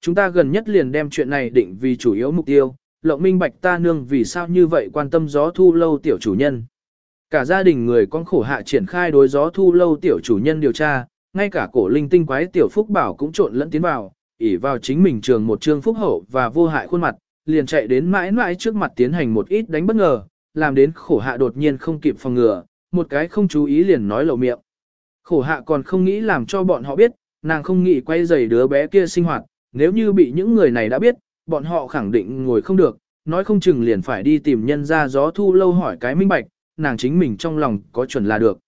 Chúng ta gần nhất liền đem chuyện này định vì chủ yếu mục tiêu, lộng minh bạch ta nương vì sao như vậy quan tâm gió thu lâu tiểu chủ nhân. Cả gia đình người con khổ hạ triển khai đối gió thu lâu tiểu chủ nhân điều tra, ngay cả cổ linh tinh quái tiểu phúc bảo cũng trộn lẫn tiến vào, ỉ vào chính mình trường một trương phúc hậu và vô hại khuôn mặt, liền chạy đến mãi mãi trước mặt tiến hành một ít đánh bất ngờ, làm đến khổ hạ đột nhiên không kịp phòng ngừa, một cái không chú ý liền nói lậu miệng. Khổ hạ còn không nghĩ làm cho bọn họ biết, nàng không nghĩ quay giày đứa bé kia sinh hoạt, nếu như bị những người này đã biết, bọn họ khẳng định ngồi không được, nói không chừng liền phải đi tìm nhân ra gió thu lâu hỏi cái minh bạch, nàng chính mình trong lòng có chuẩn là được.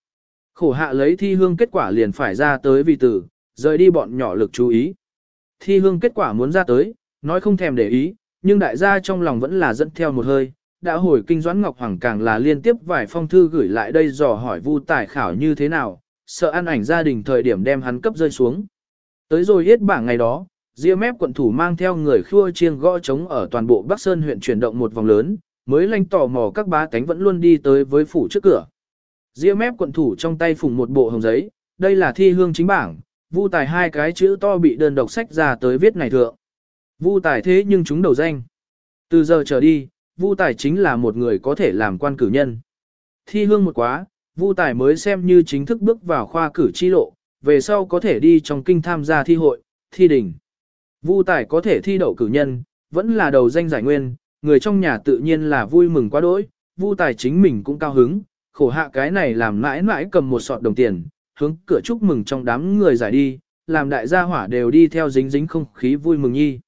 Khổ hạ lấy thi hương kết quả liền phải ra tới vì tử, rời đi bọn nhỏ lực chú ý. Thi hương kết quả muốn ra tới, nói không thèm để ý, nhưng đại gia trong lòng vẫn là dẫn theo một hơi. Đã hồi kinh doãn Ngọc Hoàng càng là liên tiếp vài phong thư gửi lại đây dò hỏi vu tài khảo như thế nào, sợ ăn ảnh gia đình thời điểm đem hắn cấp rơi xuống. Tới rồi hết bảng ngày đó, Diêm mép quận thủ mang theo người khua chiêng gõ trống ở toàn bộ Bắc Sơn huyện chuyển động một vòng lớn, mới lanh tò mò các bá tánh vẫn luôn đi tới với phủ trước cửa. Diêm mép quận thủ trong tay phùng một bộ hồng giấy, đây là thi hương chính bảng, vu tài hai cái chữ to bị đơn độc sách ra tới viết này thượng. Vu tài thế nhưng chúng đầu danh. Từ giờ trở đi, vu tài chính là một người có thể làm quan cử nhân. Thi hương một quá, vu tài mới xem như chính thức bước vào khoa cử chi lộ, về sau có thể đi trong kinh tham gia thi hội, thi đỉnh. Vu tài có thể thi đậu cử nhân, vẫn là đầu danh giải nguyên, người trong nhà tự nhiên là vui mừng quá đỗi, Vu tài chính mình cũng cao hứng, khổ hạ cái này làm mãi mãi cầm một sọt đồng tiền, hướng cửa chúc mừng trong đám người giải đi, làm đại gia hỏa đều đi theo dính dính không khí vui mừng nhi.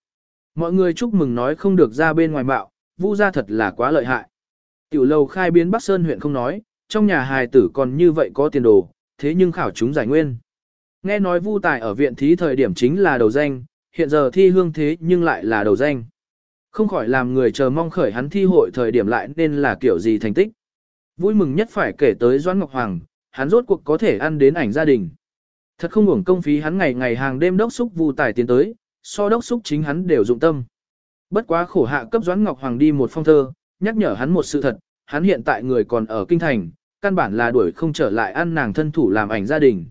Mọi người chúc mừng nói không được ra bên ngoài bạo, Vu gia thật là quá lợi hại. Tiểu lầu khai biến Bắc Sơn huyện không nói, trong nhà hài tử còn như vậy có tiền đồ, thế nhưng khảo chúng giải nguyên. Nghe nói Vu Tài ở viện thí thời điểm chính là đầu danh, hiện giờ thi hương thế nhưng lại là đầu danh. Không khỏi làm người chờ mong khởi hắn thi hội thời điểm lại nên là kiểu gì thành tích. Vui mừng nhất phải kể tới Doãn Ngọc Hoàng, hắn rốt cuộc có thể ăn đến ảnh gia đình. Thật không hưởng công phí hắn ngày ngày hàng đêm đốc xúc Vu Tài tiến tới, so đốc xúc chính hắn đều dụng tâm. Bất quá khổ hạ cấp Doãn Ngọc Hoàng đi một phong thơ, nhắc nhở hắn một sự thật, hắn hiện tại người còn ở kinh thành, căn bản là đuổi không trở lại ăn nàng thân thủ làm ảnh gia đình.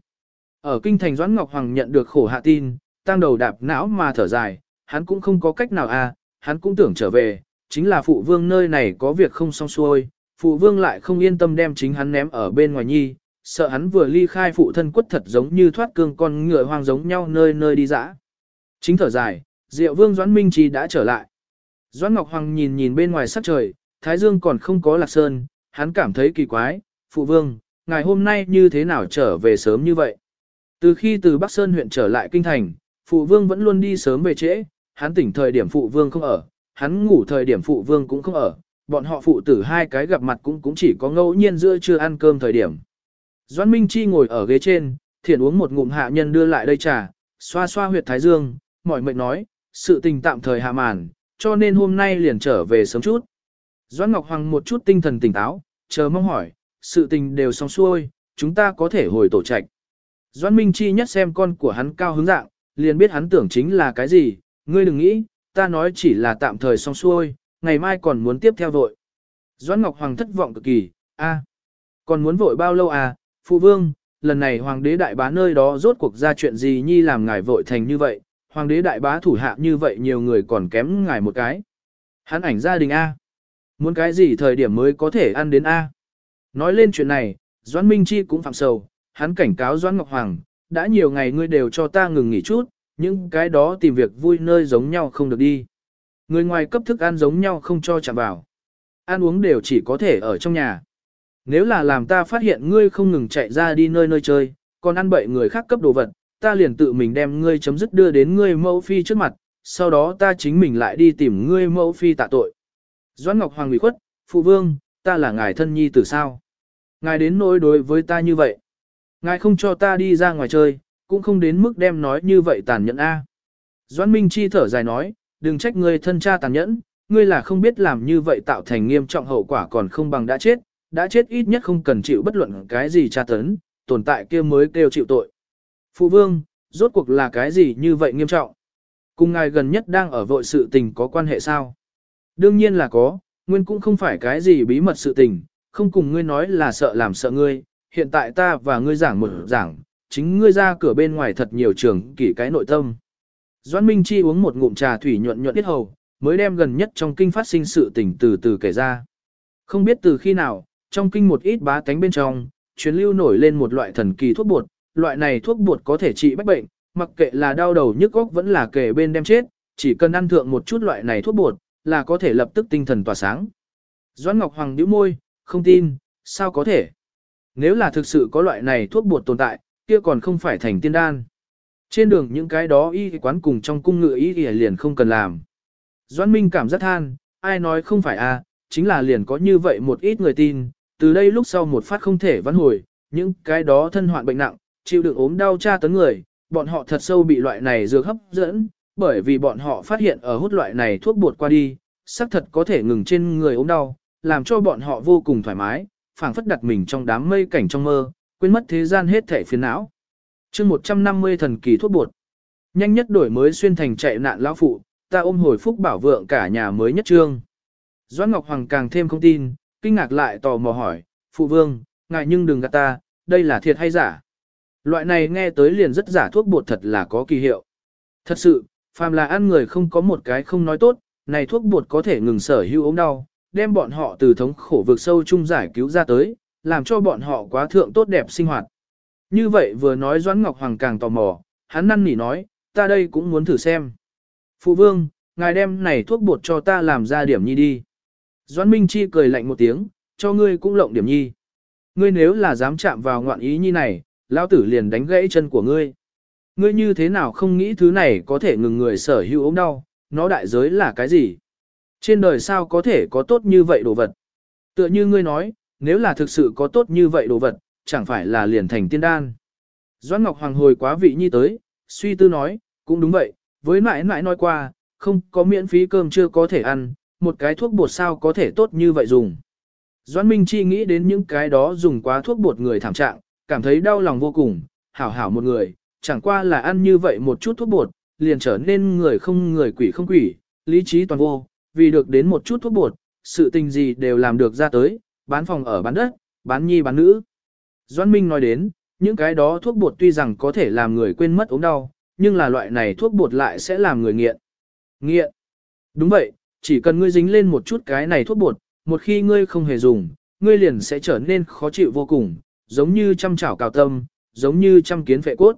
Ở kinh thành Doãn Ngọc Hoàng nhận được khổ hạ tin, tăng đầu đạp não mà thở dài, hắn cũng không có cách nào à, hắn cũng tưởng trở về, chính là phụ vương nơi này có việc không xong xuôi, phụ vương lại không yên tâm đem chính hắn ném ở bên ngoài nhi, sợ hắn vừa ly khai phụ thân quất thật giống như thoát cương con ngựa hoang giống nhau nơi nơi đi dã. Chính thở dài, Diệu Vương Doãn Minh Trì đã trở lại. Doãn Ngọc Hoàng nhìn nhìn bên ngoài sắc trời, Thái Dương còn không có lạc sơn, hắn cảm thấy kỳ quái, phụ vương, ngày hôm nay như thế nào trở về sớm như vậy? Từ khi từ Bắc Sơn huyện trở lại kinh thành, phụ vương vẫn luôn đi sớm về trễ, hắn tỉnh thời điểm phụ vương không ở, hắn ngủ thời điểm phụ vương cũng không ở, bọn họ phụ tử hai cái gặp mặt cũng cũng chỉ có ngẫu nhiên giữa trưa ăn cơm thời điểm. Doãn Minh Chi ngồi ở ghế trên, thiện uống một ngụm hạ nhân đưa lại đây trà, xoa xoa huyệt thái dương, mỏi mệt nói, sự tình tạm thời hạ màn, cho nên hôm nay liền trở về sớm chút. Doãn Ngọc Hoàng một chút tinh thần tỉnh táo, chờ mong hỏi, sự tình đều xong xuôi, chúng ta có thể hồi tổ trạch. Doãn Minh Chi nhất xem con của hắn cao hứng dạng, liền biết hắn tưởng chính là cái gì, ngươi đừng nghĩ, ta nói chỉ là tạm thời xong xuôi, ngày mai còn muốn tiếp theo vội. Doãn Ngọc Hoàng thất vọng cực kỳ, a, còn muốn vội bao lâu à, phụ vương, lần này hoàng đế đại bá nơi đó rốt cuộc ra chuyện gì nhi làm ngài vội thành như vậy, hoàng đế đại bá thủ hạ như vậy nhiều người còn kém ngài một cái. Hắn ảnh gia đình A. Muốn cái gì thời điểm mới có thể ăn đến A. Nói lên chuyện này, Doãn Minh Chi cũng phạm sầu, hắn cảnh cáo Doãn Ngọc Hoàng, đã nhiều ngày ngươi đều cho ta ngừng nghỉ chút, những cái đó tìm việc vui nơi giống nhau không được đi. Người ngoài cấp thức ăn giống nhau không cho chạm vào. Ăn uống đều chỉ có thể ở trong nhà. Nếu là làm ta phát hiện ngươi không ngừng chạy ra đi nơi nơi chơi, còn ăn bậy người khác cấp đồ vật, ta liền tự mình đem ngươi chấm dứt đưa đến ngươi mẫu phi trước mặt, sau đó ta chính mình lại đi tìm ngươi mẫu phi tạ tội. Doãn Ngọc Hoàng ủy khuất, phụ vương, ta là ngài thân nhi từ sao? Ngài đến nỗi đối với ta như vậy. Ngài không cho ta đi ra ngoài chơi, cũng không đến mức đem nói như vậy tàn nhẫn a. Doãn Minh Chi thở dài nói, đừng trách ngươi thân cha tàn nhẫn, ngươi là không biết làm như vậy tạo thành nghiêm trọng hậu quả còn không bằng đã chết, đã chết ít nhất không cần chịu bất luận cái gì tra tấn, tồn tại kia mới kêu chịu tội. Phụ vương, rốt cuộc là cái gì như vậy nghiêm trọng? Cùng ngài gần nhất đang ở vội sự tình có quan hệ sao? Đương nhiên là có, nguyên cũng không phải cái gì bí mật sự tình, không cùng ngươi nói là sợ làm sợ ngươi, hiện tại ta và ngươi giảng một giảng, chính ngươi ra cửa bên ngoài thật nhiều trường kỷ cái nội tâm. Doãn Minh Chi uống một ngụm trà thủy nhuận nhuận tiết hầu, mới đem gần nhất trong kinh phát sinh sự tình từ từ kể ra. Không biết từ khi nào, trong kinh một ít bá tánh bên trong, truyền lưu nổi lên một loại thần kỳ thuốc bột, loại này thuốc bột có thể trị bách bệnh, mặc kệ là đau đầu nhức óc vẫn là kể bên đem chết, chỉ cần ăn thượng một chút loại này thuốc bột, là có thể lập tức tinh thần tỏa sáng. Doãn Ngọc Hoàng nhíu môi, không tin, sao có thể? Nếu là thực sự có loại này thuốc bột tồn tại, kia còn không phải thành tiên đan. Trên đường những cái đó y quán cùng trong cung ngựa y liền không cần làm. Doãn Minh cảm giác than, ai nói không phải a, à, chính là liền có như vậy một ít người tin, từ đây lúc sau một phát không thể vãn hồi, những cái đó thân hoạn bệnh nặng, chịu đựng ốm đau tra tấn người, bọn họ thật sâu bị loại này dược hấp dẫn, bởi vì bọn họ phát hiện ở hút loại này thuốc bột qua đi, xác thật có thể ngừng trên người ốm đau, làm cho bọn họ vô cùng thoải mái, phảng phất đặt mình trong đám mây cảnh trong mơ, quên mất thế gian hết thể phiền não. chương 150 thần kỳ thuốc bột. Nhanh nhất đổi mới xuyên thành chạy nạn lão phụ, ta ôm hồi phúc bảo vượng cả nhà mới nhất trương. Doãn Ngọc Hoàng càng thêm không tin, kinh ngạc lại tò mò hỏi, phụ vương, ngài nhưng đừng gạt ta, đây là thiệt hay giả. Loại này nghe tới liền rất giả thuốc bột thật là có kỳ hiệu. Thật sự, phàm là ăn người không có một cái không nói tốt, này thuốc bột có thể ngừng sở hữu ống đau, đem bọn họ từ thống khổ vực sâu chung giải cứu ra tới, làm cho bọn họ quá thượng tốt đẹp sinh hoạt. Như vậy vừa nói Doãn Ngọc Hoàng càng tò mò, hắn năn nỉ nói, ta đây cũng muốn thử xem. Phụ vương, ngài đem này thuốc bột cho ta làm ra điểm nhi đi. Doãn Minh Chi cười lạnh một tiếng, cho ngươi cũng lộng điểm nhi. Ngươi nếu là dám chạm vào ngoạn ý nhi này, lão tử liền đánh gãy chân của ngươi. Ngươi như thế nào không nghĩ thứ này có thể ngừng người sở hữu ốm đau, nó đại giới là cái gì? Trên đời sao có thể có tốt như vậy đồ vật? Tựa như ngươi nói, nếu là thực sự có tốt như vậy đồ vật, chẳng phải là liền thành tiên đan. Doãn Ngọc Hoàng hồi quá vị nhi tới, suy tư nói, cũng đúng vậy, với mãi mãi nói qua, không có miễn phí cơm chưa có thể ăn, một cái thuốc bột sao có thể tốt như vậy dùng. Doãn Minh Chi nghĩ đến những cái đó dùng quá thuốc bột người thảm trạng, cảm thấy đau lòng vô cùng, hảo hảo một người, chẳng qua là ăn như vậy một chút thuốc bột, liền trở nên người không người quỷ không quỷ, lý trí toàn vô, vì được đến một chút thuốc bột, sự tình gì đều làm được ra tới, bán phòng ở bán đất, bán nhi bán nữ. Doãn Minh nói đến, những cái đó thuốc bột tuy rằng có thể làm người quên mất ốm đau, nhưng là loại này thuốc bột lại sẽ làm người nghiện. Nghiện. Đúng vậy, chỉ cần ngươi dính lên một chút cái này thuốc bột, một khi ngươi không hề dùng, ngươi liền sẽ trở nên khó chịu vô cùng, giống như trăm chảo cào tâm, giống như trăm kiến phệ cốt.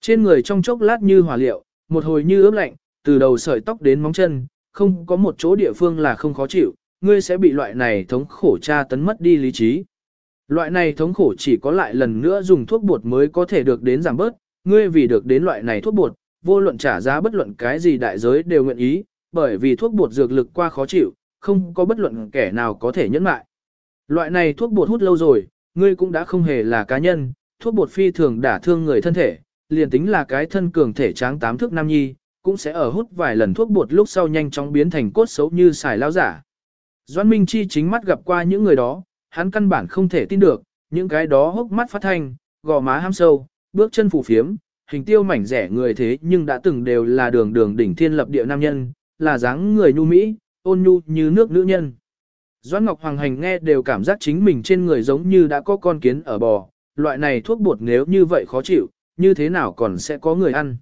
Trên người trong chốc lát như hỏa liệu, một hồi như ướp lạnh, từ đầu sợi tóc đến móng chân, không có một chỗ địa phương là không khó chịu, ngươi sẽ bị loại này thống khổ tra tấn mất đi lý trí. Loại này thống khổ chỉ có lại lần nữa dùng thuốc bột mới có thể được đến giảm bớt, ngươi vì được đến loại này thuốc bột, vô luận trả giá bất luận cái gì đại giới đều nguyện ý, bởi vì thuốc bột dược lực qua khó chịu, không có bất luận kẻ nào có thể nhẫn mại. Loại này thuốc bột hút lâu rồi, ngươi cũng đã không hề là cá nhân, thuốc bột phi thường đả thương người thân thể, liền tính là cái thân cường thể tráng tám thước nam nhi, cũng sẽ ở hút vài lần thuốc bột lúc sau nhanh chóng biến thành cốt xấu như xài lao giả. Doãn Minh Chi chính mắt gặp qua những người đó, hắn căn bản không thể tin được, những cái đó hốc mắt phát thanh, gò má ham sâu, bước chân phủ phiếm, hình tiêu mảnh rẻ người thế nhưng đã từng đều là đường đường đỉnh thiên lập địa nam nhân, là dáng người nhu mỹ, ôn nhu như nước nữ nhân. Doãn Ngọc Hoàng Hành nghe đều cảm giác chính mình trên người giống như đã có con kiến ở bò, loại này thuốc bột nếu như vậy khó chịu, như thế nào còn sẽ có người ăn.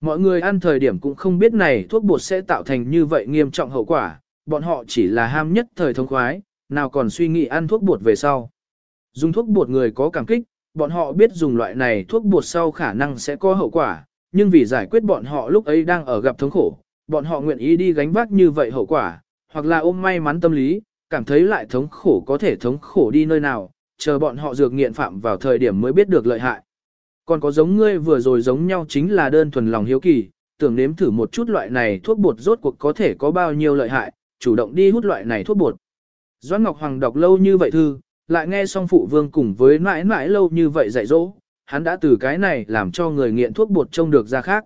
Mọi người ăn thời điểm cũng không biết này thuốc bột sẽ tạo thành như vậy nghiêm trọng hậu quả, bọn họ chỉ là ham nhất thời thông khoái, nào còn suy nghĩ ăn thuốc bột về sau. Dùng thuốc bột người có cảm kích, bọn họ biết dùng loại này thuốc bột sau khả năng sẽ có hậu quả, nhưng vì giải quyết bọn họ lúc ấy đang ở gặp thống khổ, bọn họ nguyện ý đi gánh vác như vậy hậu quả, hoặc là ôm may mắn tâm lý, cảm thấy lại thống khổ có thể thống khổ đi nơi nào, chờ bọn họ dược nghiện phạm vào thời điểm mới biết được lợi hại. Còn có giống ngươi vừa rồi giống nhau chính là đơn thuần lòng hiếu kỳ, tưởng nếm thử một chút loại này thuốc bột rốt cuộc có thể có bao nhiêu lợi hại, chủ động đi hút loại này thuốc bột. Doãn Ngọc Hoàng đọc lâu như vậy thư, lại nghe xong phụ vương cùng với mãi mãi lâu như vậy dạy dỗ, hắn đã từ cái này làm cho người nghiện thuốc bột trông được ra khác.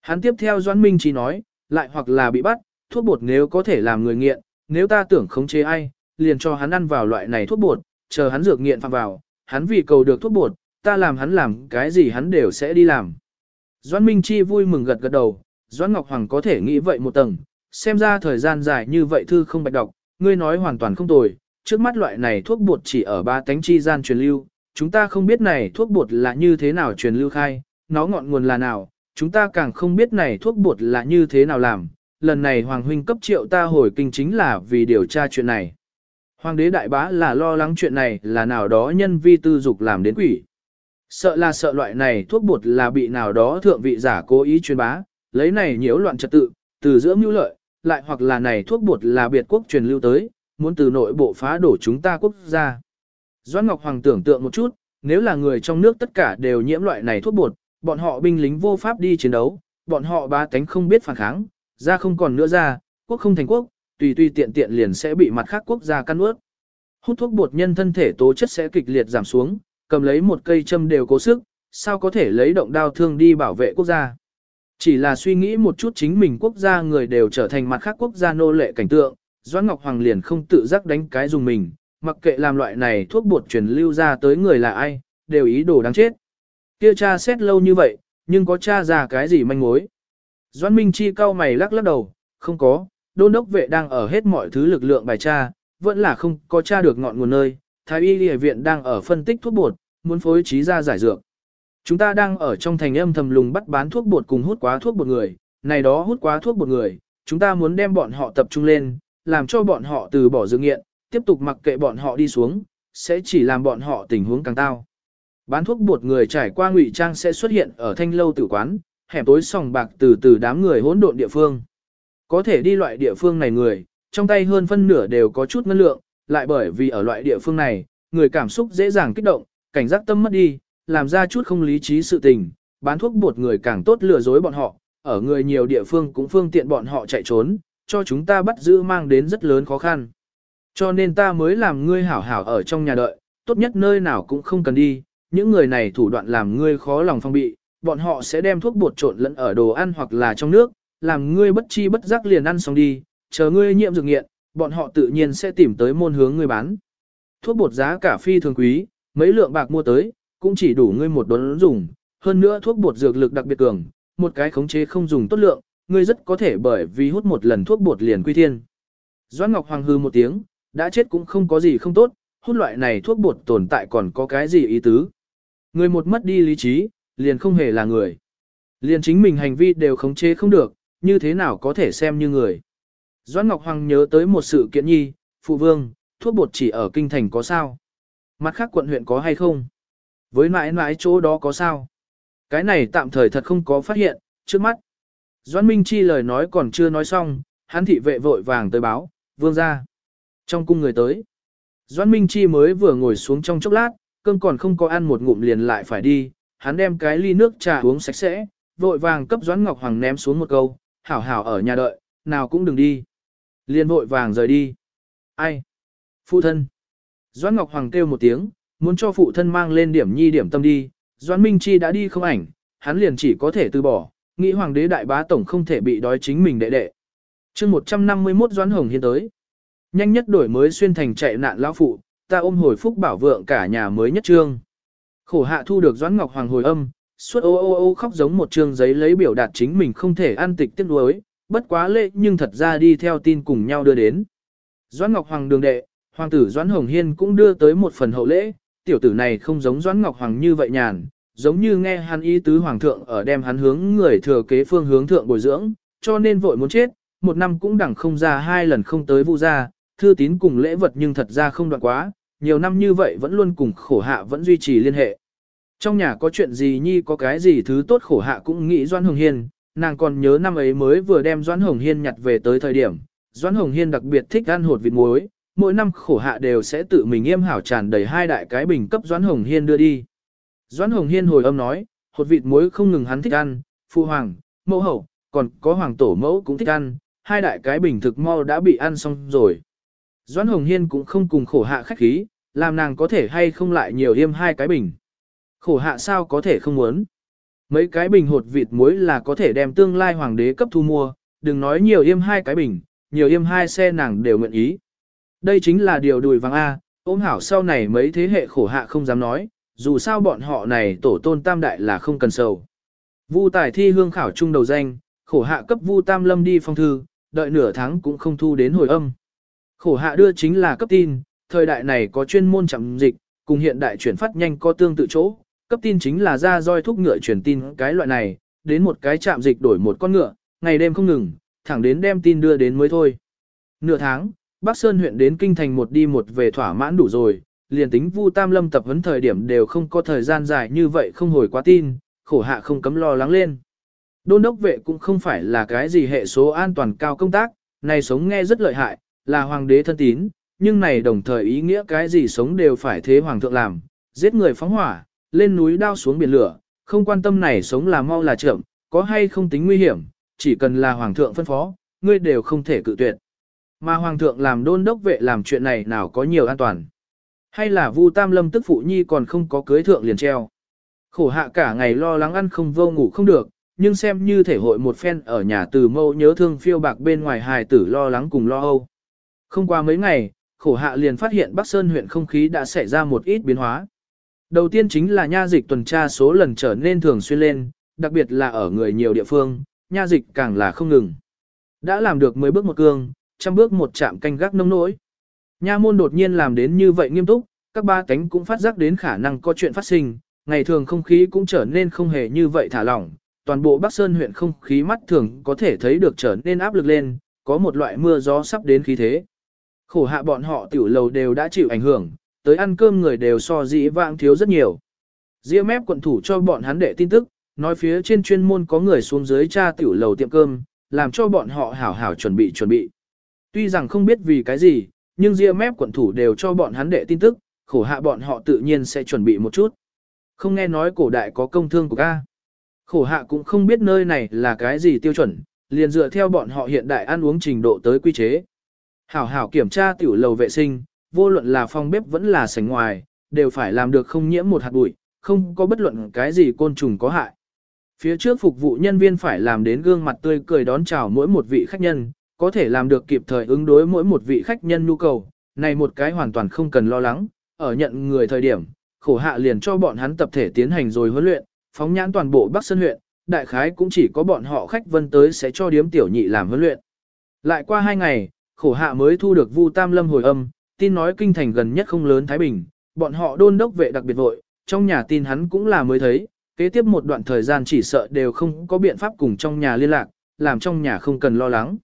Hắn tiếp theo Doãn Minh chỉ nói, lại hoặc là bị bắt, thuốc bột nếu có thể làm người nghiện, nếu ta tưởng khống chế ai, liền cho hắn ăn vào loại này thuốc bột, chờ hắn dược nghiện phạm vào, hắn vì cầu được thuốc bột, ta làm hắn làm cái gì hắn đều sẽ đi làm. Doãn Minh Chi vui mừng gật gật đầu, Doãn Ngọc Hoàng có thể nghĩ vậy một tầng, xem ra thời gian dài như vậy thư không bạch đọc, ngươi nói hoàn toàn không tồi, trước mắt loại này thuốc bột chỉ ở ba tánh chi gian truyền lưu, chúng ta không biết này thuốc bột là như thế nào truyền lưu khai, nó ngọn nguồn là nào, chúng ta càng không biết này thuốc bột là như thế nào làm, lần này Hoàng huynh cấp triệu ta hồi kinh chính là vì điều tra chuyện này. Hoàng đế đại bá là lo lắng chuyện này là nào đó nhân vi tư dục làm đến quỷ. Sợ là sợ loại này thuốc bột là bị nào đó thượng vị giả cố ý truyền bá, lấy này nhiễu loạn trật tự, từ giữa mưu lợi, lại hoặc là này thuốc bột là biệt quốc truyền lưu tới, muốn từ nội bộ phá đổ chúng ta quốc gia. Doãn Ngọc Hoàng tưởng tượng một chút, nếu là người trong nước tất cả đều nhiễm loại này thuốc bột, bọn họ binh lính vô pháp đi chiến đấu, bọn họ ba tánh không biết phản kháng, ra không còn nữa ra, quốc không thành quốc, tùy tùy tiện tiện liền sẽ bị mặt khác quốc gia căn ướt. Hút thuốc bột nhân thân thể tố chất sẽ kịch liệt giảm xuống, cầm lấy một cây châm đều cố sức, sao có thể lấy động đao thương đi bảo vệ quốc gia. Chỉ là suy nghĩ một chút chính mình quốc gia người đều trở thành mặt khác quốc gia nô lệ cảnh tượng, Doãn Ngọc Hoàng liền không tự giác đánh cái dùng mình, mặc kệ làm loại này thuốc bột truyền lưu ra tới người là ai, đều ý đồ đáng chết. Kia cha xét lâu như vậy, nhưng có cha ra cái gì manh mối. Doãn Minh Chi cau mày lắc lắc đầu, không có, đôn đốc vệ đang ở hết mọi thứ lực lượng bài tra, vẫn là không có tra được ngọn nguồn nơi, Thái y y viện đang ở phân tích thuốc bột, muốn phối trí ra giải dược. Chúng ta đang ở trong thành âm thầm lùng bắt bán thuốc bột cùng hút quá thuốc bột người, này đó hút quá thuốc bột người, chúng ta muốn đem bọn họ tập trung lên, làm cho bọn họ từ bỏ dự nghiện, tiếp tục mặc kệ bọn họ đi xuống, sẽ chỉ làm bọn họ tình huống càng tao. Bán thuốc bột người trải qua ngụy trang sẽ xuất hiện ở thanh lâu tử quán, hẻm tối sòng bạc từ từ đám người hỗn độn địa phương. Có thể đi loại địa phương này người, trong tay hơn phân nửa đều có chút ngân lượng, lại bởi vì ở loại địa phương này, người cảm xúc dễ dàng kích động, cảnh giác tâm mất đi, làm ra chút không lý trí sự tình, bán thuốc bột người càng tốt lừa dối bọn họ, ở người nhiều địa phương cũng phương tiện bọn họ chạy trốn, cho chúng ta bắt giữ mang đến rất lớn khó khăn. Cho nên ta mới làm ngươi hảo hảo ở trong nhà đợi, tốt nhất nơi nào cũng không cần đi, những người này thủ đoạn làm ngươi khó lòng phong bị, bọn họ sẽ đem thuốc bột trộn lẫn ở đồ ăn hoặc là trong nước, làm ngươi bất chi bất giác liền ăn xong đi, chờ ngươi nhiễm dược nghiện, bọn họ tự nhiên sẽ tìm tới môn hướng ngươi bán. Thuốc bột giá cả phi thường quý, mấy lượng bạc mua tới, cũng chỉ đủ ngươi một đốn dùng, hơn nữa thuốc bột dược lực đặc biệt cường, một cái khống chế không dùng tốt lượng, ngươi rất có thể bởi vì hút một lần thuốc bột liền quy thiên. Doãn Ngọc Hoàng hư một tiếng, đã chết cũng không có gì không tốt, hút loại này thuốc bột tồn tại còn có cái gì ý tứ. Người một mất đi lý trí, liền không hề là người. Liền chính mình hành vi đều khống chế không được, như thế nào có thể xem như người. Doãn Ngọc Hoàng nhớ tới một sự kiện nhi, phụ vương, thuốc bột chỉ ở kinh thành có sao? Mặt khác quận huyện có hay không? Với mãi mãi chỗ đó có sao? Cái này tạm thời thật không có phát hiện, trước mắt. Doãn Minh Chi lời nói còn chưa nói xong, hắn thị vệ vội vàng tới báo, vương ra. Trong cung người tới. Doãn Minh Chi mới vừa ngồi xuống trong chốc lát, cơm còn không có ăn một ngụm liền lại phải đi, hắn đem cái ly nước trà uống sạch sẽ, vội vàng cấp Doãn Ngọc Hoàng ném xuống một câu, hảo hảo ở nhà đợi, nào cũng đừng đi. Liền vội vàng rời đi. Ai? Phụ thân. Doãn Ngọc Hoàng kêu một tiếng, muốn cho phụ thân mang lên điểm nhi điểm tâm đi, Doãn Minh Chi đã đi không ảnh, hắn liền chỉ có thể từ bỏ, nghĩ hoàng đế đại bá tổng không thể bị đói chính mình đệ đệ. chương 151 Doãn Hồng Hiên tới. Nhanh nhất đổi mới xuyên thành chạy nạn lão phụ, ta ôm hồi phúc bảo vượng cả nhà mới nhất trương. Khổ hạ thu được Doãn Ngọc Hoàng hồi âm, suốt ô ô ô khóc giống một trương giấy lấy biểu đạt chính mình không thể ăn tịch tiếc nuối, bất quá lệ nhưng thật ra đi theo tin cùng nhau đưa đến. Doãn Ngọc Hoàng đường đệ, hoàng tử Doãn Hồng Hiên cũng đưa tới một phần hậu lễ, tiểu tử này không giống Doãn Ngọc Hoàng như vậy nhàn, giống như nghe hắn ý tứ hoàng thượng ở đem hắn hướng người thừa kế phương hướng thượng bồi dưỡng, cho nên vội muốn chết, một năm cũng đẳng không ra hai lần không tới vu gia, thư tín cùng lễ vật nhưng thật ra không đoạn quá, nhiều năm như vậy vẫn luôn cùng khổ hạ vẫn duy trì liên hệ. Trong nhà có chuyện gì nhi có cái gì thứ tốt khổ hạ cũng nghĩ Doãn Hồng Hiên, nàng còn nhớ năm ấy mới vừa đem Doãn Hồng Hiên nhặt về tới thời điểm, Doãn Hồng Hiên đặc biệt thích ăn hột vịt muối, mỗi năm khổ hạ đều sẽ tự mình nghiêm hảo tràn đầy hai đại cái bình cấp Doãn Hồng Hiên đưa đi. Doãn Hồng Hiên hồi âm nói, hột vịt muối không ngừng hắn thích ăn, phu hoàng, mẫu hậu, còn có hoàng tổ mẫu cũng thích ăn, hai đại cái bình thực mau đã bị ăn xong rồi. Doãn Hồng Hiên cũng không cùng khổ hạ khách khí, làm nàng có thể hay không lại nhiều yêm hai cái bình. Khổ hạ sao có thể không muốn. Mấy cái bình hột vịt muối là có thể đem tương lai hoàng đế cấp thu mua, đừng nói nhiều yêm hai cái bình, nhiều yêm hai xe nàng đều nguyện ý. Đây chính là điều đùi vàng A, ôm hảo sau này mấy thế hệ khổ hạ không dám nói, dù sao bọn họ này tổ tôn tam đại là không cần sầu. Vu tài thi hương khảo trung đầu danh, khổ hạ cấp Vu Tam Lâm đi phong thư, đợi nửa tháng cũng không thu đến hồi âm. Khổ hạ đưa chính là cấp tin, thời đại này có chuyên môn chậm dịch, cùng hiện đại chuyển phát nhanh có tương tự chỗ, cấp tin chính là ra roi thúc ngựa truyền tin cái loại này, đến một cái trạm dịch đổi một con ngựa, ngày đêm không ngừng, thẳng đến đem tin đưa đến mới thôi. Nửa tháng, Bắc Sơn huyện đến kinh thành một đi một về thỏa mãn đủ rồi, liền tính Vu Tam Lâm tập huấn thời điểm đều không có thời gian dài như vậy không hồi quá tin, khổ hạ không cấm lo lắng lên. Đôn đốc vệ cũng không phải là cái gì hệ số an toàn cao công tác, này sống nghe rất lợi hại, là hoàng đế thân tín, nhưng này đồng thời ý nghĩa cái gì sống đều phải thế hoàng thượng làm, giết người phóng hỏa, lên núi đao xuống biển lửa, không quan tâm này sống là mau là chậm, có hay không tính nguy hiểm, chỉ cần là hoàng thượng phân phó, ngươi đều không thể cự tuyệt. Mà hoàng thượng làm đôn đốc vệ làm chuyện này nào có nhiều an toàn. Hay là Vu Tam Lâm tức phụ nhi còn không có cưới thượng liền treo. Khổ hạ cả ngày lo lắng ăn không vô ngủ không được, nhưng xem như thể hội một phen ở nhà từ mâu nhớ thương phiêu bạc bên ngoài hài tử lo lắng cùng lo âu. Không qua mấy ngày, khổ hạ liền phát hiện Bắc Sơn huyện không khí đã xảy ra một ít biến hóa. Đầu tiên chính là nha dịch tuần tra số lần trở nên thường xuyên lên, đặc biệt là ở người nhiều địa phương, nha dịch càng là không ngừng. Đã làm được 10 bước một cương, trăm bước một chạm canh gác nông nỗi. Nha môn đột nhiên làm đến như vậy nghiêm túc, các ba cánh cũng phát giác đến khả năng có chuyện phát sinh, ngày thường không khí cũng trở nên không hề như vậy thả lỏng, toàn bộ Bắc Sơn huyện không khí mắt thường có thể thấy được trở nên áp lực lên, có một loại mưa gió sắp đến khí thế. Khổ hạ bọn họ tiểu lầu đều đã chịu ảnh hưởng, tới ăn cơm người đều so dĩ vãng thiếu rất nhiều. diễm mép quận thủ cho bọn hắn đệ tin tức, nói phía trên chuyên môn có người xuống dưới tra tiểu lầu tiệm cơm, làm cho bọn họ hảo hảo chuẩn bị chuẩn bị. Tuy rằng không biết vì cái gì, nhưng ria mép quận thủ đều cho bọn hắn đệ tin tức, khổ hạ bọn họ tự nhiên sẽ chuẩn bị một chút. Không nghe nói cổ đại có công thương của ca. Khổ hạ cũng không biết nơi này là cái gì tiêu chuẩn, liền dựa theo bọn họ hiện đại ăn uống trình độ tới quy chế. Hảo hảo kiểm tra tiểu lầu vệ sinh, vô luận là phòng bếp vẫn là sảnh ngoài, đều phải làm được không nhiễm một hạt bụi, không có bất luận cái gì côn trùng có hại. Phía trước phục vụ nhân viên phải làm đến gương mặt tươi cười đón chào mỗi một vị khách nhân, có thể làm được kịp thời ứng đối mỗi một vị khách nhân nhu cầu, này một cái hoàn toàn không cần lo lắng, ở nhận người thời điểm, khổ hạ liền cho bọn hắn tập thể tiến hành rồi huấn luyện, phóng nhãn toàn bộ Bắc Sơn huyện, đại khái cũng chỉ có bọn họ khách vân tới sẽ cho điếm tiểu nhị làm huấn luyện. Lại qua hai ngày, khổ hạ mới thu được Vu Tam Lâm hồi âm, tin nói kinh thành gần nhất không lớn Thái Bình, bọn họ đôn đốc vệ đặc biệt vội, trong nhà tin hắn cũng là mới thấy, kế tiếp một đoạn thời gian chỉ sợ đều không có biện pháp cùng trong nhà liên lạc, làm trong nhà không cần lo lắng.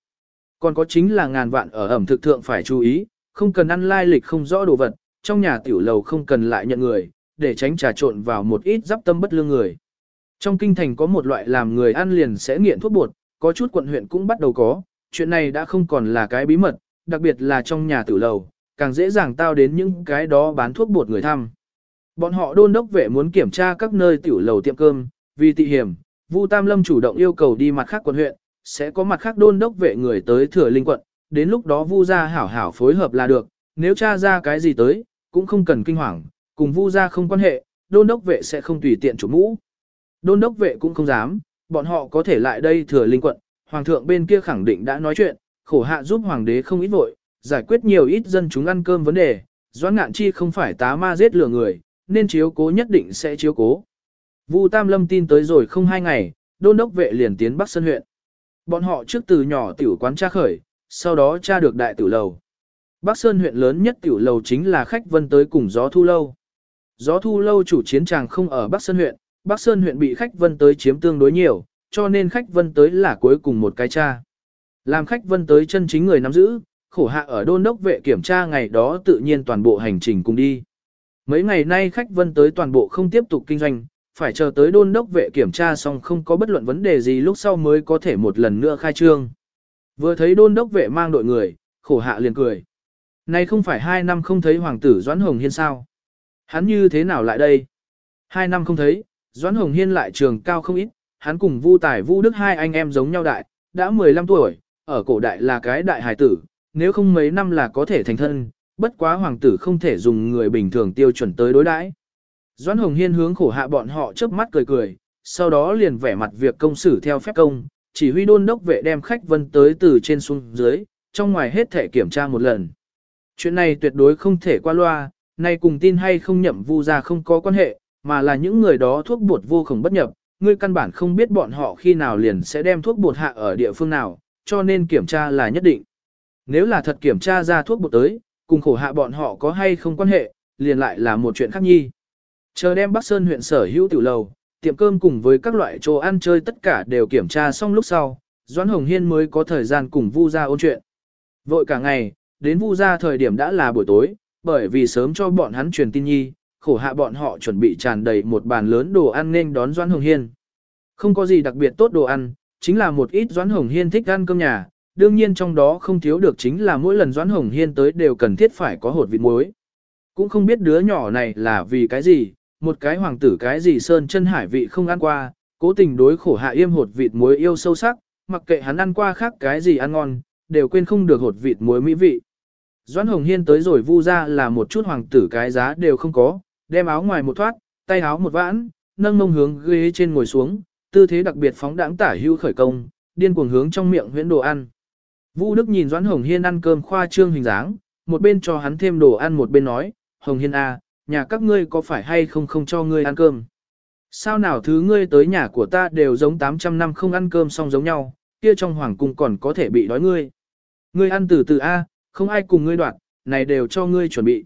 Còn có chính là ngàn vạn ở ẩm thực thượng phải chú ý, không cần ăn lai lịch không rõ đồ vật, trong nhà tiểu lầu không cần lại nhận người, để tránh trà trộn vào một ít giáp tâm bất lương người. Trong kinh thành có một loại làm người ăn liền sẽ nghiện thuốc bột, có chút quận huyện cũng bắt đầu có, chuyện này đã không còn là cái bí mật, đặc biệt là trong nhà tử lầu, càng dễ dàng tao đến những cái đó bán thuốc bột người thăm. Bọn họ đôn đốc vệ muốn kiểm tra các nơi tiểu lầu tiệm cơm, vì tị hiểm, Vu Tam Lâm chủ động yêu cầu đi mặt khác quận huyện, sẽ có mặt khác đôn đốc vệ người tới thừa linh quận, đến lúc đó Vu gia hảo hảo phối hợp là được, nếu tra ra cái gì tới, cũng không cần kinh hoàng, cùng Vu gia không quan hệ, đôn đốc vệ sẽ không tùy tiện chủ mũ. Đôn đốc vệ cũng không dám, bọn họ có thể lại đây thừa linh quận, hoàng thượng bên kia khẳng định đã nói chuyện, khổ hạ giúp hoàng đế không ít vội, giải quyết nhiều ít dân chúng ăn cơm vấn đề, doãn ngạn chi không phải tá ma giết lừa người, nên chiếu cố nhất định sẽ chiếu cố. Vu Tam Lâm tin tới rồi không hai ngày, đôn đốc vệ liền tiến Bắc Sơn huyện. Bọn họ trước từ nhỏ tiểu quán tra khởi, sau đó tra được đại tiểu lầu. Bắc Sơn huyện lớn nhất tiểu lầu chính là khách vân tới cùng gió thu lâu. Gió thu lâu chủ chiến tràng không ở Bắc Sơn huyện, Bắc Sơn huyện bị khách vân tới chiếm tương đối nhiều, cho nên khách vân tới là cuối cùng một cái tra. Làm khách vân tới chân chính người nắm giữ, khổ hạ ở đôn đốc vệ kiểm tra ngày đó tự nhiên toàn bộ hành trình cùng đi. Mấy ngày nay khách vân tới toàn bộ không tiếp tục kinh doanh, phải chờ tới đôn đốc vệ kiểm tra xong không có bất luận vấn đề gì lúc sau mới có thể một lần nữa khai trương. Vừa thấy đôn đốc vệ mang đội người, khổ hạ liền cười. Này không phải hai năm không thấy hoàng tử Doãn Hồng Hiên sao? Hắn như thế nào lại đây? Hai năm không thấy, Doãn Hồng Hiên lại trường cao không ít, hắn cùng Vu Tài Vu Đức hai anh em giống nhau đại, đã 15 tuổi, ở cổ đại là cái đại hài tử, nếu không mấy năm là có thể thành thân, bất quá hoàng tử không thể dùng người bình thường tiêu chuẩn tới đối đãi. Doãn Hồng Hiên hướng khổ hạ bọn họ chớp mắt cười cười, sau đó liền vẻ mặt việc công xử theo phép công, chỉ huy đôn đốc vệ đem khách vân tới từ trên xuống dưới, trong ngoài hết thể kiểm tra một lần. Chuyện này tuyệt đối không thể qua loa, nay cùng tin hay không nhậm vu ra không có quan hệ, mà là những người đó thuốc bột vô cùng bất nhập, ngươi căn bản không biết bọn họ khi nào liền sẽ đem thuốc bột hạ ở địa phương nào, cho nên kiểm tra là nhất định. Nếu là thật kiểm tra ra thuốc bột tới, cùng khổ hạ bọn họ có hay không quan hệ, liền lại là một chuyện khác nhi. Chờ đem Bắc Sơn huyện sở hữu tiểu lầu, tiệm cơm cùng với các loại chỗ ăn chơi tất cả đều kiểm tra xong lúc sau, Doãn Hồng Hiên mới có thời gian cùng Vu gia ôn chuyện. Vội cả ngày, đến Vu gia thời điểm đã là buổi tối, bởi vì sớm cho bọn hắn truyền tin nhi, khổ hạ bọn họ chuẩn bị tràn đầy một bàn lớn đồ ăn nên đón Doãn Hồng Hiên. Không có gì đặc biệt tốt đồ ăn, chính là một ít Doãn Hồng Hiên thích ăn cơm nhà, đương nhiên trong đó không thiếu được chính là mỗi lần Doãn Hồng Hiên tới đều cần thiết phải có hột vịt muối. Cũng không biết đứa nhỏ này là vì cái gì, một cái hoàng tử cái gì sơn chân hải vị không ăn qua, cố tình đối khổ hạ yêm hột vịt muối yêu sâu sắc, mặc kệ hắn ăn qua khác cái gì ăn ngon, đều quên không được hột vịt muối mỹ vị. Doãn Hồng Hiên tới rồi vu ra là một chút hoàng tử cái giá đều không có, đem áo ngoài một thoát, tay áo một vãn, nâng mông hướng ghế trên ngồi xuống, tư thế đặc biệt phóng đãng tả hưu khởi công, điên cuồng hướng trong miệng huyễn đồ ăn. Vu Đức nhìn Doãn Hồng Hiên ăn cơm khoa trương hình dáng, một bên cho hắn thêm đồ ăn một bên nói, Hồng Hiên A, nhà các ngươi có phải hay không không cho ngươi ăn cơm? Sao nào thứ ngươi tới nhà của ta đều giống 800 năm không ăn cơm xong giống nhau, kia trong hoàng cung còn có thể bị đói ngươi. Ngươi ăn từ từ A, không ai cùng ngươi đoạt, này đều cho ngươi chuẩn bị.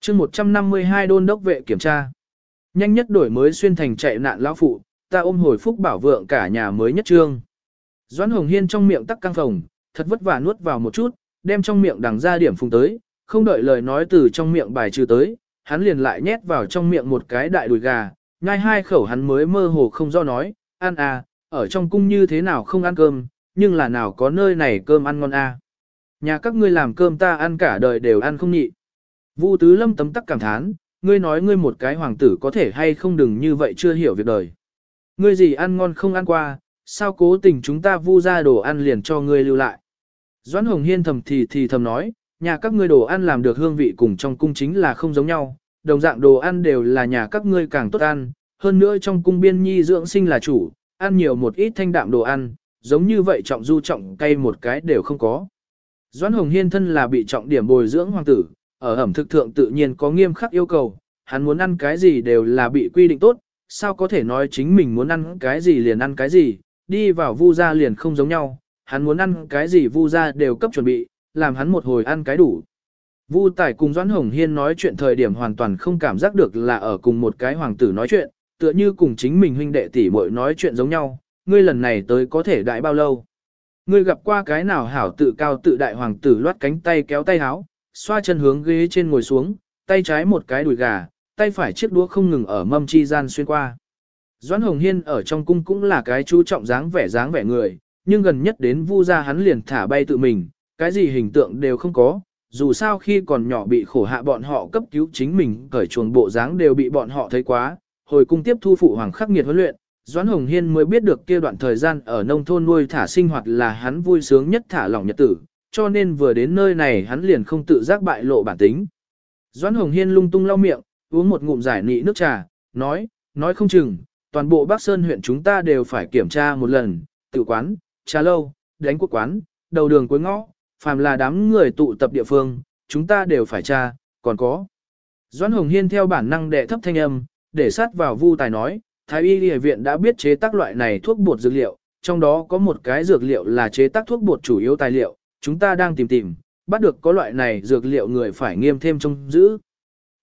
chương 152 đôn đốc vệ kiểm tra. Nhanh nhất đổi mới xuyên thành chạy nạn lão phụ, ta ôm hồi phúc bảo vượng cả nhà mới nhất trương. Doãn Hồng Hiên trong miệng tắc căng phồng, thật vất vả nuốt vào một chút, đem trong miệng đằng ra điểm phùng tới, không đợi lời nói từ trong miệng bài trừ tới, hắn liền lại nhét vào trong miệng một cái đại đùi gà, nhai hai khẩu hắn mới mơ hồ không do nói, ăn à, ở trong cung như thế nào không ăn cơm, nhưng là nào có nơi này cơm ăn ngon à. Nhà các ngươi làm cơm ta ăn cả đời đều ăn không nhị. Vu Tứ Lâm tấm tắc cảm thán, ngươi nói ngươi một cái hoàng tử có thể hay không đừng như vậy chưa hiểu việc đời. Ngươi gì ăn ngon không ăn qua, sao cố tình chúng ta vu ra đồ ăn liền cho ngươi lưu lại. Doãn Hồng Hiên thầm thì thì thầm nói, nhà các ngươi đồ ăn làm được hương vị cùng trong cung chính là không giống nhau, đồng dạng đồ ăn đều là nhà các ngươi càng tốt ăn, hơn nữa trong cung biên nhi dưỡng sinh là chủ, ăn nhiều một ít thanh đạm đồ ăn, giống như vậy trọng du trọng cay một cái đều không có. Doãn Hồng Hiên thân là bị trọng điểm bồi dưỡng hoàng tử, ở ẩm thực thượng tự nhiên có nghiêm khắc yêu cầu, hắn muốn ăn cái gì đều là bị quy định tốt, sao có thể nói chính mình muốn ăn cái gì liền ăn cái gì, đi vào vu gia liền không giống nhau, hắn muốn ăn cái gì vu gia đều cấp chuẩn bị, làm hắn một hồi ăn cái đủ. Vu Tài cùng Doãn Hồng Hiên nói chuyện thời điểm hoàn toàn không cảm giác được là ở cùng một cái hoàng tử nói chuyện, tựa như cùng chính mình huynh đệ tỷ muội nói chuyện giống nhau, ngươi lần này tới có thể đại bao lâu. Ngươi gặp qua cái nào hảo tự cao tự đại hoàng tử loát cánh tay kéo tay háo, xoa chân hướng ghế trên ngồi xuống, tay trái một cái đùi gà, tay phải chiếc đũa không ngừng ở mâm chi gian xuyên qua. Doãn Hồng Hiên ở trong cung cũng là cái chú trọng dáng vẻ dáng vẻ người, nhưng gần nhất đến vu gia hắn liền thả bay tự mình, cái gì hình tượng đều không có, dù sao khi còn nhỏ bị khổ hạ bọn họ cấp cứu chính mình cởi chuồng bộ dáng đều bị bọn họ thấy quá, hồi cung tiếp thu phụ hoàng khắc nghiệt huấn luyện, Doãn Hồng Hiên mới biết được kia đoạn thời gian ở nông thôn nuôi thả sinh hoạt là hắn vui sướng nhất thả lỏng nhật tử, cho nên vừa đến nơi này hắn liền không tự giác bại lộ bản tính. Doãn Hồng Hiên lung tung lau miệng, uống một ngụm giải nị nước trà, nói, nói không chừng, toàn bộ Bắc Sơn huyện chúng ta đều phải kiểm tra một lần, tự quán, trà lâu, đánh quốc quán, đầu đường cuối ngõ, phàm là đám người tụ tập địa phương, chúng ta đều phải tra, còn có. Doãn Hồng Hiên theo bản năng đệ thấp thanh âm, để sát vào Vu Tài nói, Thái y y viện đã biết chế tác loại này thuốc bột dược liệu, trong đó có một cái dược liệu là chế tác thuốc bột chủ yếu tài liệu, chúng ta đang tìm tìm, bắt được có loại này dược liệu người phải nghiêm thêm trông giữ.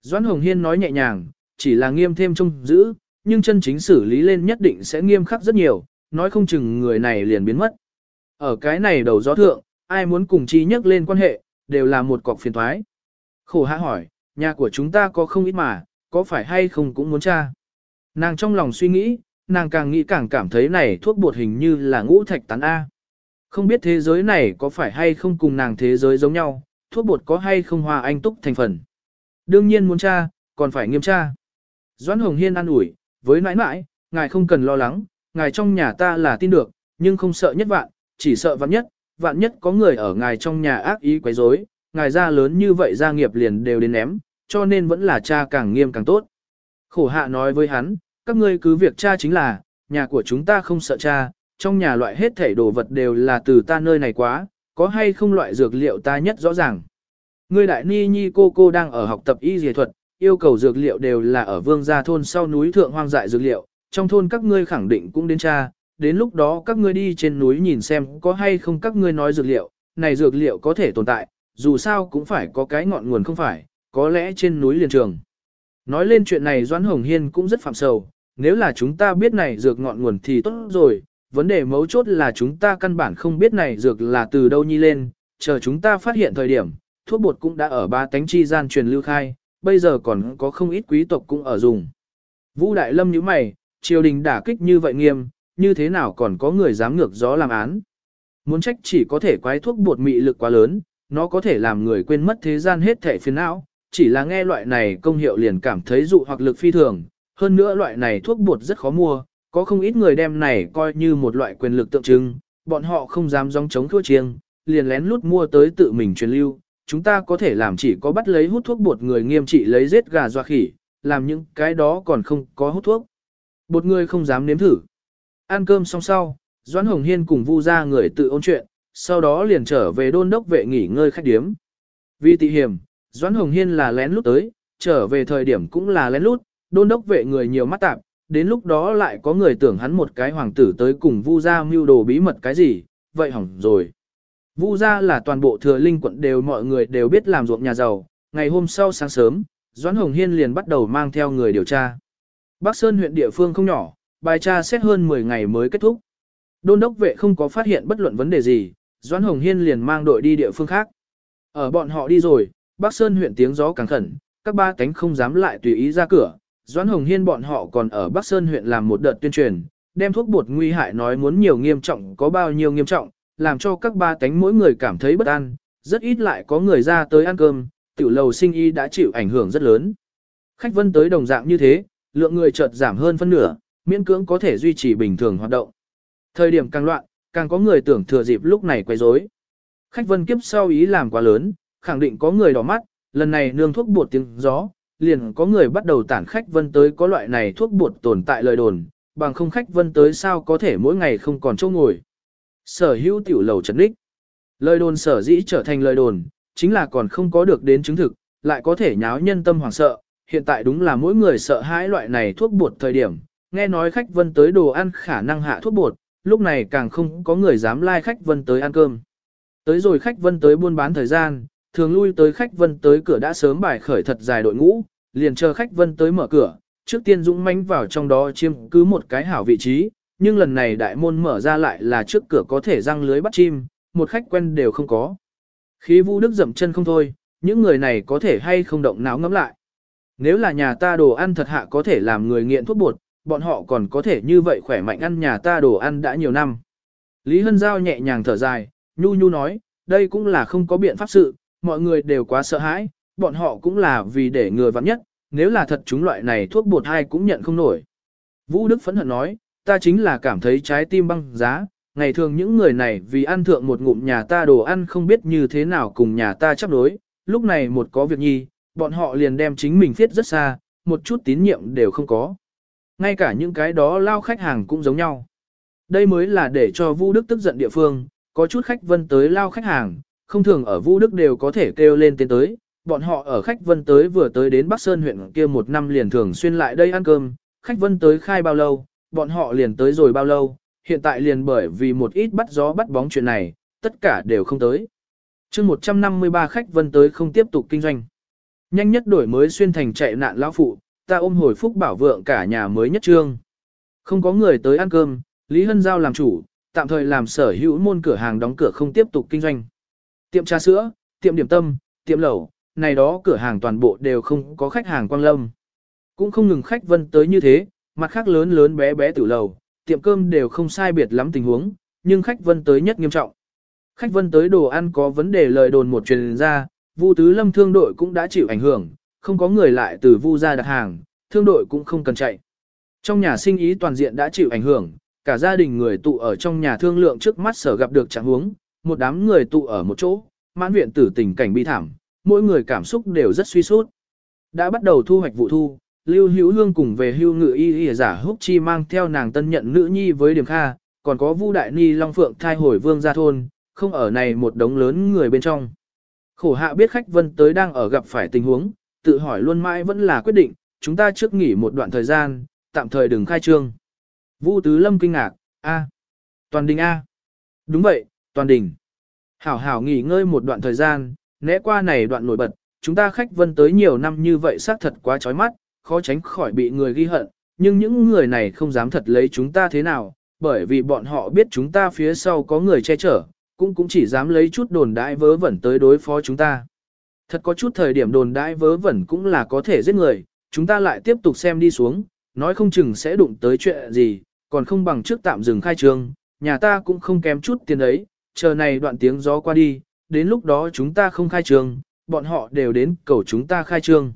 Doãn Hồng Hiên nói nhẹ nhàng, chỉ là nghiêm thêm trông giữ, nhưng chân chính xử lý lên nhất định sẽ nghiêm khắc rất nhiều, nói không chừng người này liền biến mất. Ở cái này đầu gió thượng, ai muốn cùng chi nhắc lên quan hệ, đều là một cọc phiền thoái. Khổ hạ hỏi, nhà của chúng ta có không ít mà, có phải hay không cũng muốn tra. Nàng trong lòng suy nghĩ, nàng càng nghĩ càng cảm thấy này thuốc bột hình như là ngũ thạch tán A. Không biết thế giới này có phải hay không cùng nàng thế giới giống nhau, thuốc bột có hay không hòa anh túc thành phần. Đương nhiên muốn tra, còn phải nghiêm tra. Doãn Hồng Hiên an ủi, với nãi nãi, ngài không cần lo lắng, ngài trong nhà ta là tin được, nhưng không sợ nhất vạn, chỉ sợ vạn nhất, vạn nhất có người ở ngài trong nhà ác ý quấy rối, ngài ra lớn như vậy gia nghiệp liền đều đến ném, cho nên vẫn là cha càng nghiêm càng tốt. Khổ hạ nói với hắn, các ngươi cứ việc cha chính là, nhà của chúng ta không sợ cha, trong nhà loại hết thảy đồ vật đều là từ ta nơi này quá, có hay không loại dược liệu ta nhất rõ ràng. Ngươi đại ni nhi cô cô đang ở học tập y dề thuật, yêu cầu dược liệu đều là ở vương gia thôn sau núi thượng hoang dại dược liệu, trong thôn các ngươi khẳng định cũng đến cha, đến lúc đó các ngươi đi trên núi nhìn xem có hay không các ngươi nói dược liệu, này dược liệu có thể tồn tại, dù sao cũng phải có cái ngọn nguồn không phải, có lẽ trên núi liền trường. Nói lên chuyện này Doãn Hồng Hiên cũng rất phạm sầu, nếu là chúng ta biết này dược ngọn nguồn thì tốt rồi, vấn đề mấu chốt là chúng ta căn bản không biết này dược là từ đâu nhi lên, chờ chúng ta phát hiện thời điểm, thuốc bột cũng đã ở ba tánh chi gian truyền lưu khai, bây giờ còn có không ít quý tộc cũng ở dùng. Vũ Đại Lâm như mày, triều đình đả kích như vậy nghiêm, như thế nào còn có người dám ngược gió làm án. Muốn trách chỉ có thể quái thuốc bột mị lực quá lớn, nó có thể làm người quên mất thế gian hết thể phiền não, chỉ là nghe loại này công hiệu liền cảm thấy dụ hoặc lực phi thường, hơn nữa loại này thuốc bột rất khó mua, có không ít người đem này coi như một loại quyền lực tượng trưng, bọn họ không dám dòng chống thua chiêng, liền lén lút mua tới tự mình truyền lưu, chúng ta có thể làm chỉ có bắt lấy hút thuốc bột người nghiêm trị lấy giết gà doa khỉ, làm những cái đó còn không có hút thuốc. Bột người không dám nếm thử. Ăn cơm xong sau, Doãn Hồng Hiên cùng Vu ra người tự ôn chuyện, sau đó liền trở về đôn đốc vệ nghỉ ngơi khách điếm. Vì tị hiểm, Doãn Hồng Hiên là lén lút tới, trở về thời điểm cũng là lén lút, đôn đốc vệ người nhiều mắt tạp, đến lúc đó lại có người tưởng hắn một cái hoàng tử tới cùng Vu gia mưu đồ bí mật cái gì, vậy hỏng rồi. Vu gia là toàn bộ thừa linh quận đều mọi người đều biết làm ruộng nhà giàu, ngày hôm sau sáng sớm, Doãn Hồng Hiên liền bắt đầu mang theo người điều tra. Bắc Sơn huyện địa phương không nhỏ, bài tra xét hơn 10 ngày mới kết thúc. Đôn đốc vệ không có phát hiện bất luận vấn đề gì, Doãn Hồng Hiên liền mang đội đi địa phương khác. Ở bọn họ đi rồi, Bắc Sơn huyện tiếng gió càng khẩn, các ba cánh không dám lại tùy ý ra cửa. Doãn Hồng Hiên bọn họ còn ở Bắc Sơn huyện làm một đợt tuyên truyền, đem thuốc bột nguy hại nói muốn nhiều nghiêm trọng có bao nhiêu nghiêm trọng, làm cho các ba cánh mỗi người cảm thấy bất an, rất ít lại có người ra tới ăn cơm, tiểu lầu sinh y đã chịu ảnh hưởng rất lớn. Khách vân tới đồng dạng như thế, lượng người chợt giảm hơn phân nửa, miễn cưỡng có thể duy trì bình thường hoạt động. Thời điểm càng loạn, càng có người tưởng thừa dịp lúc này quay rối. Khách vân kiếp sau ý làm quá lớn, khẳng định có người đỏ mắt, lần này nương thuốc bột tiếng gió, liền có người bắt đầu tản khách vân tới có loại này thuốc bột tồn tại lời đồn, bằng không khách vân tới sao có thể mỗi ngày không còn chỗ ngồi. Sở hữu tiểu lầu trấn đích. Lời đồn sở dĩ trở thành lời đồn, chính là còn không có được đến chứng thực, lại có thể nháo nhân tâm hoảng sợ. Hiện tại đúng là mỗi người sợ hãi loại này thuốc bột thời điểm, nghe nói khách vân tới đồ ăn khả năng hạ thuốc bột, lúc này càng không có người dám lai like khách vân tới ăn cơm. Tới rồi khách vân tới buôn bán thời gian, thường lui tới khách vân tới cửa đã sớm bài khởi thật dài đội ngũ, liền chờ khách vân tới mở cửa, trước tiên dũng mãnh vào trong đó chiêm cứ một cái hảo vị trí, nhưng lần này đại môn mở ra lại là trước cửa có thể răng lưới bắt chim, một khách quen đều không có. Khí Vũ Đức dậm chân không thôi, những người này có thể hay không động não ngẫm lại. Nếu là nhà ta đồ ăn thật hạ có thể làm người nghiện thuốc bột, bọn họ còn có thể như vậy khỏe mạnh ăn nhà ta đồ ăn đã nhiều năm. Lý Hân Giao nhẹ nhàng thở dài, nhu nhu nói, đây cũng là không có biện pháp sự, mọi người đều quá sợ hãi, bọn họ cũng là vì để người vắng nhất, nếu là thật chúng loại này thuốc bột hay cũng nhận không nổi. Vũ Đức phẫn hận nói, ta chính là cảm thấy trái tim băng giá, ngày thường những người này vì ăn thượng một ngụm nhà ta đồ ăn không biết như thế nào cùng nhà ta chấp đối, lúc này một có việc nhi, bọn họ liền đem chính mình viết rất xa, một chút tín nhiệm đều không có. Ngay cả những cái đó lao khách hàng cũng giống nhau. Đây mới là để cho Vu Đức tức giận địa phương, có chút khách vân tới lao khách hàng, không thường ở Vu Đức đều có thể kêu lên tên tới, bọn họ ở khách vân tới vừa tới đến Bắc Sơn huyện kia một năm liền thường xuyên lại đây ăn cơm, khách vân tới khai bao lâu, bọn họ liền tới rồi bao lâu, hiện tại liền bởi vì một ít bắt gió bắt bóng chuyện này, tất cả đều không tới. chương 153 khách vân tới không tiếp tục kinh doanh. Nhanh nhất đổi mới xuyên thành chạy nạn lão phụ, ta ôm hồi phúc bảo vượng cả nhà mới nhất trương. Không có người tới ăn cơm, Lý Hân Giao làm chủ, tạm thời làm sở hữu môn cửa hàng đóng cửa không tiếp tục kinh doanh. Tiệm trà sữa, tiệm điểm tâm, tiệm lẩu, này đó cửa hàng toàn bộ đều không có khách hàng quang lâm. Cũng không ngừng khách vân tới như thế, mặt khác lớn lớn bé bé tử lầu, tiệm cơm đều không sai biệt lắm tình huống, nhưng khách vân tới nhất nghiêm trọng. Khách vân tới đồ ăn có vấn đề lời đồn một truyền ra, Vu Tứ Lâm thương đội cũng đã chịu ảnh hưởng, không có người lại từ Vu ra đặt hàng, thương đội cũng không cần chạy. Trong nhà sinh ý toàn diện đã chịu ảnh hưởng, cả gia đình người tụ ở trong nhà thương lượng trước mắt sở gặp được trạng huống, một đám người tụ ở một chỗ, mãn viện tử tình cảnh bi thảm, mỗi người cảm xúc đều rất suy sút. Đã bắt đầu thu hoạch vụ thu, Lưu Hữu Hương cùng về hưu ngự y y giả húc chi mang theo nàng tân nhận nữ nhi với điểm kha, còn có Vu Đại Ni Long Phượng thai hồi vương gia thôn, không ở này một đống lớn người bên trong. Khổ hạ biết khách vân tới đang ở gặp phải tình huống, tự hỏi luôn mãi vẫn là quyết định, chúng ta trước nghỉ một đoạn thời gian, tạm thời đừng khai trương. Vu Tứ Lâm kinh ngạc, a, toàn đình a, đúng vậy, toàn đình. Hảo hảo nghỉ ngơi một đoạn thời gian, né qua này đoạn nổi bật, chúng ta khách vân tới nhiều năm như vậy xác thật quá chói mắt, khó tránh khỏi bị người ghi hận, nhưng những người này không dám thật lấy chúng ta thế nào, bởi vì bọn họ biết chúng ta phía sau có người che chở, cũng cũng chỉ dám lấy chút đồn đại vớ vẩn tới đối phó chúng ta. Thật có chút thời điểm đồn đại vớ vẩn cũng là có thể giết người, chúng ta lại tiếp tục xem đi xuống, nói không chừng sẽ đụng tới chuyện gì, còn không bằng trước tạm dừng khai trương, nhà ta cũng không kém chút tiền ấy, chờ này đoạn tiếng gió qua đi, đến lúc đó chúng ta không khai trương, bọn họ đều đến cầu chúng ta khai trương.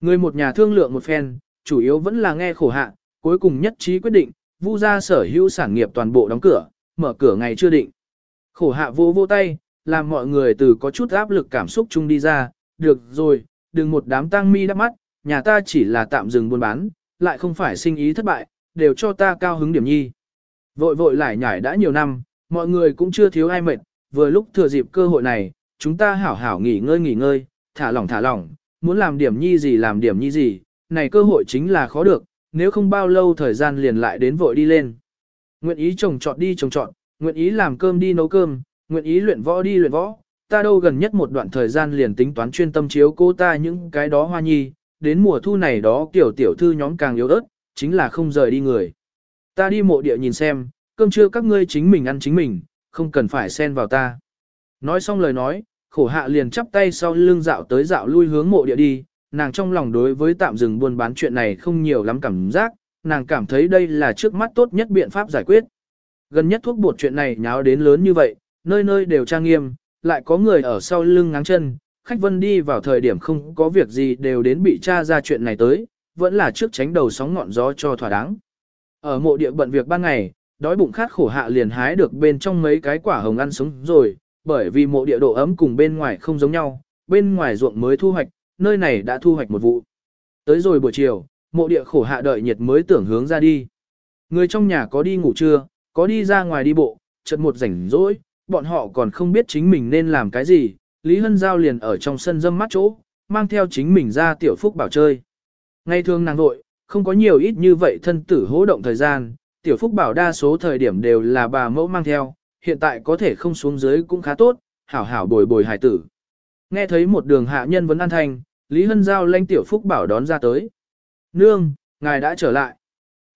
Người một nhà thương lượng một phen, chủ yếu vẫn là nghe khổ hạ, cuối cùng nhất trí quyết định, vu ra sở hữu sản nghiệp toàn bộ đóng cửa, mở cửa ngày chưa định. Khổ hạ vô vô tay, làm mọi người từ có chút áp lực cảm xúc chung đi ra, được rồi, đừng một đám tang mi đắp mắt, nhà ta chỉ là tạm dừng buôn bán, lại không phải sinh ý thất bại, đều cho ta cao hứng điểm nhi. Vội vội lại nhảy đã nhiều năm, mọi người cũng chưa thiếu ai mệt, vừa lúc thừa dịp cơ hội này, chúng ta hảo hảo nghỉ ngơi nghỉ ngơi, thả lỏng thả lỏng, muốn làm điểm nhi gì làm điểm nhi gì, này cơ hội chính là khó được, nếu không bao lâu thời gian liền lại đến vội đi lên. Nguyện ý trồng trọt đi trồng trọt, nguyện ý làm cơm đi nấu cơm, nguyện ý luyện võ đi luyện võ, ta đâu gần nhất một đoạn thời gian liền tính toán chuyên tâm chiếu cô ta những cái đó hoa nhi, đến mùa thu này đó tiểu tiểu thư nhóm càng yếu ớt, chính là không rời đi người. Ta đi mộ địa nhìn xem, cơm trưa các ngươi chính mình ăn chính mình, không cần phải xen vào ta. Nói xong lời nói, khổ hạ liền chắp tay sau lưng dạo tới dạo lui hướng mộ địa đi, nàng trong lòng đối với tạm dừng buôn bán chuyện này không nhiều lắm cảm giác, nàng cảm thấy đây là trước mắt tốt nhất biện pháp giải quyết. Gần nhất thuốc bột chuyện này nháo đến lớn như vậy, nơi nơi đều trang nghiêm, lại có người ở sau lưng ngáng chân, khách vân đi vào thời điểm không có việc gì đều đến bị tra ra chuyện này tới, vẫn là trước tránh đầu sóng ngọn gió cho thỏa đáng. Ở mộ địa bận việc ban ngày, đói bụng khát khổ hạ liền hái được bên trong mấy cái quả hồng ăn sống rồi, bởi vì mộ địa độ ấm cùng bên ngoài không giống nhau, bên ngoài ruộng mới thu hoạch, nơi này đã thu hoạch một vụ. Tới rồi buổi chiều, mộ địa khổ hạ đợi nhiệt mới tưởng hướng ra đi. Người trong nhà có đi ngủ trưa, có đi ra ngoài đi bộ, chợt một rảnh rỗi, bọn họ còn không biết chính mình nên làm cái gì, Lý Hân Giao liền ở trong sân dâm mắt chỗ, mang theo chính mình ra tiểu phúc bảo chơi. Ngay thường nàng vội, không có nhiều ít như vậy thân tử hỗ động thời gian, tiểu phúc bảo đa số thời điểm đều là bà mẫu mang theo, hiện tại có thể không xuống dưới cũng khá tốt, hảo hảo bồi bồi hài tử. Nghe thấy một đường hạ nhân vấn an thành, Lý Hân Giao lanh tiểu phúc bảo đón ra tới. Nương, ngài đã trở lại.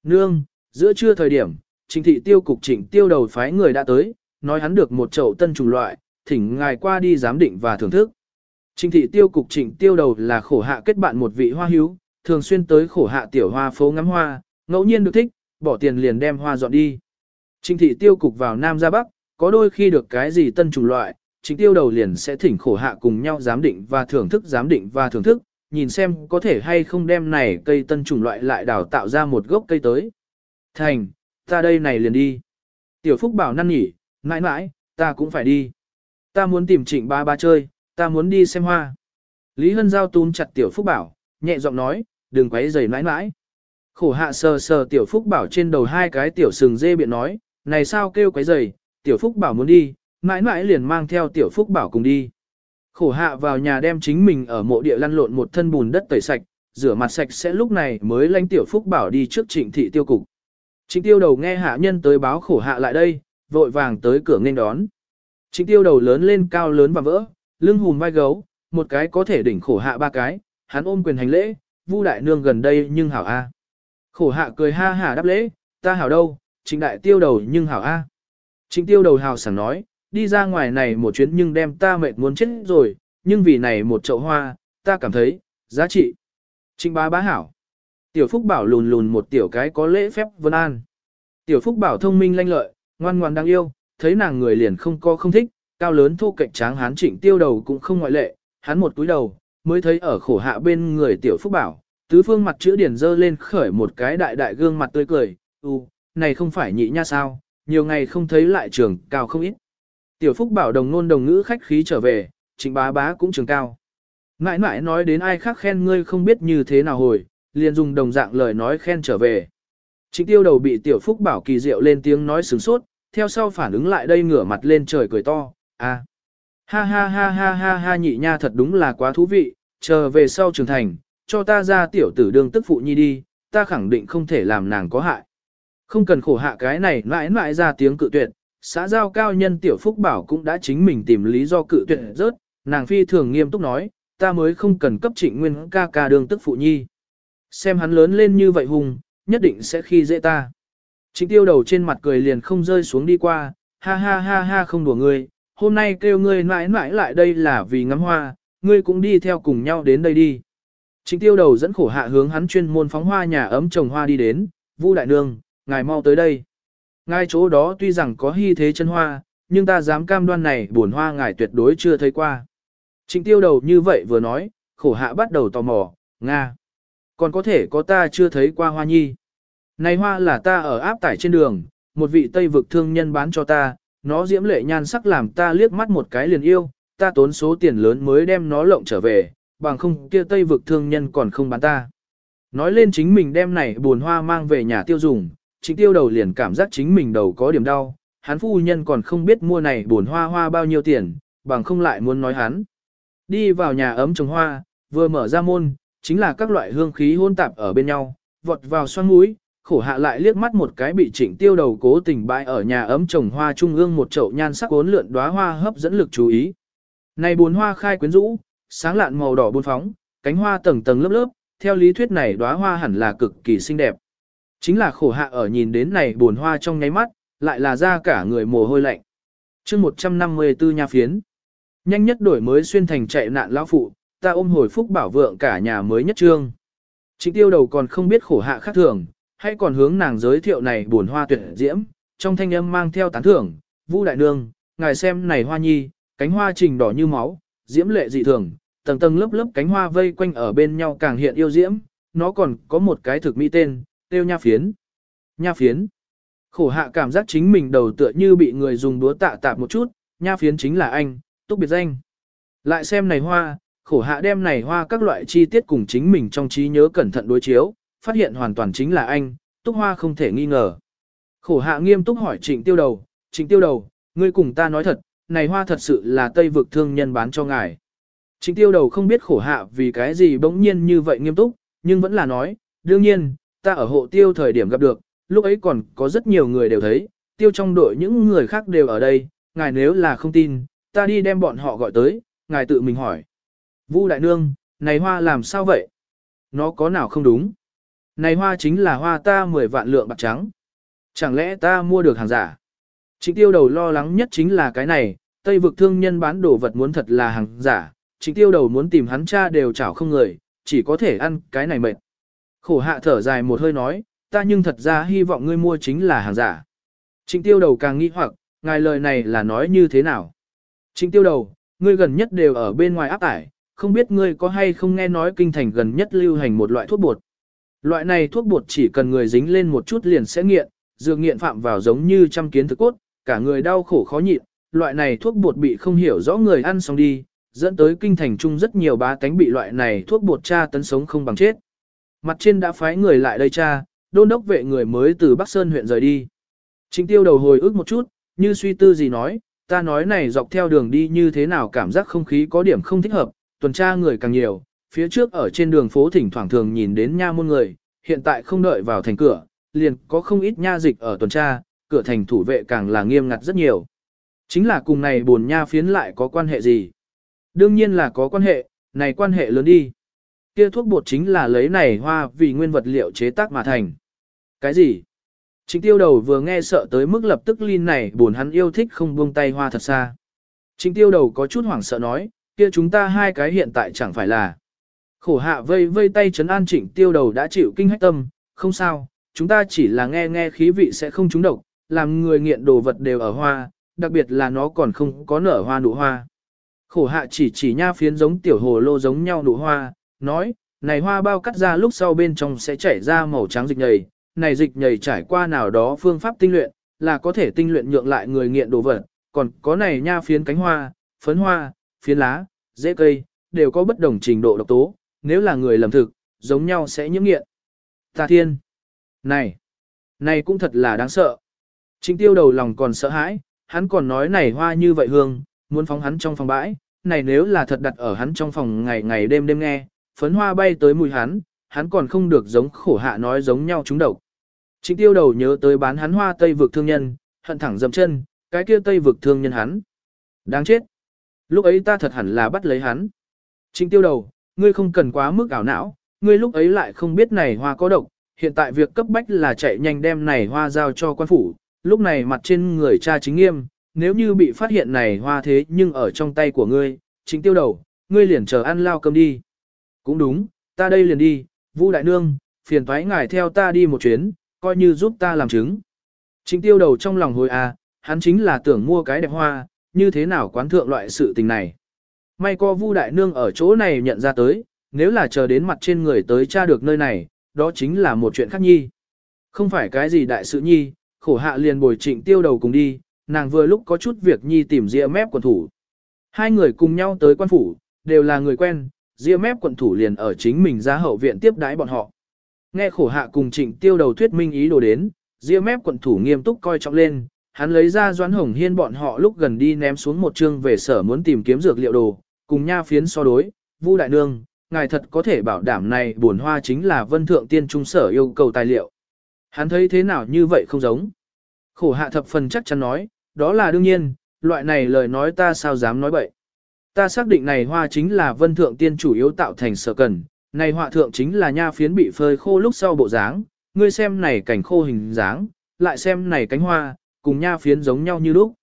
Nương, giữa trưa thời điểm, trình thị tiêu cục chỉnh tiêu đầu phái người đã tới, nói hắn được một chậu tân chủng loại, thỉnh ngài qua đi giám định và thưởng thức. Trình thị tiêu cục trịnh tiêu đầu là khổ hạ kết bạn một vị hoa hữu, thường xuyên tới khổ hạ tiểu hoa phố ngắm hoa, ngẫu nhiên được thích, bỏ tiền liền đem hoa dọn đi. Trình thị tiêu cục vào Nam ra Bắc, có đôi khi được cái gì tân chủng loại, Trịnh tiêu đầu liền sẽ thỉnh khổ hạ cùng nhau giám định và thưởng thức giám định và thưởng thức, nhìn xem có thể hay không đem này cây tân chủng loại lại đào tạo ra một gốc cây tới. Thành, ta đây này liền đi. Tiểu Phúc bảo năn nhỉ, mãi mãi, ta cũng phải đi. Ta muốn tìm trịnh ba ba chơi, ta muốn đi xem hoa. Lý Hân Giao túm chặt Tiểu Phúc Bảo, nhẹ giọng nói, đừng quấy rầy mãi mãi. Khổ hạ sờ sờ Tiểu Phúc Bảo trên đầu hai cái tiểu sừng dê biện nói, này sao kêu quấy rầy, Tiểu Phúc Bảo muốn đi, mãi mãi liền mang theo Tiểu Phúc Bảo cùng đi. Khổ hạ vào nhà đem chính mình ở mộ địa lăn lộn một thân bùn đất tẩy sạch, rửa mặt sạch sẽ lúc này mới lanh Tiểu Phúc Bảo đi trước trịnh thị tiêu cục. Trịnh tiêu đầu nghe hạ nhân tới báo khổ hạ lại đây, vội vàng tới cửa nghênh đón. Trịnh tiêu đầu lớn lên cao lớn và vỡ, lưng hùm vai gấu, một cái có thể đỉnh khổ hạ ba cái, hắn ôm quyền hành lễ, vu đại nương gần đây nhưng hảo a. Khổ hạ cười ha hả đáp lễ, ta hảo đâu, trịnh đại tiêu đầu nhưng hảo a. Trịnh tiêu đầu hào sảng nói, đi ra ngoài này một chuyến nhưng đem ta mệt muốn chết rồi, nhưng vì này một chậu hoa, ta cảm thấy, giá trị. Trịnh bá bá hảo. Tiểu Phúc Bảo lùn lùn một tiểu cái có lễ phép vân an. Tiểu Phúc Bảo thông minh lanh lợi, ngoan ngoan đáng yêu, thấy nàng người liền không có không thích, cao lớn thu cạnh tráng hán trịnh tiêu đầu cũng không ngoại lệ, hắn một túi đầu, mới thấy ở khổ hạ bên người tiểu phúc bảo, tứ phương mặt chữ điển dơ lên khởi một cái đại đại gương mặt tươi cười, u, này không phải nhị nha sao, nhiều ngày không thấy lại trường cao không ít. Tiểu phúc bảo đồng nôn đồng ngữ khách khí trở về, trịnh bá bá cũng trường cao. Ngại ngại nói đến ai khác khen ngươi không biết như thế nào hồi, liền dùng đồng dạng lời nói khen trở về. Trịnh tiêu đầu bị tiểu phúc bảo kỳ diệu lên tiếng nói sướng sốt, theo sau phản ứng lại đây ngửa mặt lên trời cười to, à. Ha ha ha ha ha ha nhị nha thật đúng là quá thú vị, chờ về sau trưởng thành, cho ta ra tiểu tử đương tức phụ nhi đi, ta khẳng định không thể làm nàng có hại. Không cần khổ hạ cái này mãi mãi ra tiếng cự tuyệt, xã giao cao nhân tiểu phúc bảo cũng đã chính mình tìm lý do cự tuyệt rớt, nàng phi thường nghiêm túc nói, ta mới không cần cấp trịnh nguyên ca ca đương tức phụ nhi. Xem hắn lớn lên như vậy hùng, nhất định sẽ khi dễ ta. Trịnh tiêu đầu trên mặt cười liền không rơi xuống đi qua, ha ha ha ha không đùa ngươi, hôm nay kêu ngươi mãi mãi lại đây là vì ngắm hoa, ngươi cũng đi theo cùng nhau đến đây đi. Trịnh tiêu đầu dẫn khổ hạ hướng hắn chuyên môn phóng hoa nhà ấm trồng hoa đi đến, Vu đại nương, ngài mau tới đây. Ngay chỗ đó tuy rằng có hy thế chân hoa, nhưng ta dám cam đoan này buồn hoa ngài tuyệt đối chưa thấy qua. Trịnh tiêu đầu như vậy vừa nói, khổ hạ bắt đầu tò mò, Nga. Còn có thể có ta chưa thấy qua hoa nhi. Này hoa là ta ở áp tải trên đường, một vị Tây vực thương nhân bán cho ta, nó diễm lệ nhan sắc làm ta liếc mắt một cái liền yêu, ta tốn số tiền lớn mới đem nó lộng trở về, bằng không kia Tây vực thương nhân còn không bán ta. Nói lên chính mình đem này buồn hoa mang về nhà tiêu dùng, chính tiêu đầu liền cảm giác chính mình đầu có điểm đau, hắn phu nhân còn không biết mua này buồn hoa hoa bao nhiêu tiền, bằng không lại muốn nói hắn. Đi vào nhà ấm trồng hoa, vừa mở ra môn, chính là các loại hương khí hôn tạp ở bên nhau, vọt vào xoan mũi, khổ hạ lại liếc mắt một cái bị trịnh tiêu đầu cố tình bãi ở nhà ấm trồng hoa trung ương một chậu nhan sắc cuốn lượn đóa hoa hấp dẫn lực chú ý. Này bốn hoa khai quyến rũ, sáng lạn màu đỏ buôn phóng, cánh hoa tầng tầng lớp lớp, theo lý thuyết này đóa hoa hẳn là cực kỳ xinh đẹp. Chính là khổ hạ ở nhìn đến này buồn hoa trong nháy mắt, lại là ra cả người mồ hôi lạnh. chương 154 nha phiến. Nhanh nhất đổi mới xuyên thành chạy nạn lão phụ, ta ôm hồi phúc bảo vượng cả nhà mới nhất trương. Trịnh tiêu đầu còn không biết khổ hạ khác thường, hay còn hướng nàng giới thiệu này buồn hoa tuyệt diễm, trong thanh âm mang theo tán thưởng, Vu đại nương, ngài xem này hoa nhi, cánh hoa trình đỏ như máu, diễm lệ dị thường, tầng tầng lớp lớp cánh hoa vây quanh ở bên nhau càng hiện yêu diễm, nó còn có một cái thực mỹ tên, tiêu nha phiến. Nha phiến. Khổ hạ cảm giác chính mình đầu tựa như bị người dùng đúa tạ tạp một chút, nha phiến chính là anh, túc biệt danh. Lại xem này hoa, khổ hạ đem này hoa các loại chi tiết cùng chính mình trong trí nhớ cẩn thận đối chiếu, phát hiện hoàn toàn chính là anh, túc hoa không thể nghi ngờ. Khổ hạ nghiêm túc hỏi trịnh tiêu đầu, trịnh tiêu đầu, ngươi cùng ta nói thật, này hoa thật sự là tây vực thương nhân bán cho ngài. Trịnh tiêu đầu không biết khổ hạ vì cái gì bỗng nhiên như vậy nghiêm túc, nhưng vẫn là nói, đương nhiên, ta ở hộ tiêu thời điểm gặp được, lúc ấy còn có rất nhiều người đều thấy, tiêu trong đội những người khác đều ở đây, ngài nếu là không tin, ta đi đem bọn họ gọi tới, ngài tự mình hỏi. Vu đại nương, này hoa làm sao vậy? Nó có nào không đúng? Này hoa chính là hoa ta 10 vạn lượng bạc trắng. Chẳng lẽ ta mua được hàng giả? Trịnh tiêu đầu lo lắng nhất chính là cái này, Tây vực thương nhân bán đồ vật muốn thật là hàng giả, trịnh tiêu đầu muốn tìm hắn cha đều chảo không người, chỉ có thể ăn cái này mệt. Khổ hạ thở dài một hơi nói, ta nhưng thật ra hy vọng ngươi mua chính là hàng giả. Trịnh tiêu đầu càng nghĩ hoặc, ngài lời này là nói như thế nào? Trịnh tiêu đầu, ngươi gần nhất đều ở bên ngoài áp tải, không biết ngươi có hay không nghe nói kinh thành gần nhất lưu hành một loại thuốc bột. Loại này thuốc bột chỉ cần người dính lên một chút liền sẽ nghiện, dược nghiện phạm vào giống như trăm kiến thực cốt, cả người đau khổ khó nhịn, loại này thuốc bột bị không hiểu rõ người ăn xong đi, dẫn tới kinh thành chung rất nhiều bá tánh bị loại này thuốc bột cha tấn sống không bằng chết. Mặt trên đã phái người lại đây cha, đôn đốc vệ người mới từ Bắc Sơn huyện rời đi. Trịnh tiêu đầu hồi ức một chút, như suy tư gì nói, ta nói này dọc theo đường đi như thế nào cảm giác không khí có điểm không thích hợp, tuần tra người càng nhiều, phía trước ở trên đường phố thỉnh thoảng thường nhìn đến nha môn người, hiện tại không đợi vào thành cửa, liền có không ít nha dịch ở tuần tra, cửa thành thủ vệ càng là nghiêm ngặt rất nhiều. Chính là cùng này buồn nha phiến lại có quan hệ gì? Đương nhiên là có quan hệ, này quan hệ lớn đi. Kia thuốc bột chính là lấy này hoa vì nguyên vật liệu chế tác mà thành. Cái gì? Trịnh tiêu đầu vừa nghe sợ tới mức lập tức linh này buồn hắn yêu thích không buông tay hoa thật xa. Trịnh tiêu đầu có chút hoảng sợ nói, kia chúng ta hai cái hiện tại chẳng phải là. Khổ hạ vây vây tay chấn an trịnh tiêu đầu đã chịu kinh hách tâm, không sao, chúng ta chỉ là nghe nghe khí vị sẽ không trúng độc, làm người nghiện đồ vật đều ở hoa, đặc biệt là nó còn không có nở hoa nụ hoa. Khổ hạ chỉ chỉ nha phiến giống tiểu hồ lô giống nhau nụ hoa, nói, này hoa bao cắt ra lúc sau bên trong sẽ chảy ra màu trắng dịch nhầy, này dịch nhầy trải qua nào đó phương pháp tinh luyện, là có thể tinh luyện nhượng lại người nghiện đồ vật, còn có này nha phiến cánh hoa, phấn hoa, phiến lá, rễ cây, đều có bất đồng trình độ độc tố, nếu là người lầm thực, giống nhau sẽ nhiễm nghiện. Ta thiên! Này! Này cũng thật là đáng sợ. Trịnh tiêu đầu lòng còn sợ hãi, hắn còn nói này hoa như vậy hương, muốn phóng hắn trong phòng bãi, này nếu là thật đặt ở hắn trong phòng ngày ngày đêm đêm nghe, phấn hoa bay tới mùi hắn, hắn còn không được giống khổ hạ nói giống nhau chúng độc. Trịnh tiêu đầu nhớ tới bán hắn hoa tây vực thương nhân, hận thẳng dầm chân, cái kia tây vực thương nhân hắn. Đáng chết. Lúc ấy ta thật hẳn là bắt lấy hắn. Trịnh tiêu đầu, ngươi không cần quá mức ảo não, ngươi lúc ấy lại không biết này hoa có độc, hiện tại việc cấp bách là chạy nhanh đem này hoa giao cho quan phủ, lúc này mặt trên người cha chính nghiêm, nếu như bị phát hiện này hoa thế nhưng ở trong tay của ngươi, chính tiêu đầu, ngươi liền chờ ăn lao cơm đi. Cũng đúng, ta đây liền đi, Vu đại nương, phiền thoái ngài theo ta đi một chuyến, coi như giúp ta làm chứng. Chính tiêu đầu trong lòng hồi à, hắn chính là tưởng mua cái đẹp hoa, như thế nào quán thượng loại sự tình này. May có Vu đại nương ở chỗ này nhận ra tới, nếu là chờ đến mặt trên người tới tra được nơi này, đó chính là một chuyện khác nhi. Không phải cái gì đại sự nhi, khổ hạ liền bồi trịnh tiêu đầu cùng đi, nàng vừa lúc có chút việc nhi tìm ria mép quần thủ. Hai người cùng nhau tới quan phủ, đều là người quen, ria mép quận thủ liền ở chính mình ra hậu viện tiếp đái bọn họ. Nghe khổ hạ cùng trịnh tiêu đầu thuyết minh ý đồ đến, ria mép quận thủ nghiêm túc coi trọng lên, hắn lấy ra doãn hồng hiên bọn họ lúc gần đi ném xuống một chương về sở muốn tìm kiếm dược liệu đồ, cùng nha phiến so đối, vu đại nương, ngài thật có thể bảo đảm này buồn hoa chính là vân thượng tiên trung sở yêu cầu tài liệu. Hắn thấy thế nào như vậy không giống. Khổ hạ thập phần chắc chắn nói, đó là đương nhiên, loại này lời nói ta sao dám nói bậy. Ta xác định này hoa chính là vân thượng tiên chủ yếu tạo thành sở cần, này họa thượng chính là nha phiến bị phơi khô lúc sau bộ dáng, ngươi xem này cảnh khô hình dáng, lại xem này cánh hoa, cùng nha phiến giống nhau như lúc.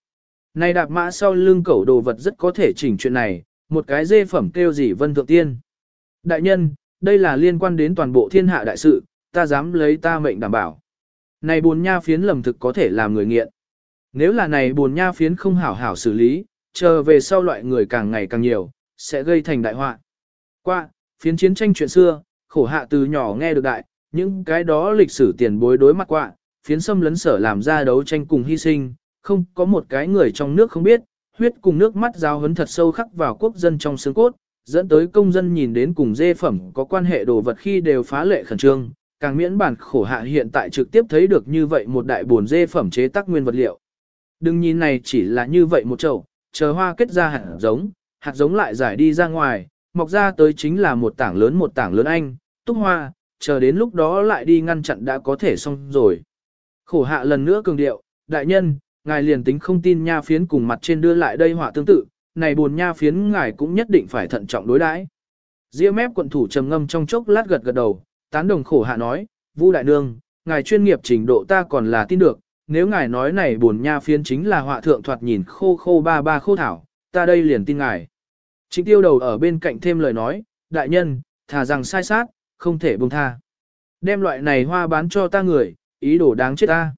Này đạp mã sau lưng cẩu đồ vật rất có thể chỉnh chuyện này, một cái dê phẩm kêu gì vân thượng tiên. Đại nhân, đây là liên quan đến toàn bộ thiên hạ đại sự, ta dám lấy ta mệnh đảm bảo. Này buồn nha phiến lầm thực có thể làm người nghiện. Nếu là này buồn nha phiến không hảo hảo xử lý, chờ về sau loại người càng ngày càng nhiều, sẽ gây thành đại họa. Qua, phiến chiến tranh chuyện xưa, khổ hạ từ nhỏ nghe được đại, những cái đó lịch sử tiền bối đối mặt quạ phiến xâm lấn sở làm ra đấu tranh cùng hy sinh, không có một cái người trong nước không biết, huyết cùng nước mắt giao hấn thật sâu khắc vào quốc dân trong xương cốt, dẫn tới công dân nhìn đến cùng dê phẩm có quan hệ đồ vật khi đều phá lệ khẩn trương, càng miễn bản khổ hạ hiện tại trực tiếp thấy được như vậy một đại buồn dê phẩm chế tác nguyên vật liệu. Đừng nhìn này chỉ là như vậy một chậu, chờ hoa kết ra hạt giống, hạt giống lại giải đi ra ngoài, mọc ra tới chính là một tảng lớn một tảng lớn anh, túc hoa, chờ đến lúc đó lại đi ngăn chặn đã có thể xong rồi. Khổ hạ lần nữa cường điệu, đại nhân, ngài liền tính không tin nha phiến cùng mặt trên đưa lại đây họa tương tự, này buồn nha phiến ngài cũng nhất định phải thận trọng đối đãi. Diễm mép quận thủ trầm ngâm trong chốc lát gật gật đầu, tán đồng khổ hạ nói, Vu đại nương, ngài chuyên nghiệp trình độ ta còn là tin được, nếu ngài nói này buồn nha phiến chính là họa thượng thoạt nhìn khô khô ba ba khô thảo, ta đây liền tin ngài. Trịnh tiêu đầu ở bên cạnh thêm lời nói, đại nhân, thà rằng sai sát, không thể buông tha. Đem loại này hoa bán cho ta người, ý đồ đáng chết ta.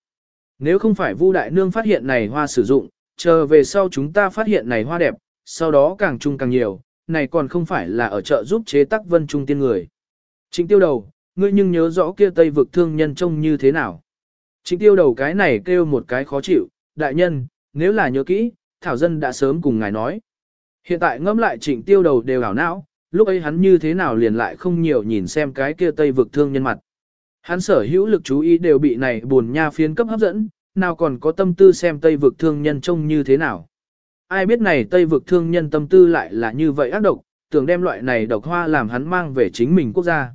Nếu không phải Vu đại nương phát hiện này hoa sử dụng, chờ về sau chúng ta phát hiện này hoa đẹp, sau đó càng chung càng nhiều, này còn không phải là ở chợ giúp chế tác vân trung tiên người. Trịnh tiêu đầu, ngươi nhưng nhớ rõ kia tây vực thương nhân trông như thế nào. Trịnh tiêu đầu cái này kêu một cái khó chịu, đại nhân, nếu là nhớ kỹ, Thảo Dân đã sớm cùng ngài nói. Hiện tại ngẫm lại trịnh tiêu đầu đều ảo não, lúc ấy hắn như thế nào liền lại không nhiều nhìn xem cái kia tây vực thương nhân mặt. Hắn sở hữu lực chú ý đều bị này buồn nha phiến cấp hấp dẫn, nào còn có tâm tư xem tây vực thương nhân trông như thế nào. Ai biết này tây vực thương nhân tâm tư lại là như vậy ác độc, tưởng đem loại này độc hoa làm hắn mang về chính mình quốc gia.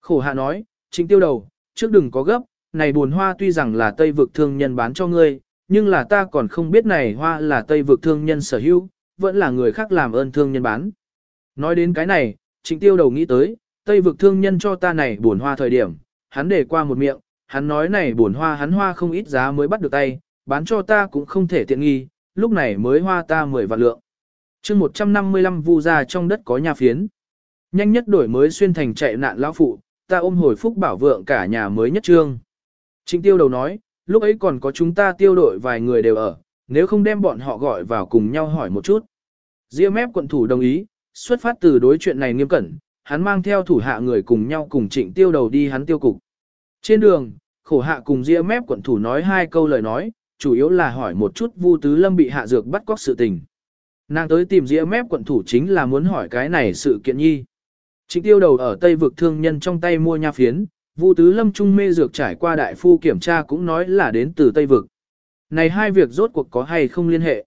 Khổ hạ nói, chính tiêu đầu, trước đừng có gấp, này buồn hoa tuy rằng là Tây vực thương nhân bán cho ngươi, nhưng là ta còn không biết này hoa là Tây vực thương nhân sở hữu, vẫn là người khác làm ơn thương nhân bán. Nói đến cái này, chính tiêu đầu nghĩ tới, Tây vực thương nhân cho ta này buồn hoa thời điểm, hắn để qua một miệng, hắn nói này buồn hoa hắn hoa không ít giá mới bắt được tay, bán cho ta cũng không thể tiện nghi, lúc này mới hoa ta 10 vạn lượng. chương 155 vu ra trong đất có nhà phiến. Nhanh nhất đổi mới xuyên thành chạy nạn lão phụ, ta ôm hồi phúc bảo vượng cả nhà mới nhất trương. Trịnh tiêu đầu nói, lúc ấy còn có chúng ta tiêu đội vài người đều ở, nếu không đem bọn họ gọi vào cùng nhau hỏi một chút. Diêm mép quận thủ đồng ý, xuất phát từ đối chuyện này nghiêm cẩn, hắn mang theo thủ hạ người cùng nhau cùng trịnh tiêu đầu đi hắn tiêu cục. Trên đường, khổ hạ cùng ria mép quận thủ nói hai câu lời nói, chủ yếu là hỏi một chút Vu Tứ Lâm bị hạ dược bắt cóc sự tình. Nàng tới tìm ria mép quận thủ chính là muốn hỏi cái này sự kiện nhi. Trịnh tiêu đầu ở Tây vực thương nhân trong tay mua nha phiến, Vu Tứ Lâm Trung mê dược trải qua đại phu kiểm tra cũng nói là đến từ Tây Vực. Này hai việc rốt cuộc có hay không liên hệ.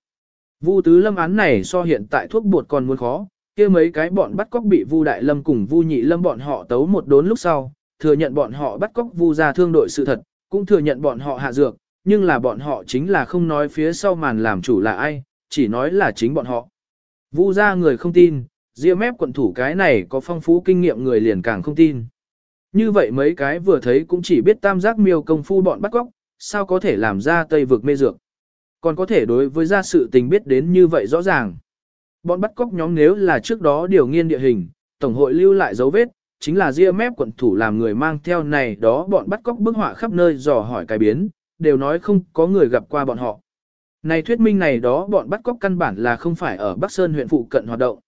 Vu Tứ Lâm án này so hiện tại thuốc bột còn muốn khó, kia mấy cái bọn bắt cóc bị Vu Đại Lâm cùng Vu Nhị Lâm bọn họ tấu một đốn lúc sau, thừa nhận bọn họ bắt cóc Vu gia thương đội sự thật, cũng thừa nhận bọn họ hạ dược, nhưng là bọn họ chính là không nói phía sau màn làm chủ là ai, chỉ nói là chính bọn họ. Vu gia người không tin, Diêm mép quận thủ cái này có phong phú kinh nghiệm người liền càng không tin. như vậy mấy cái vừa thấy cũng chỉ biết tam giác miêu công phu bọn bắt cóc sao có thể làm ra tây vực mê dược. Còn có thể đối với gia sự tình biết đến như vậy rõ ràng. Bọn bắt cóc nhóm nếu là trước đó điều nghiên địa hình, Tổng hội lưu lại dấu vết, chính là ria mép quận thủ làm người mang theo này đó bọn bắt cóc bức họa khắp nơi dò hỏi cái biến, đều nói không có người gặp qua bọn họ. Này thuyết minh này đó bọn bắt cóc căn bản là không phải ở Bắc Sơn huyện phụ cận hoạt động.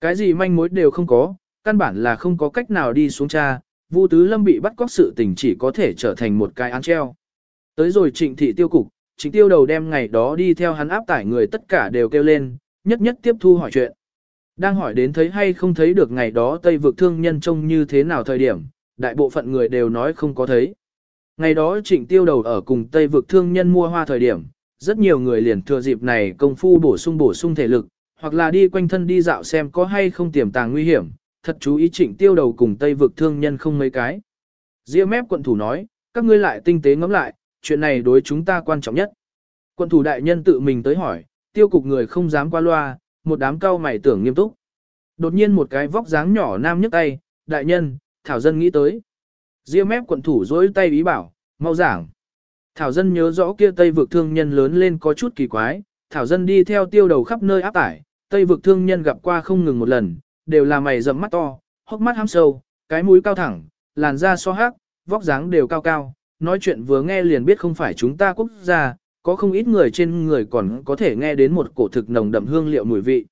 Cái gì manh mối đều không có, căn bản là không có cách nào đi xuống cha, Vu Tứ Lâm bị bắt cóc sự tình chỉ có thể trở thành một cái án treo. Tới rồi trịnh thị tiêu cục, trịnh tiêu đầu đem ngày đó đi theo hắn áp tải người tất cả đều kêu lên, nhất nhất tiếp thu hỏi chuyện. Đang hỏi đến thấy hay không thấy được ngày đó Tây vực thương nhân trông như thế nào thời điểm, đại bộ phận người đều nói không có thấy. Ngày đó trịnh tiêu đầu ở cùng Tây vực thương nhân mua hoa thời điểm, rất nhiều người liền thừa dịp này công phu bổ sung bổ sung thể lực, hoặc là đi quanh thân đi dạo xem có hay không tiềm tàng nguy hiểm, thật chú ý trịnh tiêu đầu cùng Tây vực thương nhân không mấy cái. Diễm mép quận thủ nói, các ngươi lại tinh tế ngẫm lại, chuyện này đối chúng ta quan trọng nhất. Quận thủ đại nhân tự mình tới hỏi, tiêu cục người không dám qua loa, một đám cao mày tưởng nghiêm túc. Đột nhiên một cái vóc dáng nhỏ nam nhấc tay, đại nhân, Thảo Dân nghĩ tới. ria mép quận thủ dối tay ý bảo, mau giảng. Thảo Dân nhớ rõ kia Tây vực thương nhân lớn lên có chút kỳ quái, Thảo Dân đi theo tiêu đầu khắp nơi áp tải, Tây vực thương nhân gặp qua không ngừng một lần, đều là mày rậm mắt to, hốc mắt hăm sâu, cái mũi cao thẳng, làn da so hắc, vóc dáng đều cao cao, nói chuyện vừa nghe liền biết không phải chúng ta quốc gia, có không ít người trên người còn có thể nghe đến một cổ thực nồng đậm hương liệu mùi vị.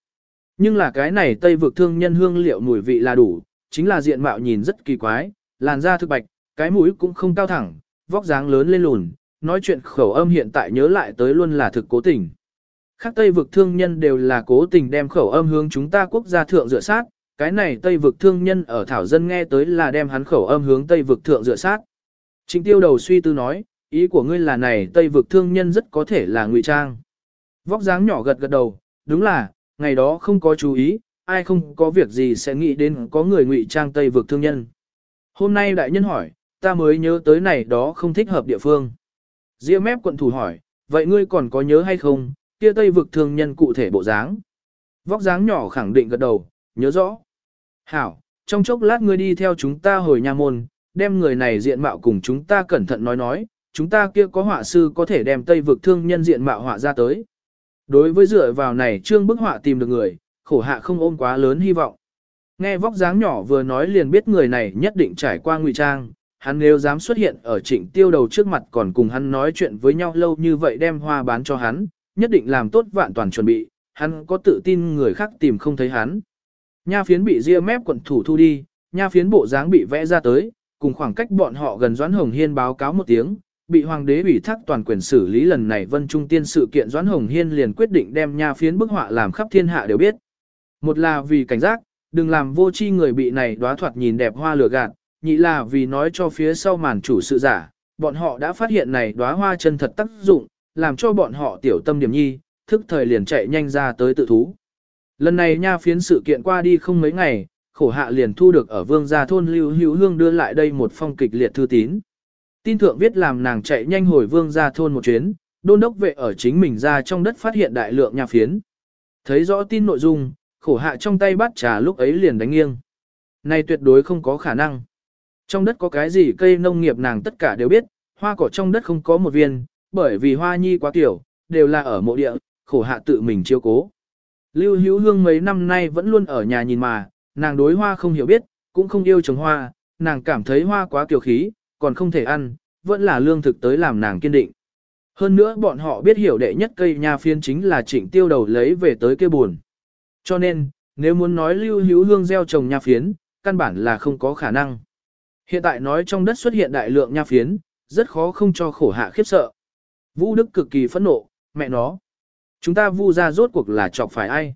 Nhưng là cái này Tây vực thương nhân hương liệu mùi vị là đủ, chính là diện mạo nhìn rất kỳ quái, làn da thực bạch, cái mũi cũng không cao thẳng, vóc dáng lớn lên lùn, nói chuyện khẩu âm hiện tại nhớ lại tới luôn là thực cố tình. Khác Tây vực thương nhân đều là cố tình đem khẩu âm hướng chúng ta quốc gia thượng dựa sát, cái này Tây vực thương nhân ở Thảo Dân nghe tới là đem hắn khẩu âm hướng Tây vực thượng dựa sát. Trịnh tiêu đầu suy tư nói, ý của ngươi là này Tây vực thương nhân rất có thể là ngụy trang. Vóc dáng nhỏ gật gật đầu, đúng là, ngày đó không có chú ý, ai không có việc gì sẽ nghĩ đến có người ngụy trang Tây vực thương nhân. Hôm nay đại nhân hỏi, ta mới nhớ tới này đó không thích hợp địa phương. Diễm mép quận thủ hỏi, vậy ngươi còn có nhớ hay không, kia Tây vực thương nhân cụ thể bộ dáng. Vóc dáng nhỏ khẳng định gật đầu, nhớ rõ. Hảo, trong chốc lát ngươi đi theo chúng ta hồi nhà môn, đem người này diện mạo cùng chúng ta cẩn thận nói nói, chúng ta kia có họa sư có thể đem Tây vực thương nhân diện mạo họa ra tới. Đối với dựa vào này trương bức họa tìm được người, khổ hạ không ôm quá lớn hy vọng. Nghe vóc dáng nhỏ vừa nói liền biết người này nhất định trải qua ngụy trang, hắn nếu dám xuất hiện ở trịnh tiêu đầu trước mặt còn cùng hắn nói chuyện với nhau lâu như vậy đem hoa bán cho hắn, nhất định làm tốt vạn toàn chuẩn bị, hắn có tự tin người khác tìm không thấy hắn. Nha phiến bị ria mép quận thủ thu đi, nha phiến bộ dáng bị vẽ ra tới, cùng khoảng cách bọn họ gần Doãn Hồng Hiên báo cáo một tiếng, bị hoàng đế ủy thác toàn quyền xử lý lần này Vân Trung Tiên sự kiện Doãn Hồng Hiên liền quyết định đem nha phiến bức họa làm khắp thiên hạ đều biết. Một là vì cảnh giác, đừng làm vô tri người bị này đóa thoạt nhìn đẹp hoa lửa gạt, nhị là vì nói cho phía sau màn chủ sự giả, bọn họ đã phát hiện này đóa hoa chân thật tác dụng, làm cho bọn họ tiểu tâm điểm nhi, thức thời liền chạy nhanh ra tới tự thú. Lần này nha phiến sự kiện qua đi không mấy ngày, khổ hạ liền thu được ở vương gia thôn lưu hữu hương đưa lại đây một phong kịch liệt thư tín. Tin thượng viết làm nàng chạy nhanh hồi vương ra thôn một chuyến, đôn đốc vệ ở chính mình ra trong đất phát hiện đại lượng nha phiến. Thấy rõ tin nội dung, khổ hạ trong tay bắt trà lúc ấy liền đánh nghiêng. Này tuyệt đối không có khả năng. Trong đất có cái gì cây nông nghiệp nàng tất cả đều biết, hoa cỏ trong đất không có một viên, bởi vì hoa nhi quá tiểu, đều là ở mộ địa, khổ hạ tự mình chiêu cố. Lưu Hữu Hương mấy năm nay vẫn luôn ở nhà nhìn mà, nàng đối hoa không hiểu biết, cũng không yêu trồng hoa, nàng cảm thấy hoa quá kiều khí, còn không thể ăn, vẫn là lương thực tới làm nàng kiên định. Hơn nữa bọn họ biết hiểu đệ nhất cây nha phiên chính là trịnh tiêu đầu lấy về tới kia buồn. Cho nên, nếu muốn nói lưu hữu hương gieo trồng nha phiến, căn bản là không có khả năng. Hiện tại nói trong đất xuất hiện đại lượng nha phiến, rất khó không cho khổ hạ khiếp sợ. Vũ Đức cực kỳ phẫn nộ, mẹ nó. Chúng ta vu ra rốt cuộc là chọc phải ai?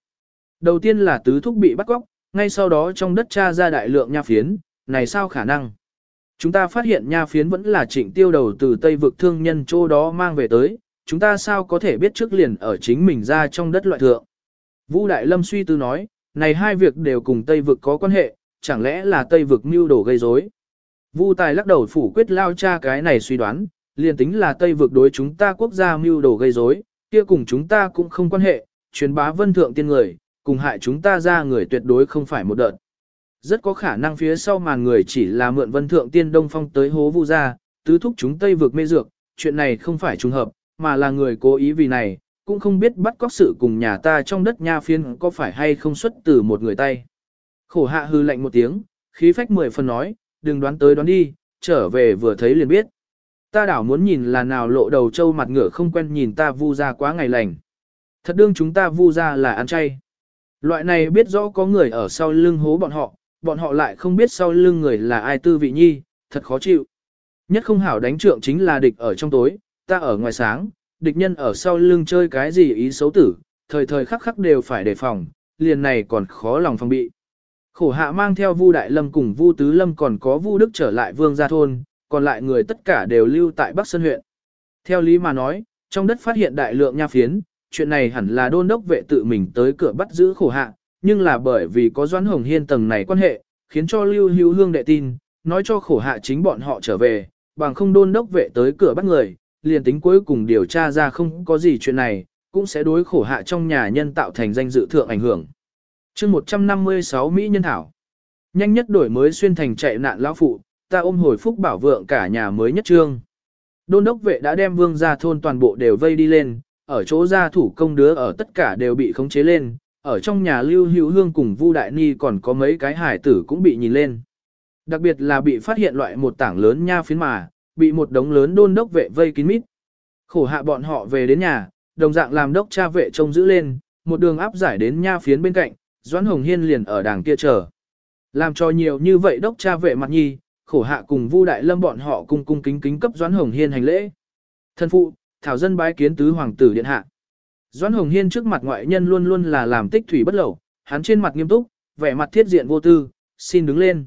Đầu tiên là tứ thúc bị bắt cóc, ngay sau đó trong đất cha ra đại lượng nha phiến, này sao khả năng? Chúng ta phát hiện nha phiến vẫn là trịnh tiêu đầu từ Tây vực thương nhân chỗ đó mang về tới, chúng ta sao có thể biết trước liền ở chính mình ra trong đất loại thượng. Vũ Đại Lâm suy tư nói, này hai việc đều cùng Tây vực có quan hệ, chẳng lẽ là Tây vực mưu đồ gây rối? Vu Tài lắc đầu phủ quyết lao cha cái này suy đoán, liền tính là Tây vực đối chúng ta quốc gia mưu đồ gây rối, kia cùng chúng ta cũng không quan hệ, truyền bá vân thượng tiên người, cùng hại chúng ta ra người tuyệt đối không phải một đợt rất có khả năng phía sau màn người chỉ là mượn vân thượng tiên đông phong tới hố vu gia tứ thúc chúng tây vượt mê dược, chuyện này không phải trùng hợp, mà là người cố ý vì này, cũng không biết bắt cóc sự cùng nhà ta trong đất nha phiên có phải hay không xuất từ một người tay. Khổ hạ hư lạnh một tiếng, khí phách mười phần nói, đừng đoán tới đoán đi, trở về vừa thấy liền biết. Ta đảo muốn nhìn là nào lộ đầu trâu mặt ngựa không quen nhìn ta vu ra quá ngày lành. Thật đương chúng ta vu ra là ăn chay. Loại này biết rõ có người ở sau lưng hố bọn họ, bọn họ lại không biết sau lưng người là ai tư vị nhi, thật khó chịu. Nhất không hảo đánh trượng chính là địch ở trong tối, ta ở ngoài sáng, địch nhân ở sau lưng chơi cái gì ý xấu tử, thời thời khắc khắc đều phải đề phòng, liền này còn khó lòng phòng bị. Khổ hạ mang theo Vu Đại Lâm cùng Vu Tứ Lâm còn có Vu Đức trở lại vương gia thôn, còn lại người tất cả đều lưu tại Bắc Sơn huyện. Theo lý mà nói, trong đất phát hiện đại lượng nha phiến, chuyện này hẳn là đôn đốc vệ tự mình tới cửa bắt giữ khổ hạ, nhưng là bởi vì có Doãn Hồng Hiên tầng này quan hệ, khiến cho Lưu Hữu Hương đệ tin, nói cho khổ hạ chính bọn họ trở về, bằng không đôn đốc vệ tới cửa bắt người, liền tính cuối cùng điều tra ra không có gì chuyện này, cũng sẽ đối khổ hạ trong nhà nhân tạo thành danh dự thượng ảnh hưởng. chương 156 Mỹ Nhân Thảo Nhanh nhất đổi mới xuyên thành chạy nạn lão phụ, ta ôm hồi phúc bảo vượng cả nhà mới nhất trương. Đôn đốc vệ đã đem vương gia thôn toàn bộ đều vây đi lên, ở chỗ gia thủ công đứa ở tất cả đều bị khống chế lên, ở trong nhà lưu hữu hương cùng Vu Đại Ni còn có mấy cái hải tử cũng bị nhìn lên. Đặc biệt là bị phát hiện loại một tảng lớn nha phiến mà, bị một đống lớn đôn đốc vệ vây kín mít. Khổ hạ bọn họ về đến nhà, đồng dạng làm đốc cha vệ trông giữ lên, một đường áp giải đến nha phiến bên cạnh, Doãn Hồng Hiên liền ở đàng kia chờ. Làm cho nhiều như vậy đốc cha vệ mặt nhi, khổ hạ cùng Vu Đại Lâm bọn họ cung cung kính kính cấp Doãn Hồng Hiên hành lễ. Thân phụ, thảo dân bái kiến tứ hoàng tử điện hạ. Doãn Hồng Hiên trước mặt ngoại nhân luôn luôn là làm tích thủy bất lẩu, hắn trên mặt nghiêm túc, vẻ mặt thiết diện vô tư, xin đứng lên.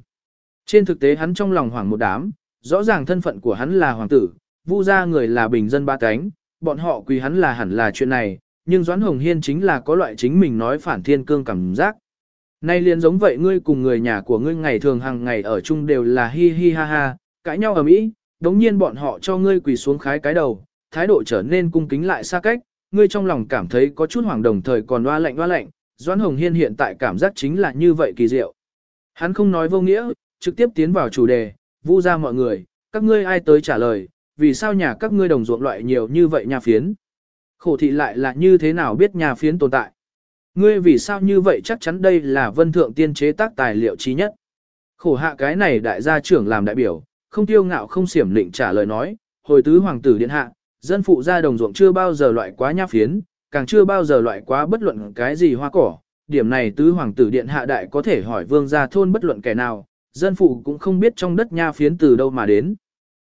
Trên thực tế hắn trong lòng hoảng một đám, rõ ràng thân phận của hắn là hoàng tử, vu gia người là bình dân ba cánh, bọn họ quỳ hắn là hẳn là chuyện này, nhưng Doãn Hồng Hiên chính là có loại chính mình nói phản thiên cương cảm giác. Nay liền giống vậy ngươi cùng người nhà của ngươi ngày thường hàng ngày ở chung đều là hi hi ha ha, cãi nhau ở mỹ, đống nhiên bọn họ cho ngươi quỳ xuống khái cái đầu, thái độ trở nên cung kính lại xa cách, ngươi trong lòng cảm thấy có chút hoảng đồng thời còn loa lạnh loa lạnh, Doãn Hồng Hiên hiện tại cảm giác chính là như vậy kỳ diệu. Hắn không nói vô nghĩa, trực tiếp tiến vào chủ đề, vu ra mọi người, các ngươi ai tới trả lời, vì sao nhà các ngươi đồng ruộng loại nhiều như vậy nhà phiến. Khổ thị lại là như thế nào biết nhà phiến tồn tại. Ngươi vì sao như vậy chắc chắn đây là vân thượng tiên chế tác tài liệu trí nhất. Khổ hạ cái này đại gia trưởng làm đại biểu, không tiêu ngạo không xiểm lịnh trả lời nói, hồi tứ hoàng tử điện hạ, dân phụ gia đồng ruộng chưa bao giờ loại quá nha phiến, càng chưa bao giờ loại quá bất luận cái gì hoa cỏ. Điểm này tứ hoàng tử điện hạ đại có thể hỏi vương gia thôn bất luận kẻ nào, dân phụ cũng không biết trong đất nha phiến từ đâu mà đến.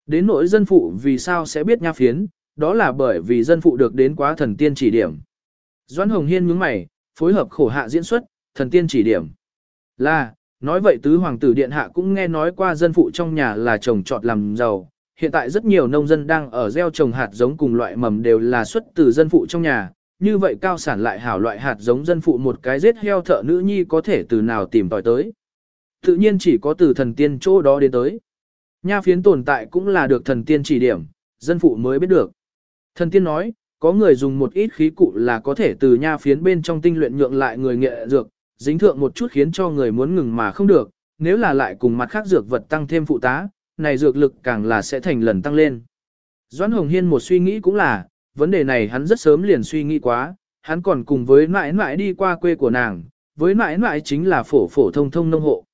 Đến nỗi dân phụ vì sao sẽ biết nha phiến, đó là bởi vì dân phụ được đến quá thần tiên chỉ điểm. Doãn Hồng Hiên nhướng mày, phối hợp khổ hạ diễn xuất, thần tiên chỉ điểm. Là, nói vậy tứ hoàng tử điện hạ cũng nghe nói qua dân phụ trong nhà là chồng trọt làm giàu. Hiện tại rất nhiều nông dân đang ở gieo trồng hạt giống cùng loại mầm đều là xuất từ dân phụ trong nhà. Như vậy cao sản lại hảo loại hạt giống dân phụ một cái giết heo thợ nữ nhi có thể từ nào tìm tòi tới. Tự nhiên chỉ có từ thần tiên chỗ đó đến tới. Nha phiến tồn tại cũng là được thần tiên chỉ điểm, dân phụ mới biết được. Thần tiên nói, có người dùng một ít khí cụ là có thể từ nha phiến bên trong tinh luyện nhượng lại người nghệ dược, dính thượng một chút khiến cho người muốn ngừng mà không được, nếu là lại cùng mặt khác dược vật tăng thêm phụ tá, này dược lực càng là sẽ thành lần tăng lên. Doãn Hồng Hiên một suy nghĩ cũng là, vấn đề này hắn rất sớm liền suy nghĩ quá, hắn còn cùng với mãi mãi đi qua quê của nàng, với mãi mãi chính là phổ phổ thông thông nông hộ.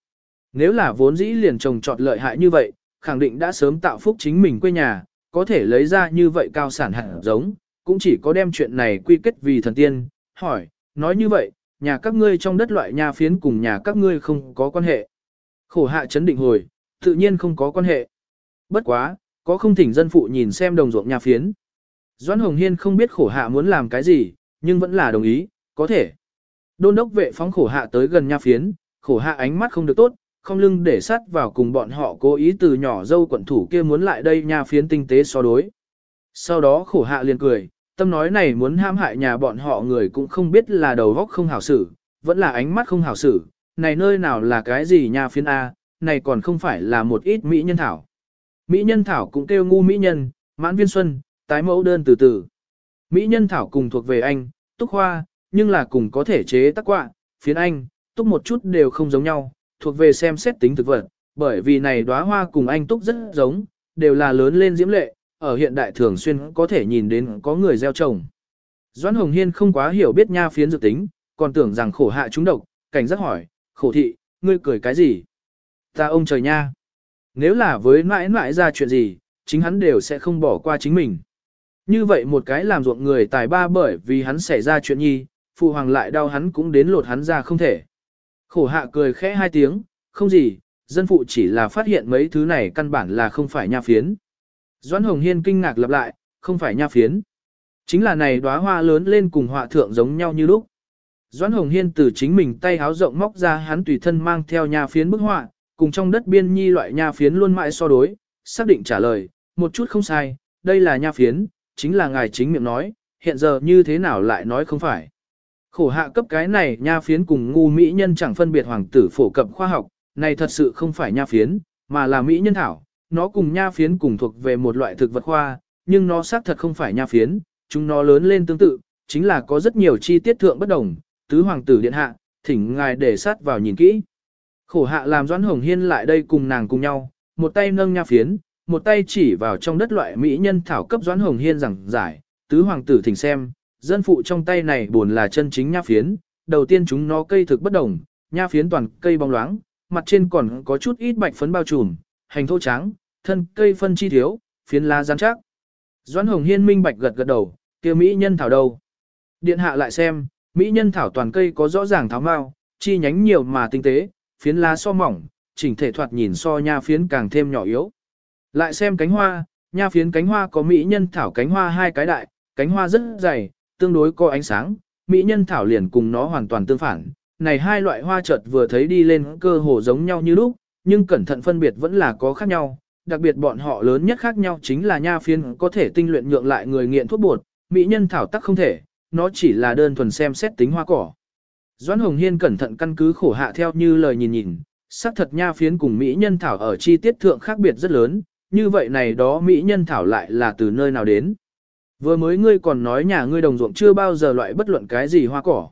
Nếu là vốn dĩ liền trồng trọt lợi hại như vậy, khẳng định đã sớm tạo phúc chính mình quê nhà, có thể lấy ra như vậy cao sản hẳn. giống, cũng chỉ có đem chuyện này quy kết vì thần tiên, hỏi, nói như vậy, nhà các ngươi trong đất loại nhà phiến cùng nhà các ngươi không có quan hệ. Khổ hạ chấn định hồi, tự nhiên không có quan hệ. Bất quá, có không thỉnh dân phụ nhìn xem đồng ruộng nhà phiến. Doãn Hồng Hiên không biết khổ hạ muốn làm cái gì, nhưng vẫn là đồng ý, có thể. Đôn đốc vệ phóng khổ hạ tới gần nhà phiến, khổ hạ ánh mắt không được tốt, không lưng để sát vào cùng bọn họ cố ý từ nhỏ dâu quận thủ kia muốn lại đây nha phiến tinh tế so đối. Sau đó khổ hạ liền cười, tâm nói này muốn ham hại nhà bọn họ người cũng không biết là đầu góc không hảo xử, vẫn là ánh mắt không hảo xử, này nơi nào là cái gì nha phiến A, này còn không phải là một ít mỹ nhân thảo. Mỹ nhân thảo cũng kêu ngu mỹ nhân, mãn viên xuân, tái mẫu đơn từ từ. Mỹ nhân thảo cùng thuộc về anh, túc hoa, nhưng là cùng có thể chế tác quạ, phiến anh, túc một chút đều không giống nhau, thuộc về xem xét tính thực vật, bởi vì này đóa hoa cùng anh túc rất giống, đều là lớn lên diễm lệ, ở hiện đại thường xuyên có thể nhìn đến có người gieo trồng. Doãn Hồng Hiên không quá hiểu biết nha phiến dược tính, còn tưởng rằng khổ hạ chúng độc, cảnh giác hỏi, khổ thị, ngươi cười cái gì? Ta ông trời nha! Nếu là với mãi mãi ra chuyện gì, chính hắn đều sẽ không bỏ qua chính mình. Như vậy một cái làm ruộng người tài ba bởi vì hắn xảy ra chuyện nhi, phụ hoàng lại đau hắn cũng đến lột hắn ra không thể. Khổ hạ cười khẽ hai tiếng, không gì, dân phụ chỉ là phát hiện mấy thứ này căn bản là không phải nha phiến. Doãn Hồng Hiên kinh ngạc lặp lại, không phải nha phiến. Chính là này đóa hoa lớn lên cùng họa thượng giống nhau như lúc. Doãn Hồng Hiên từ chính mình tay háo rộng móc ra hắn tùy thân mang theo nha phiến bức họa, cùng trong đất biên nhi loại nha phiến luôn mãi so đối, xác định trả lời, một chút không sai, đây là nha phiến, chính là ngài chính miệng nói, hiện giờ như thế nào lại nói không phải. Khổ hạ cấp cái này nha phiến cùng ngu mỹ nhân chẳng phân biệt hoàng tử phổ cập khoa học, này thật sự không phải nha phiến, mà là mỹ nhân thảo, nó cùng nha phiến cùng thuộc về một loại thực vật khoa, nhưng nó xác thật không phải nha phiến, chúng nó lớn lên tương tự, chính là có rất nhiều chi tiết thượng bất đồng, tứ hoàng tử điện hạ, thỉnh ngài để sát vào nhìn kỹ. Khổ hạ làm Doãn Hồng Hiên lại đây cùng nàng cùng nhau, một tay nâng nha phiến, một tay chỉ vào trong đất loại mỹ nhân thảo cấp Doãn Hồng Hiên rằng giải, tứ hoàng tử thỉnh xem, dân phụ trong tay này buồn là chân chính nha phiến, đầu tiên chúng nó cây thực bất đồng, nha phiến toàn cây bóng loáng, mặt trên còn có chút ít bạch phấn bao trùm, hành thô trắng, thân cây phân chi thiếu, phiến lá rắn chắc. Doãn Hồng Hiên minh bạch gật gật đầu, kia mỹ nhân thảo đâu? Điện hạ lại xem, mỹ nhân thảo toàn cây có rõ ràng tháo mao, chi nhánh nhiều mà tinh tế, phiến lá so mỏng, chỉnh thể thoạt nhìn so nha phiến càng thêm nhỏ yếu. Lại xem cánh hoa, nha phiến cánh hoa có mỹ nhân thảo cánh hoa hai cái đại, cánh hoa rất dày, tương đối có ánh sáng, mỹ nhân thảo liền cùng nó hoàn toàn tương phản. Này hai loại hoa chợt vừa thấy đi lên cơ hồ giống nhau như lúc, nhưng cẩn thận phân biệt vẫn là có khác nhau. Đặc biệt bọn họ lớn nhất khác nhau chính là nha phiến có thể tinh luyện nhượng lại người nghiện thuốc bột, mỹ nhân thảo tắc không thể, nó chỉ là đơn thuần xem xét tính hoa cỏ. Doãn Hồng Hiên cẩn thận căn cứ khổ hạ theo như lời nhìn nhìn, xác thật nha phiến cùng Mỹ nhân thảo ở chi tiết thượng khác biệt rất lớn, như vậy này đó Mỹ nhân thảo lại là từ nơi nào đến. Vừa mới ngươi còn nói nhà ngươi đồng ruộng chưa bao giờ loại bất luận cái gì hoa cỏ.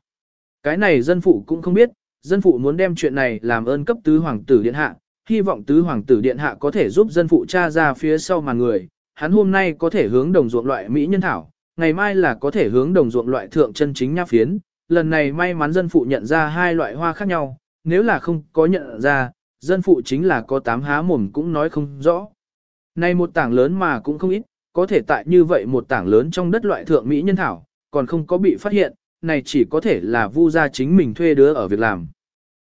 Cái này dân phụ cũng không biết, dân phụ muốn đem chuyện này làm ơn cấp tứ hoàng tử điện hạ, hy vọng tứ hoàng tử điện hạ có thể giúp dân phụ tra ra phía sau màn người, hắn hôm nay có thể hướng đồng ruộng loại Mỹ nhân thảo, ngày mai là có thể hướng đồng ruộng loại thượng chân chính nha phiến, lần này may mắn dân phụ nhận ra hai loại hoa khác nhau, nếu là không có nhận ra, dân phụ chính là có tám há mồm cũng nói không rõ. Này một tảng lớn mà cũng không ít, có thể tại như vậy một tảng lớn trong đất loại thượng Mỹ nhân thảo, còn không có bị phát hiện, này chỉ có thể là vu gia chính mình thuê đứa ở việc làm.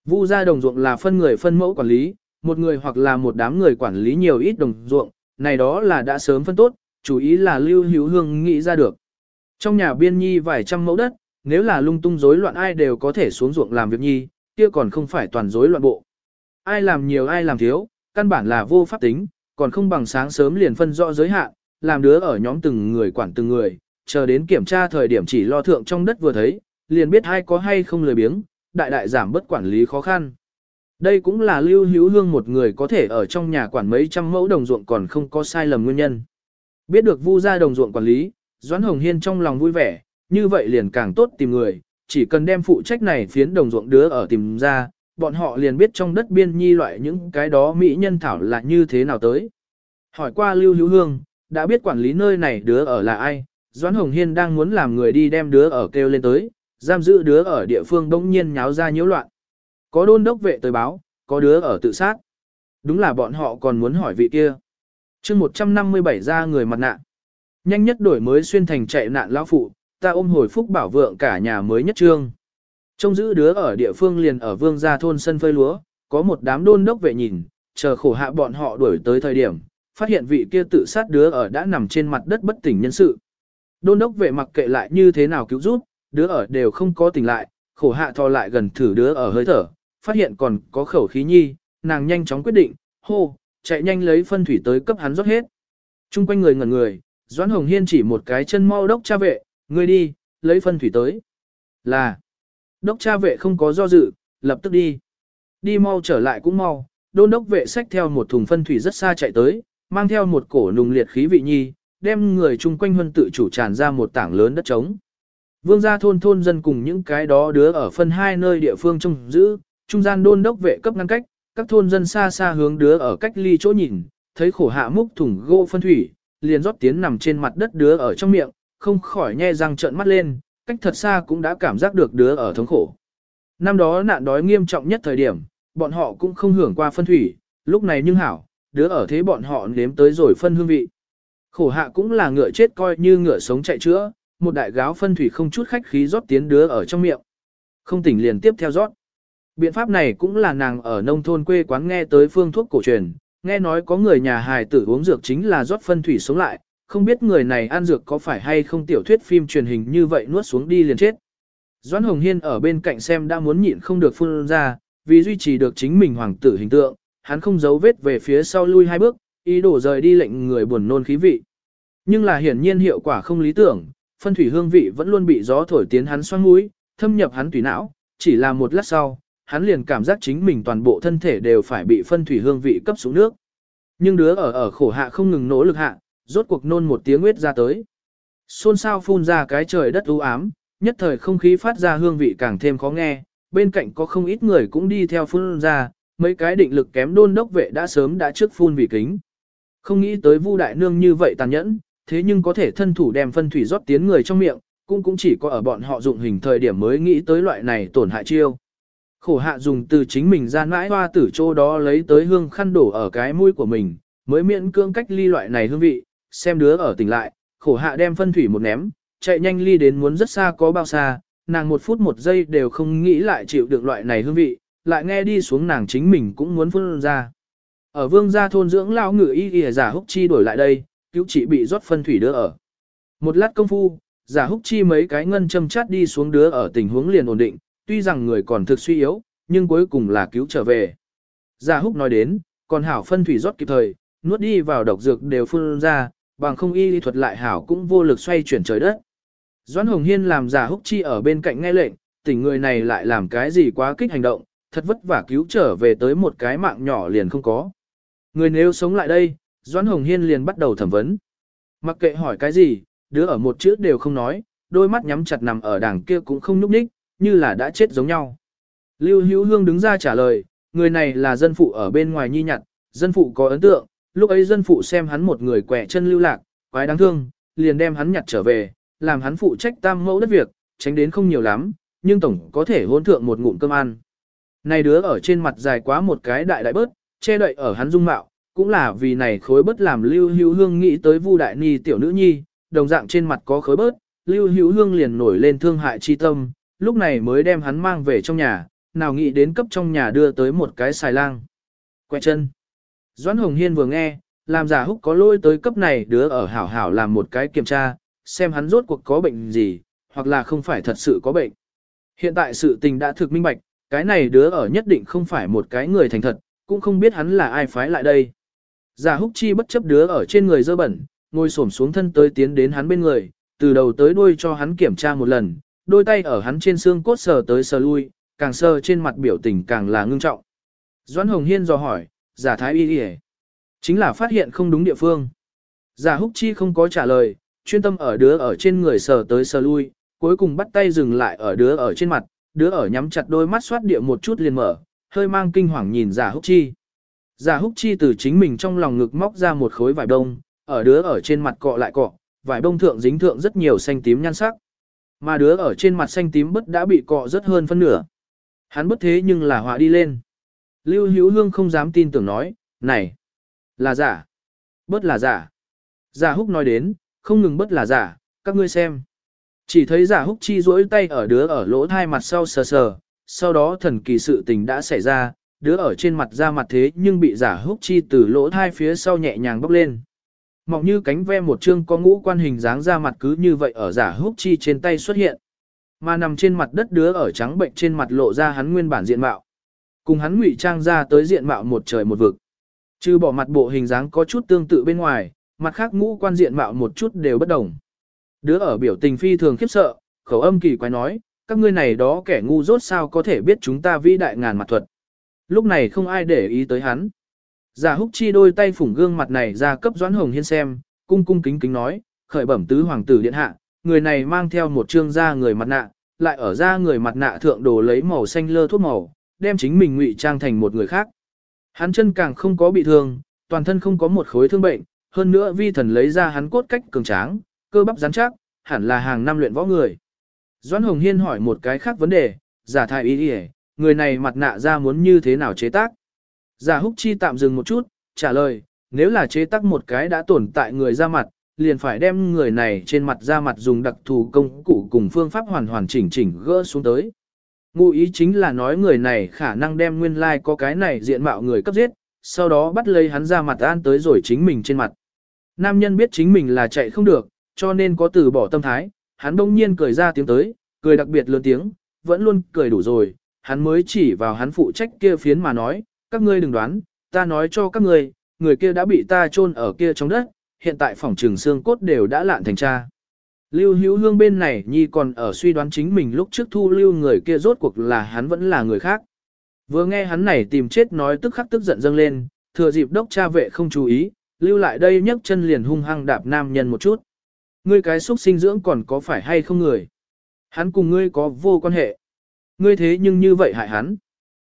Vu gia đồng ruộng là phân người phân mẫu quản lý, một người hoặc là một đám người quản lý nhiều ít đồng ruộng, này đó là đã sớm phân tốt, chủ ý là lưu hữu hương nghĩ ra được. Trong nhà biên nhi vài trăm mẫu đất, nếu là lung tung rối loạn ai đều có thể xuống ruộng làm việc nhi, kia còn không phải toàn rối loạn bộ. Ai làm nhiều ai làm thiếu, căn bản là vô pháp tính, còn không bằng sáng sớm liền phân rõ giới hạn, làm đứa ở nhóm từng người quản từng người, chờ đến kiểm tra thời điểm chỉ lo thượng trong đất vừa thấy, liền biết ai có hay không lười biếng, đại đại giảm bất quản lý khó khăn. Đây cũng là lưu hữu hương một người có thể ở trong nhà quản mấy trăm mẫu đồng ruộng còn không có sai lầm nguyên nhân. Biết được vu gia đồng ruộng quản lý, Doãn Hồng Hiên trong lòng vui vẻ, như vậy liền càng tốt tìm người, chỉ cần đem phụ trách này phiến đồng ruộng đứa ở tìm ra, bọn họ liền biết trong đất biên nhi loại những cái đó mỹ nhân thảo là như thế nào tới. Hỏi qua Lưu Hữu Hương, đã biết quản lý nơi này đứa ở là ai, Doãn Hồng Hiên đang muốn làm người đi đem đứa ở kêu lên tới, giam giữ đứa ở địa phương đông nhiên nháo ra nhiễu loạn. Có đôn đốc vệ tới báo, có đứa ở tự sát. Đúng là bọn họ còn muốn hỏi vị kia. chương 157 ra người mặt nạ. Nhanh nhất đổi mới xuyên thành chạy nạn lão phụ, ta ôm hồi phúc bảo vượng cả nhà mới nhất trương. Trông giữ đứa ở địa phương liền ở vương gia thôn sân phơi lúa, có một đám đôn đốc vệ nhìn, chờ khổ hạ bọn họ đuổi tới thời điểm, phát hiện vị kia tự sát đứa ở đã nằm trên mặt đất bất tỉnh nhân sự. Đôn đốc vệ mặc kệ lại như thế nào cứu giúp, đứa ở đều không có tỉnh lại, khổ hạ thò lại gần thử đứa ở hơi thở, phát hiện còn có khẩu khí nhi, nàng nhanh chóng quyết định, hô, chạy nhanh lấy phân thủy tới cấp hắn rót hết. Trung quanh người ngẩn người, Doãn Hồng Hiên chỉ một cái chân mau đốc cha vệ, ngươi đi, lấy phân thủy tới. Là, đốc cha vệ không có do dự, lập tức đi. Đi mau trở lại cũng mau, đôn đốc vệ xách theo một thùng phân thủy rất xa chạy tới, mang theo một cổ nùng liệt khí vị nhi, đem người chung quanh huân tự chủ tràn ra một tảng lớn đất trống. Vương gia thôn thôn dân cùng những cái đó đứa ở phân hai nơi địa phương trông giữ, trung gian đôn đốc vệ cấp ngăn cách, các thôn dân xa xa hướng đứa ở cách ly chỗ nhìn, thấy khổ hạ múc thùng gỗ phân thủy, liền rót tiến nằm trên mặt đất đứa ở trong miệng, không khỏi nhe răng trợn mắt lên, cách thật xa cũng đã cảm giác được đứa ở thống khổ. Năm đó nạn đói nghiêm trọng nhất thời điểm, bọn họ cũng không hưởng qua phân thủy, lúc này nhưng hảo, đứa ở thế bọn họ nếm tới rồi phân hương vị. Khổ hạ cũng là ngựa chết coi như ngựa sống chạy chữa, một đại gáo phân thủy không chút khách khí rót tiến đứa ở trong miệng. Không tỉnh liền tiếp theo rót. Biện pháp này cũng là nàng ở nông thôn quê quán nghe tới phương thuốc cổ truyền, nghe nói có người nhà hài tử uống dược chính là rót phân thủy sống lại, không biết người này ăn dược có phải hay không tiểu thuyết phim truyền hình như vậy nuốt xuống đi liền chết. Doãn Hồng Hiên ở bên cạnh xem đã muốn nhịn không được phun ra, vì duy trì được chính mình hoàng tử hình tượng, hắn không giấu vết về phía sau lui hai bước, ý đồ rời đi lệnh người buồn nôn khí vị. Nhưng là hiển nhiên hiệu quả không lý tưởng, phân thủy hương vị vẫn luôn bị gió thổi tiến hắn xoang mũi, thâm nhập hắn tùy não, chỉ là một lát sau, hắn liền cảm giác chính mình toàn bộ thân thể đều phải bị phân thủy hương vị cấp xuống nước. Nhưng đứa ở ở khổ hạ không ngừng nỗ lực hạ, rốt cuộc nôn một tiếng huyết ra tới. Xôn xao phun ra cái trời đất u ám, nhất thời không khí phát ra hương vị càng thêm khó nghe, bên cạnh có không ít người cũng đi theo phun ra, mấy cái định lực kém đôn đốc vệ đã sớm đã trước phun vị kính. Không nghĩ tới Vu đại nương như vậy tàn nhẫn, thế nhưng có thể thân thủ đem phân thủy rót tiến người trong miệng, cũng cũng chỉ có ở bọn họ dụng hình thời điểm mới nghĩ tới loại này tổn hại chiêu. Khổ hạ dùng từ chính mình ra mãi hoa tử chỗ đó lấy tới hương khăn đổ ở cái mũi của mình, mới miễn cưỡng cách ly loại này hương vị, xem đứa ở tỉnh lại, khổ hạ đem phân thủy một ném, chạy nhanh ly đến muốn rất xa có bao xa, nàng một phút một giây đều không nghĩ lại chịu được loại này hương vị, lại nghe đi xuống nàng chính mình cũng muốn phun ra. Ở vương gia thôn dưỡng lão ngự y y giả húc chi đổi lại đây, cứu chỉ bị rót phân thủy đứa ở. Một lát công phu, giả húc chi mấy cái ngân châm chát đi xuống đứa ở tình huống liền ổn định, tuy rằng người còn thực suy yếu, nhưng cuối cùng là cứu trở về. Giả húc nói đến, còn hảo phân thủy rót kịp thời, nuốt đi vào độc dược đều phun ra, bằng không y lý thuật lại hảo cũng vô lực xoay chuyển trời đất. Doãn Hồng Hiên làm giả húc chi ở bên cạnh nghe lệnh, tỉnh người này lại làm cái gì quá kích hành động, thật vất vả cứu trở về tới một cái mạng nhỏ liền không có. Người nếu sống lại đây, Doãn Hồng Hiên liền bắt đầu thẩm vấn. Mặc kệ hỏi cái gì, đứa ở một chữ đều không nói, đôi mắt nhắm chặt nằm ở đằng kia cũng không nhúc nhích, như là đã chết giống nhau. Lưu Hữu Hương đứng ra trả lời, người này là dân phụ ở bên ngoài nhi nhặt, dân phụ có ấn tượng, lúc ấy dân phụ xem hắn một người quẻ chân lưu lạc, quái đáng thương, liền đem hắn nhặt trở về, làm hắn phụ trách tam mẫu đất việc, tránh đến không nhiều lắm, nhưng tổng có thể hôn thượng một ngụm cơm ăn. Này đứa ở trên mặt dài quá một cái đại đại bớt, che đậy ở hắn dung mạo, cũng là vì này khối bớt làm Lưu Hữu Hương nghĩ tới Vu Đại Ni tiểu nữ nhi, đồng dạng trên mặt có khối bớt, Lưu Hữu Hương liền nổi lên thương hại chi tâm, lúc này mới đem hắn mang về trong nhà, nào nghĩ đến cấp trong nhà đưa tới một cái xài lang. Quẹ chân. Doãn Hồng Hiên vừa nghe, làm giả húc có lôi tới cấp này đứa ở hảo hảo làm một cái kiểm tra, xem hắn rốt cuộc có bệnh gì, hoặc là không phải thật sự có bệnh. Hiện tại sự tình đã thực minh bạch, cái này đứa ở nhất định không phải một cái người thành thật, cũng không biết hắn là ai phái lại đây. Giả húc chi bất chấp đứa ở trên người dơ bẩn, ngồi xổm xuống thân tới tiến đến hắn bên người, từ đầu tới đuôi cho hắn kiểm tra một lần, đôi tay ở hắn trên xương cốt sờ tới sờ lui, càng sờ trên mặt biểu tình càng là ngưng trọng. Doãn Hồng Hiên dò hỏi, giả thái y đi Chính là phát hiện không đúng địa phương. Giả húc chi không có trả lời, chuyên tâm ở đứa ở trên người sờ tới sờ lui, cuối cùng bắt tay dừng lại ở đứa ở trên mặt, đứa ở nhắm chặt đôi mắt xoát địa một chút liền mở, hơi mang kinh hoàng nhìn giả húc chi. Giả húc chi từ chính mình trong lòng ngực móc ra một khối vải đông, ở đứa ở trên mặt cọ lại cọ, vải đông thượng dính thượng rất nhiều xanh tím nhan sắc. Mà đứa ở trên mặt xanh tím bất đã bị cọ rất hơn phân nửa. Hắn bất thế nhưng là họa đi lên. Lưu Hữu Hương không dám tin tưởng nói, này, là giả. Bớt là giả. Giả húc nói đến, không ngừng bớt là giả, các ngươi xem. Chỉ thấy giả húc chi duỗi tay ở đứa ở lỗ thai mặt sau sờ sờ, sau đó thần kỳ sự tình đã xảy ra, đứa ở trên mặt ra mặt thế nhưng bị giả húc chi từ lỗ thai phía sau nhẹ nhàng bốc lên. Mỏng như cánh ve một chương có ngũ quan hình dáng ra mặt cứ như vậy ở giả húc chi trên tay xuất hiện. Mà nằm trên mặt đất đứa ở trắng bệnh trên mặt lộ ra hắn nguyên bản diện mạo. Cùng hắn ngụy trang ra tới diện mạo một trời một vực. Trừ bỏ mặt bộ hình dáng có chút tương tự bên ngoài, mặt khác ngũ quan diện mạo một chút đều bất đồng. Đứa ở biểu tình phi thường khiếp sợ, khẩu âm kỳ quái nói, các ngươi này đó kẻ ngu dốt sao có thể biết chúng ta vĩ đại ngàn mặt thuật. Lúc này không ai để ý tới hắn. Giả húc chi đôi tay phủng gương mặt này ra cấp doãn hồng hiên xem, cung cung kính kính nói, khởi bẩm tứ hoàng tử điện hạ, người này mang theo một trương da người mặt nạ, lại ở da người mặt nạ thượng đồ lấy màu xanh lơ thuốc màu, đem chính mình ngụy trang thành một người khác. Hắn chân càng không có bị thương, toàn thân không có một khối thương bệnh, hơn nữa vi thần lấy ra hắn cốt cách cường tráng, cơ bắp rắn chắc, hẳn là hàng năm luyện võ người. Doãn Hồng Hiên hỏi một cái khác vấn đề, giả thai ý đi người này mặt nạ ra muốn như thế nào chế tác. Giả húc chi tạm dừng một chút, trả lời, nếu là chế tác một cái đã tồn tại người ra mặt, liền phải đem người này trên mặt ra mặt dùng đặc thù công cụ cùng phương pháp hoàn hoàn chỉnh chỉnh gỡ xuống tới. Ngụ ý chính là nói người này khả năng đem nguyên lai like có cái này diện mạo người cấp giết, sau đó bắt lấy hắn ra mặt an tới rồi chính mình trên mặt. Nam nhân biết chính mình là chạy không được, cho nên có từ bỏ tâm thái, hắn đông nhiên cười ra tiếng tới, cười đặc biệt lớn tiếng, vẫn luôn cười đủ rồi, hắn mới chỉ vào hắn phụ trách kia phiến mà nói, các ngươi đừng đoán, ta nói cho các ngươi, người kia đã bị ta chôn ở kia trong đất, hiện tại phòng trường xương cốt đều đã lạn thành cha. Lưu hữu hương bên này nhi còn ở suy đoán chính mình lúc trước thu lưu người kia rốt cuộc là hắn vẫn là người khác. Vừa nghe hắn này tìm chết nói tức khắc tức giận dâng lên, thừa dịp đốc cha vệ không chú ý, lưu lại đây nhấc chân liền hung hăng đạp nam nhân một chút. Ngươi cái xúc sinh dưỡng còn có phải hay không người? Hắn cùng ngươi có vô quan hệ. Ngươi thế nhưng như vậy hại hắn.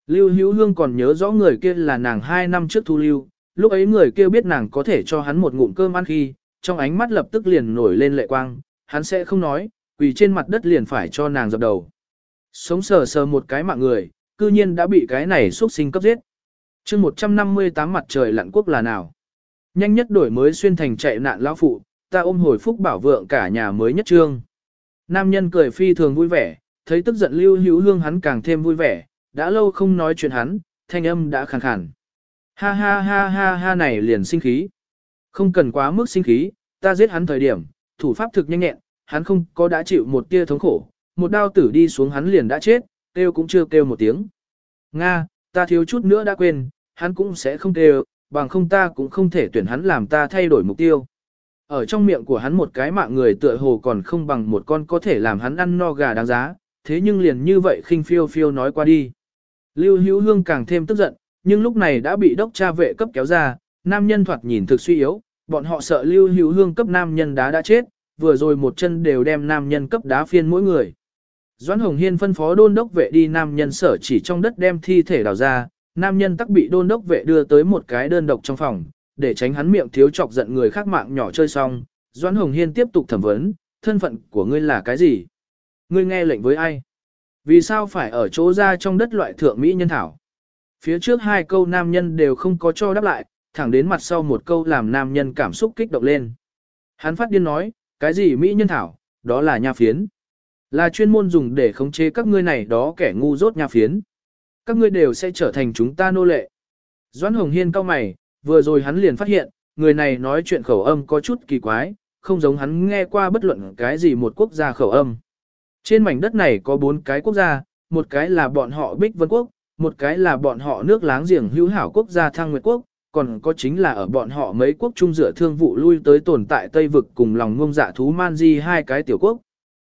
Lưu Hữu Hương còn nhớ rõ người kia là nàng hai năm trước thu lưu, lúc ấy người kia biết nàng có thể cho hắn một ngụm cơm ăn khi, trong ánh mắt lập tức liền nổi lên lệ quang, hắn sẽ không nói, quỳ trên mặt đất liền phải cho nàng dập đầu. Sống sờ sờ một cái mạng người, cư nhiên đã bị cái này xuất sinh cấp giết. chương 158 mặt trời lặn quốc là nào? Nhanh nhất đổi mới xuyên thành chạy nạn lão phụ, ta ôm hồi phúc bảo vượng cả nhà mới nhất trương. Nam nhân cười phi thường vui vẻ, thấy tức giận lưu hữu hương hắn càng thêm vui vẻ, đã lâu không nói chuyện hắn, thanh âm đã khàn khàn. Ha ha ha ha ha này liền sinh khí. Không cần quá mức sinh khí, ta giết hắn thời điểm, thủ pháp thực nhanh nhẹn, hắn không có đã chịu một tia thống khổ, một đao tử đi xuống hắn liền đã chết, kêu cũng chưa kêu một tiếng. Nga, ta thiếu chút nữa đã quên, hắn cũng sẽ không kêu, bằng không ta cũng không thể tuyển hắn làm ta thay đổi mục tiêu. Ở trong miệng của hắn một cái mạng người tựa hồ còn không bằng một con có thể làm hắn ăn no gà đáng giá, thế nhưng liền như vậy khinh phiêu phiêu nói qua đi. Lưu Hữu Hương càng thêm tức giận, nhưng lúc này đã bị đốc cha vệ cấp kéo ra, nam nhân thoạt nhìn thực suy yếu, bọn họ sợ Lưu Hữu Hương cấp nam nhân đá đã chết, vừa rồi một chân đều đem nam nhân cấp đá phiên mỗi người. Doãn Hồng Hiên phân phó đôn đốc vệ đi nam nhân sở chỉ trong đất đem thi thể đào ra, nam nhân tắc bị đôn đốc vệ đưa tới một cái đơn độc trong phòng, để tránh hắn miệng thiếu chọc giận người khác mạng nhỏ chơi xong. Doãn Hồng Hiên tiếp tục thẩm vấn, thân phận của ngươi là cái gì? Ngươi nghe lệnh với ai? Vì sao phải ở chỗ ra trong đất loại thượng Mỹ nhân thảo? Phía trước hai câu nam nhân đều không có cho đáp lại, thẳng đến mặt sau một câu làm nam nhân cảm xúc kích động lên. Hắn phát điên nói, cái gì Mỹ nhân thảo, đó là nha phiến. Là chuyên môn dùng để khống chế các ngươi này đó kẻ ngu dốt nha phiến. Các ngươi đều sẽ trở thành chúng ta nô lệ. Doãn Hồng Hiên cao mày, vừa rồi hắn liền phát hiện, người này nói chuyện khẩu âm có chút kỳ quái, không giống hắn nghe qua bất luận cái gì một quốc gia khẩu âm. Trên mảnh đất này có bốn cái quốc gia, một cái là bọn họ Bích Vân Quốc, một cái là bọn họ nước láng giềng hữu hảo quốc gia Thăng Nguyệt Quốc, còn có chính là ở bọn họ mấy quốc trung dựa thương vụ lui tới tồn tại Tây Vực cùng lòng ngông dạ thú man di hai cái tiểu quốc.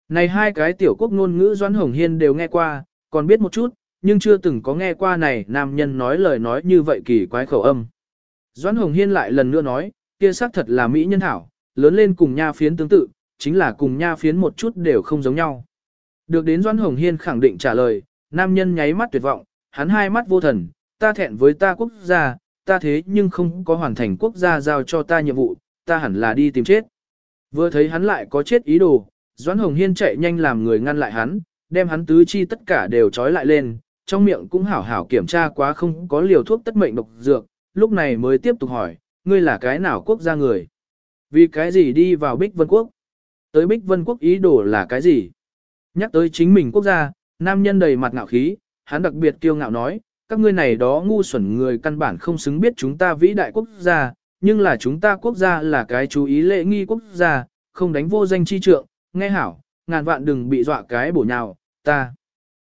Này hai cái tiểu quốc ngôn ngữ Doãn Hồng Hiên đều nghe qua, còn biết một chút, nhưng chưa từng có nghe qua này nam nhân nói lời nói như vậy kỳ quái khẩu âm. Doãn Hồng Hiên lại lần nữa nói, kia xác thật là Mỹ nhân hảo, lớn lên cùng nha phiến tương tự, chính là cùng nha phiến một chút đều không giống nhau. Được đến Doãn Hồng Hiên khẳng định trả lời, nam nhân nháy mắt tuyệt vọng, hắn hai mắt vô thần, ta thẹn với ta quốc gia, ta thế nhưng không có hoàn thành quốc gia giao cho ta nhiệm vụ, ta hẳn là đi tìm chết. Vừa thấy hắn lại có chết ý đồ, Doãn Hồng Hiên chạy nhanh làm người ngăn lại hắn, đem hắn tứ chi tất cả đều trói lại lên, trong miệng cũng hảo hảo kiểm tra quá không có liều thuốc tất mệnh độc dược, lúc này mới tiếp tục hỏi, ngươi là cái nào quốc gia người? Vì cái gì đi vào Bích Vân Quốc? Tới Bích Vân Quốc ý đồ là cái gì? Nhắc tới chính mình quốc gia, nam nhân đầy mặt ngạo khí, hắn đặc biệt kiêu ngạo nói, các ngươi này đó ngu xuẩn người căn bản không xứng biết chúng ta vĩ đại quốc gia, nhưng là chúng ta quốc gia là cái chú ý lễ nghi quốc gia, không đánh vô danh chi trượng, nghe hảo, ngàn vạn đừng bị dọa cái bổ nhào, ta.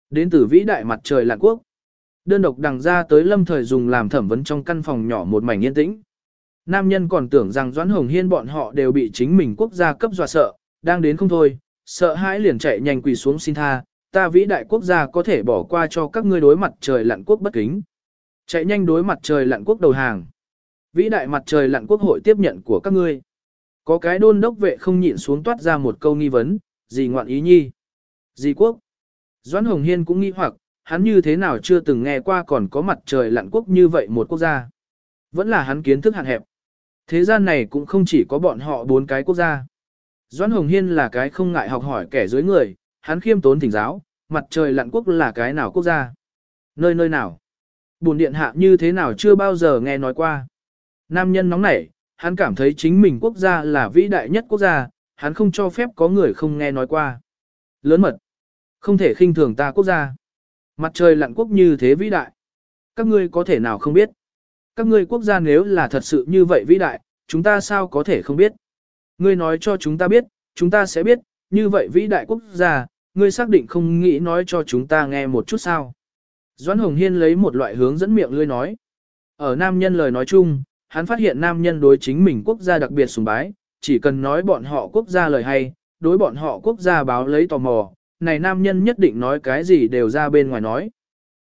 Đến từ vĩ đại mặt trời lạn quốc. Đơn độc đằng ra tới lâm thời dùng làm thẩm vấn trong căn phòng nhỏ một mảnh yên tĩnh. Nam nhân còn tưởng rằng Doãn Hồng Hiên bọn họ đều bị chính mình quốc gia cấp dọa sợ, đang đến không thôi, sợ hãi liền chạy nhanh quỳ xuống xin tha, ta vĩ đại quốc gia có thể bỏ qua cho các ngươi đối mặt trời lặn quốc bất kính. Chạy nhanh đối mặt trời lặn quốc đầu hàng. Vĩ đại mặt trời lặn quốc hội tiếp nhận của các ngươi. Có cái đôn đốc vệ không nhịn xuống toát ra một câu nghi vấn, gì ngoạn ý nhi? Gì quốc? Doãn Hồng Hiên cũng nghi hoặc, hắn như thế nào chưa từng nghe qua còn có mặt trời lặn quốc như vậy một quốc gia. Vẫn là hắn kiến thức hạn hẹp. Thế gian này cũng không chỉ có bọn họ bốn cái quốc gia. Doãn Hồng Hiên là cái không ngại học hỏi kẻ dưới người, hắn khiêm tốn thỉnh giáo, mặt trời lặn quốc là cái nào quốc gia? Nơi nơi nào? Bùn điện hạ như thế nào chưa bao giờ nghe nói qua? Nam nhân nóng nảy, hắn cảm thấy chính mình quốc gia là vĩ đại nhất quốc gia, hắn không cho phép có người không nghe nói qua. Lớn mật. Không thể khinh thường ta quốc gia. Mặt trời lặn quốc như thế vĩ đại. Các ngươi có thể nào không biết? Các ngươi quốc gia nếu là thật sự như vậy vĩ đại, chúng ta sao có thể không biết? Ngươi nói cho chúng ta biết, chúng ta sẽ biết, như vậy vĩ đại quốc gia, ngươi xác định không nghĩ nói cho chúng ta nghe một chút sao. Doãn Hồng Hiên lấy một loại hướng dẫn miệng lươi nói. Ở nam nhân lời nói chung, hắn phát hiện nam nhân đối chính mình quốc gia đặc biệt sùng bái, chỉ cần nói bọn họ quốc gia lời hay, đối bọn họ quốc gia báo lấy tò mò, này nam nhân nhất định nói cái gì đều ra bên ngoài nói.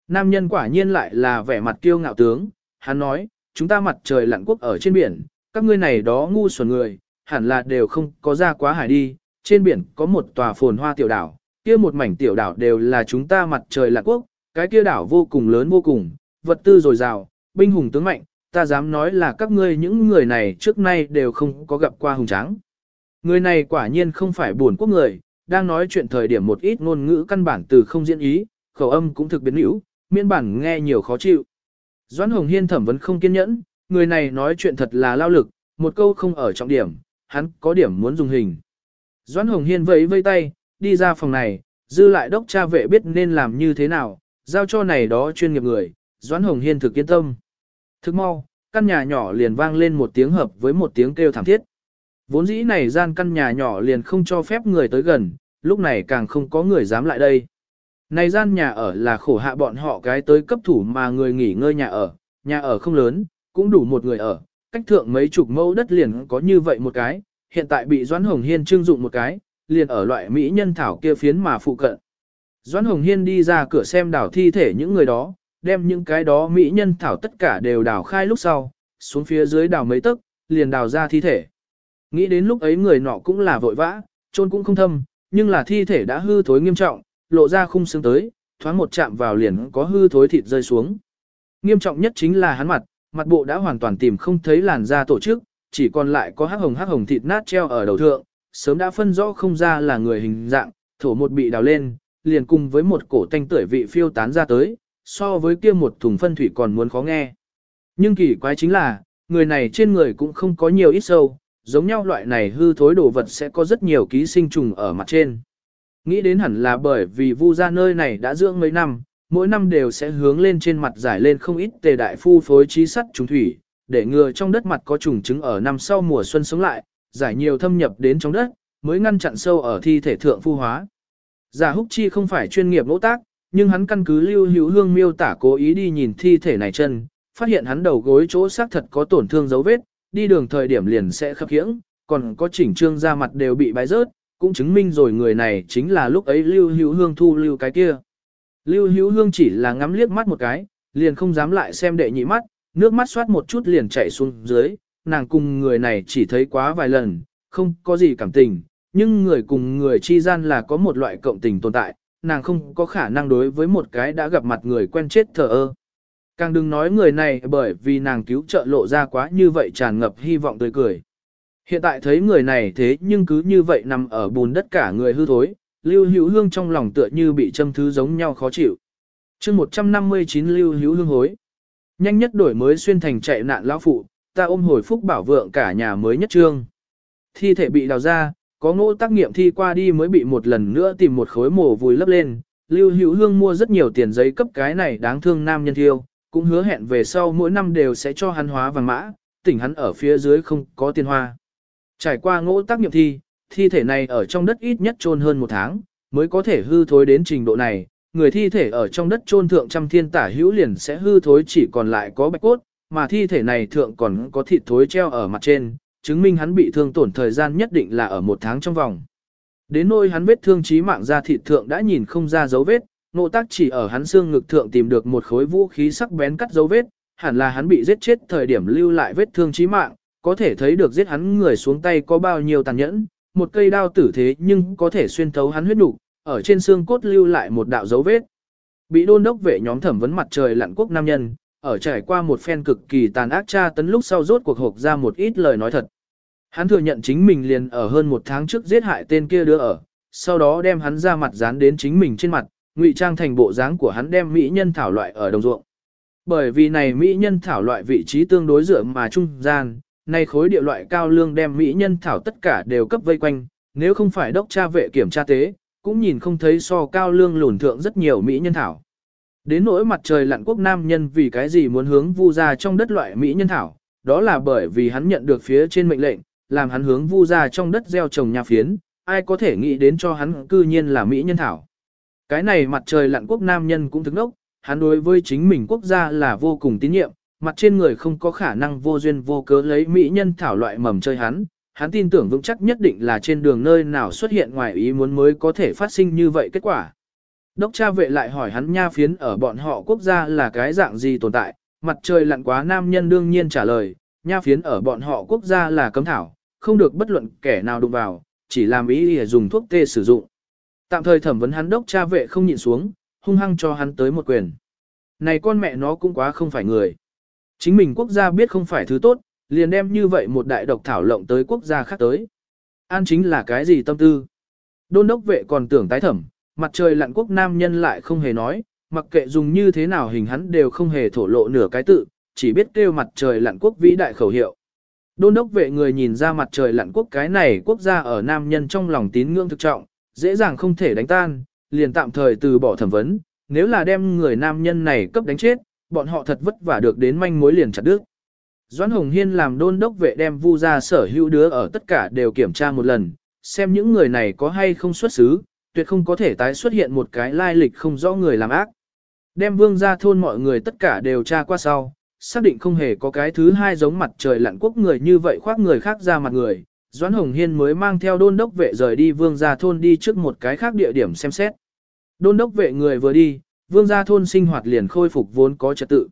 Nam nhân quả nhiên lại là vẻ mặt kiêu ngạo tướng, hắn nói, chúng ta mặt trời lặn quốc ở trên biển, các ngươi này đó ngu xuẩn người, hẳn là đều không có ra quá hải đi, trên biển có một tòa phồn hoa tiểu đảo, kia một mảnh tiểu đảo đều là chúng ta mặt trời lạc quốc, cái kia đảo vô cùng lớn vô cùng, vật tư dồi dào, binh hùng tướng mạnh, ta dám nói là các ngươi những người này trước nay đều không có gặp qua hùng tráng. Người này quả nhiên không phải buồn quốc người, đang nói chuyện thời điểm một ít ngôn ngữ căn bản từ không diễn ý, khẩu âm cũng thực biến hữu, miễn bản nghe nhiều khó chịu. Doãn Hồng Hiên thẩm vấn không kiên nhẫn, người này nói chuyện thật là lao lực, một câu không ở trọng điểm, hắn có điểm muốn dùng hình. Doãn Hồng Hiên vẫy vây tay, đi ra phòng này, dư lại đốc cha vệ biết nên làm như thế nào, giao cho này đó chuyên nghiệp người, Doãn Hồng Hiên thực yên tâm. Thức mau, căn nhà nhỏ liền vang lên một tiếng hợp với một tiếng kêu thảm thiết. Vốn dĩ này gian căn nhà nhỏ liền không cho phép người tới gần, lúc này càng không có người dám lại đây. Này gian nhà ở là khổ hạ bọn họ cái tới cấp thủ mà người nghỉ ngơi nhà ở, nhà ở không lớn, cũng đủ một người ở, cách thượng mấy chục mẫu đất liền có như vậy một cái, hiện tại bị Doãn Hồng Hiên trưng dụng một cái, liền ở loại Mỹ nhân thảo kia phiến mà phụ cận. Doãn Hồng Hiên đi ra cửa xem đảo thi thể những người đó, đem những cái đó Mỹ nhân thảo tất cả đều đào khai lúc sau, xuống phía dưới đào mấy tấc, liền đào ra thi thể. Nghĩ đến lúc ấy người nọ cũng là vội vã, trôn cũng không thâm, nhưng là thi thể đã hư thối nghiêm trọng, lộ ra khung xương tới, thoáng một chạm vào liền có hư thối thịt rơi xuống. Nghiêm trọng nhất chính là hắn mặt, mặt bộ đã hoàn toàn tìm không thấy làn da tổ chức, chỉ còn lại có hắc hồng hắc hồng thịt nát treo ở đầu thượng, sớm đã phân rõ không ra là người hình dạng, thổ một bị đào lên, liền cùng với một cổ tanh tưởi vị phiêu tán ra tới, so với kia một thùng phân thủy còn muốn khó nghe. Nhưng kỳ quái chính là, người này trên người cũng không có nhiều ít sâu, giống nhau loại này hư thối đồ vật sẽ có rất nhiều ký sinh trùng ở mặt trên. Nghĩ đến hẳn là bởi vì vu ra nơi này đã dưỡng mấy năm, mỗi năm đều sẽ hướng lên trên mặt giải lên không ít tề đại phu phối trí sắt trùng thủy, để ngừa trong đất mặt có trùng trứng ở năm sau mùa xuân sống lại, giải nhiều thâm nhập đến trong đất, mới ngăn chặn sâu ở thi thể thượng phu hóa. Giả húc chi không phải chuyên nghiệp lỗ tác, nhưng hắn căn cứ lưu hữu hương miêu tả cố ý đi nhìn thi thể này chân, phát hiện hắn đầu gối chỗ xác thật có tổn thương dấu vết, đi đường thời điểm liền sẽ khập khiễng, còn có chỉnh trương da mặt đều bị bái rớt, cũng chứng minh rồi người này chính là lúc ấy lưu hữu hương thu lưu cái kia. Lưu hữu hương chỉ là ngắm liếc mắt một cái, liền không dám lại xem đệ nhị mắt, nước mắt xoát một chút liền chảy xuống dưới, nàng cùng người này chỉ thấy quá vài lần, không có gì cảm tình, nhưng người cùng người chi gian là có một loại cộng tình tồn tại, nàng không có khả năng đối với một cái đã gặp mặt người quen chết thờ ơ. Càng đừng nói người này bởi vì nàng cứu trợ lộ ra quá như vậy tràn ngập hy vọng tươi cười. Hiện tại thấy người này thế nhưng cứ như vậy nằm ở bùn đất cả người hư thối, lưu hữu hương trong lòng tựa như bị châm thứ giống nhau khó chịu. chương 159 lưu hữu hương hối. Nhanh nhất đổi mới xuyên thành chạy nạn lão phụ, ta ôm hồi phúc bảo vượng cả nhà mới nhất trương. Thi thể bị đào ra, có ngỗ tác nghiệm thi qua đi mới bị một lần nữa tìm một khối mồ vùi lấp lên. Lưu Hữu Hương mua rất nhiều tiền giấy cấp cái này đáng thương nam nhân thiêu, cũng hứa hẹn về sau mỗi năm đều sẽ cho hắn hóa vàng mã, tỉnh hắn ở phía dưới không có tiền hoa. Trải qua ngỗ tác nghiệm thi, thi thể này ở trong đất ít nhất chôn hơn một tháng, mới có thể hư thối đến trình độ này. Người thi thể ở trong đất chôn thượng trăm thiên tả hữu liền sẽ hư thối chỉ còn lại có bạch cốt, mà thi thể này thượng còn có thịt thối treo ở mặt trên, chứng minh hắn bị thương tổn thời gian nhất định là ở một tháng trong vòng. Đến nơi hắn vết thương chí mạng ra thịt thượng đã nhìn không ra dấu vết, nộ tác chỉ ở hắn xương ngực thượng tìm được một khối vũ khí sắc bén cắt dấu vết, hẳn là hắn bị giết chết thời điểm lưu lại vết thương chí mạng, có thể thấy được giết hắn người xuống tay có bao nhiêu tàn nhẫn, một cây đao tử thế nhưng có thể xuyên thấu hắn huyết đủ, ở trên xương cốt lưu lại một đạo dấu vết. Bị đôn đốc vệ nhóm thẩm vấn mặt trời lặn quốc nam nhân, ở trải qua một phen cực kỳ tàn ác tra tấn lúc sau rốt cuộc hộp ra một ít lời nói thật. Hắn thừa nhận chính mình liền ở hơn một tháng trước giết hại tên kia đứa ở, sau đó đem hắn ra mặt dán đến chính mình trên mặt, ngụy trang thành bộ dáng của hắn đem mỹ nhân thảo loại ở đồng ruộng. Bởi vì này mỹ nhân thảo loại vị trí tương đối dựa mà trung gian, nay khối địa loại cao lương đem mỹ nhân thảo tất cả đều cấp vây quanh, nếu không phải đốc tra vệ kiểm tra tế, cũng nhìn không thấy so cao lương lùn thượng rất nhiều mỹ nhân thảo. Đến nỗi mặt trời lặn quốc nam nhân vì cái gì muốn hướng vu ra trong đất loại mỹ nhân thảo, đó là bởi vì hắn nhận được phía trên mệnh lệnh, làm hắn hướng vu ra trong đất gieo trồng nhà phiến, ai có thể nghĩ đến cho hắn cư nhiên là mỹ nhân thảo. Cái này mặt trời lặn quốc nam nhân cũng thức nốc, hắn đối với chính mình quốc gia là vô cùng tín nhiệm, mặt trên người không có khả năng vô duyên vô cớ lấy mỹ nhân thảo loại mầm chơi hắn, hắn tin tưởng vững chắc nhất định là trên đường nơi nào xuất hiện ngoài ý muốn mới có thể phát sinh như vậy kết quả. Đốc cha vệ lại hỏi hắn nha phiến ở bọn họ quốc gia là cái dạng gì tồn tại, mặt trời lặn quá nam nhân đương nhiên trả lời, nha phiến ở bọn họ quốc gia là cấm thảo, không được bất luận kẻ nào đụng vào, chỉ làm ý để dùng thuốc tê sử dụng. Tạm thời thẩm vấn hắn đốc cha vệ không nhịn xuống, hung hăng cho hắn tới một quyền. Này con mẹ nó cũng quá không phải người. Chính mình quốc gia biết không phải thứ tốt, liền đem như vậy một đại độc thảo lộng tới quốc gia khác tới. An chính là cái gì tâm tư? Đôn đốc vệ còn tưởng tái thẩm, mặt trời lặn quốc nam nhân lại không hề nói, mặc kệ dùng như thế nào hình hắn đều không hề thổ lộ nửa cái tự, chỉ biết kêu mặt trời lặn quốc vĩ đại khẩu hiệu. Đôn đốc vệ người nhìn ra mặt trời lặn quốc cái này quốc gia ở nam nhân trong lòng tín ngưỡng thực trọng, dễ dàng không thể đánh tan, liền tạm thời từ bỏ thẩm vấn, nếu là đem người nam nhân này cấp đánh chết, bọn họ thật vất vả được đến manh mối liền chặt đứt. Doãn Hồng Hiên làm đôn đốc vệ đem vu ra sở hữu đứa ở tất cả đều kiểm tra một lần, xem những người này có hay không xuất xứ, tuyệt không có thể tái xuất hiện một cái lai lịch không rõ người làm ác. Đem vương ra thôn mọi người tất cả đều tra qua sau, xác định không hề có cái thứ hai giống mặt trời lặn quốc người như vậy khoác người khác ra mặt người. Doãn Hồng Hiên mới mang theo đôn đốc vệ rời đi vương gia thôn đi trước một cái khác địa điểm xem xét. Đôn đốc vệ người vừa đi, vương gia thôn sinh hoạt liền khôi phục vốn có trật tự.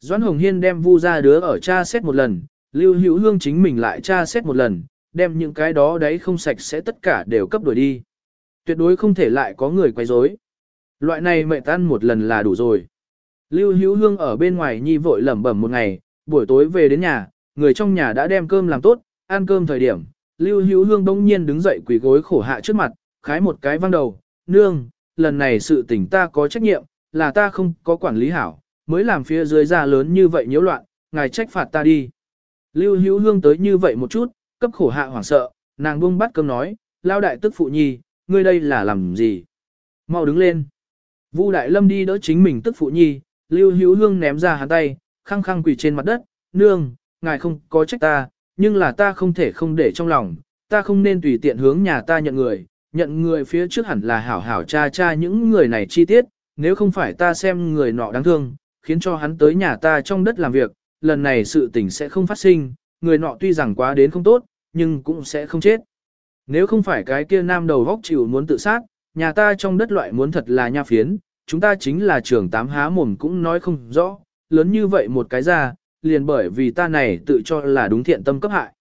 Doãn Hồng Hiên đem vu ra đứa ở cha xét một lần, Lưu Hữu Hương chính mình lại cha xét một lần, đem những cái đó đấy không sạch sẽ tất cả đều cấp đổi đi. Tuyệt đối không thể lại có người quay rối. Loại này mẹ tan một lần là đủ rồi. Lưu Hữu Hương ở bên ngoài nhi vội lẩm bẩm một ngày, buổi tối về đến nhà, người trong nhà đã đem cơm làm tốt, ăn cơm thời điểm. Lưu Hữu Hương bỗng nhiên đứng dậy quỳ gối khổ hạ trước mặt, khái một cái văng đầu, nương, lần này sự tình ta có trách nhiệm, là ta không có quản lý hảo, mới làm phía dưới ra lớn như vậy nhiễu loạn, ngài trách phạt ta đi. Lưu Hữu Hương tới như vậy một chút, cấp khổ hạ hoảng sợ, nàng buông bắt cơm nói, lao đại tức phụ nhi, ngươi đây là làm gì? Mau đứng lên. Vu Đại Lâm đi đỡ chính mình tức phụ nhi, Lưu Hữu Hương ném ra hắn tay, khăng khăng quỳ trên mặt đất, nương, ngài không có trách ta, nhưng là ta không thể không để trong lòng, ta không nên tùy tiện hướng nhà ta nhận người, nhận người phía trước hẳn là hảo hảo cha cha những người này chi tiết, nếu không phải ta xem người nọ đáng thương, khiến cho hắn tới nhà ta trong đất làm việc, lần này sự tình sẽ không phát sinh, người nọ tuy rằng quá đến không tốt, nhưng cũng sẽ không chết. Nếu không phải cái kia nam đầu góc chịu muốn tự sát, nhà ta trong đất loại muốn thật là nha phiến, chúng ta chính là trưởng tám há mồm cũng nói không rõ, lớn như vậy một cái ra, liền bởi vì ta này tự cho là đúng thiện tâm cấp hại.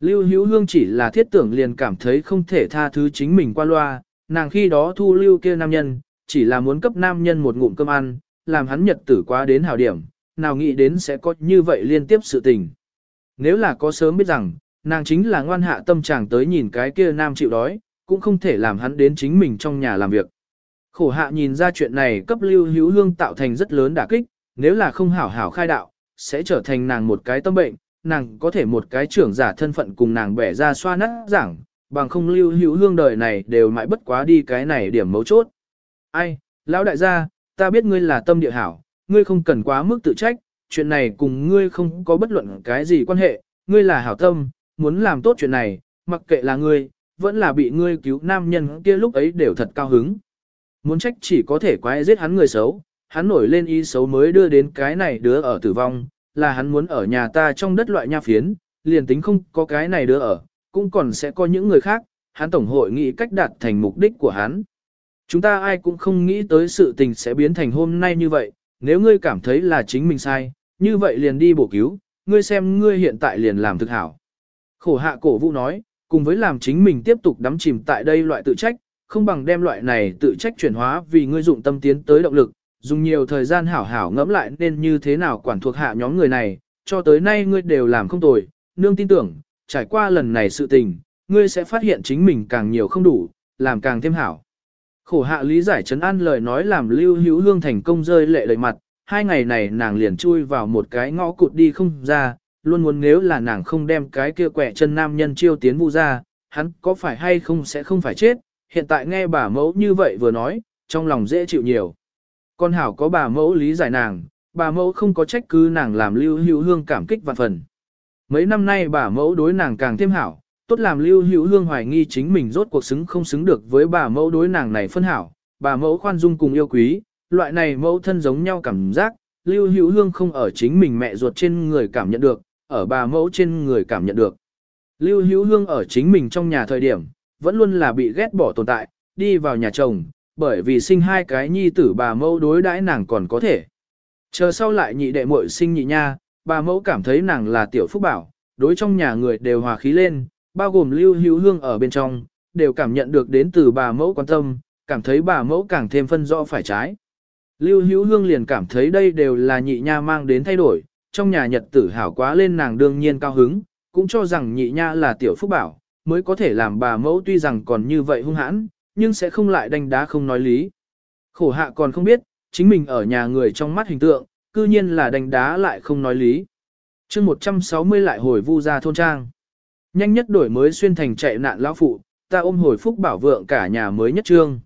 Lưu Hữu Hương chỉ là thiết tưởng liền cảm thấy không thể tha thứ chính mình qua loa, nàng khi đó thu lưu kia nam nhân, chỉ là muốn cấp nam nhân một ngụm cơm ăn, làm hắn nhật tử quá đến hảo điểm, nào nghĩ đến sẽ có như vậy liên tiếp sự tình. Nếu là có sớm biết rằng, nàng chính là ngoan hạ tâm chàng tới nhìn cái kia nam chịu đói, cũng không thể làm hắn đến chính mình trong nhà làm việc. Khổ hạ nhìn ra chuyện này cấp lưu hữu hương tạo thành rất lớn đả kích, nếu là không hảo hảo khai đạo, sẽ trở thành nàng một cái tâm bệnh, nàng có thể một cái trưởng giả thân phận cùng nàng bẻ ra xoa nát giảng, bằng không lưu hữu hương đời này đều mãi bất quá đi cái này điểm mấu chốt. Ai, lão đại gia, ta biết ngươi là tâm địa hảo, ngươi không cần quá mức tự trách, chuyện này cùng ngươi không có bất luận cái gì quan hệ, ngươi là hảo tâm, muốn làm tốt chuyện này, mặc kệ là ngươi, vẫn là bị ngươi cứu nam nhân kia lúc ấy đều thật cao hứng. Muốn trách chỉ có thể quái giết hắn người xấu, hắn nổi lên ý xấu mới đưa đến cái này đứa ở tử vong, là hắn muốn ở nhà ta trong đất loại nha phiến, liền tính không có cái này đứa ở, cũng còn sẽ có những người khác, hắn tổng hội nghĩ cách đạt thành mục đích của hắn. Chúng ta ai cũng không nghĩ tới sự tình sẽ biến thành hôm nay như vậy, nếu ngươi cảm thấy là chính mình sai, như vậy liền đi bổ cứu, ngươi xem ngươi hiện tại liền làm thực hảo. Khổ hạ cổ vũ nói, cùng với làm chính mình tiếp tục đắm chìm tại đây loại tự trách, không bằng đem loại này tự trách chuyển hóa vì ngươi dụng tâm tiến tới động lực, dùng nhiều thời gian hảo hảo ngẫm lại nên như thế nào quản thuộc hạ nhóm người này, cho tới nay ngươi đều làm không tồi, nương tin tưởng, trải qua lần này sự tình, ngươi sẽ phát hiện chính mình càng nhiều không đủ, làm càng thêm hảo. Khổ hạ lý giải trấn an lời nói làm lưu hữu hương thành công rơi lệ đầy mặt, hai ngày này nàng liền chui vào một cái ngõ cụt đi không ra, luôn muốn nếu là nàng không đem cái kia quẻ chân nam nhân chiêu tiến vu ra, hắn có phải hay không sẽ không phải chết, hiện tại nghe bà mẫu như vậy vừa nói, trong lòng dễ chịu nhiều. Con hảo có bà mẫu lý giải nàng, bà mẫu không có trách cứ nàng làm lưu hữu hương cảm kích vạn phần. Mấy năm nay bà mẫu đối nàng càng thêm hảo, tốt làm lưu hữu hương hoài nghi chính mình rốt cuộc xứng không xứng được với bà mẫu đối nàng này phân hảo, bà mẫu khoan dung cùng yêu quý, loại này mẫu thân giống nhau cảm giác, lưu hữu hương không ở chính mình mẹ ruột trên người cảm nhận được, ở bà mẫu trên người cảm nhận được. Lưu hữu hương ở chính mình trong nhà thời điểm, vẫn luôn là bị ghét bỏ tồn tại, đi vào nhà chồng, bởi vì sinh hai cái nhi tử bà mẫu đối đãi nàng còn có thể. Chờ sau lại nhị đệ muội sinh nhị nha, bà mẫu cảm thấy nàng là tiểu phúc bảo, đối trong nhà người đều hòa khí lên, bao gồm lưu hữu hương ở bên trong, đều cảm nhận được đến từ bà mẫu quan tâm, cảm thấy bà mẫu càng thêm phân rõ phải trái. Lưu hữu hương liền cảm thấy đây đều là nhị nha mang đến thay đổi, trong nhà nhật tử hảo quá lên nàng đương nhiên cao hứng, cũng cho rằng nhị nha là tiểu phúc bảo, mới có thể làm bà mẫu tuy rằng còn như vậy hung hãn, nhưng sẽ không lại đánh đá không nói lý. Khổ hạ còn không biết, chính mình ở nhà người trong mắt hình tượng, cư nhiên là đánh đá lại không nói lý. chương 160 lại hồi vu ra thôn trang. Nhanh nhất đổi mới xuyên thành chạy nạn lão phụ, ta ôm hồi phúc bảo vượng cả nhà mới nhất trương.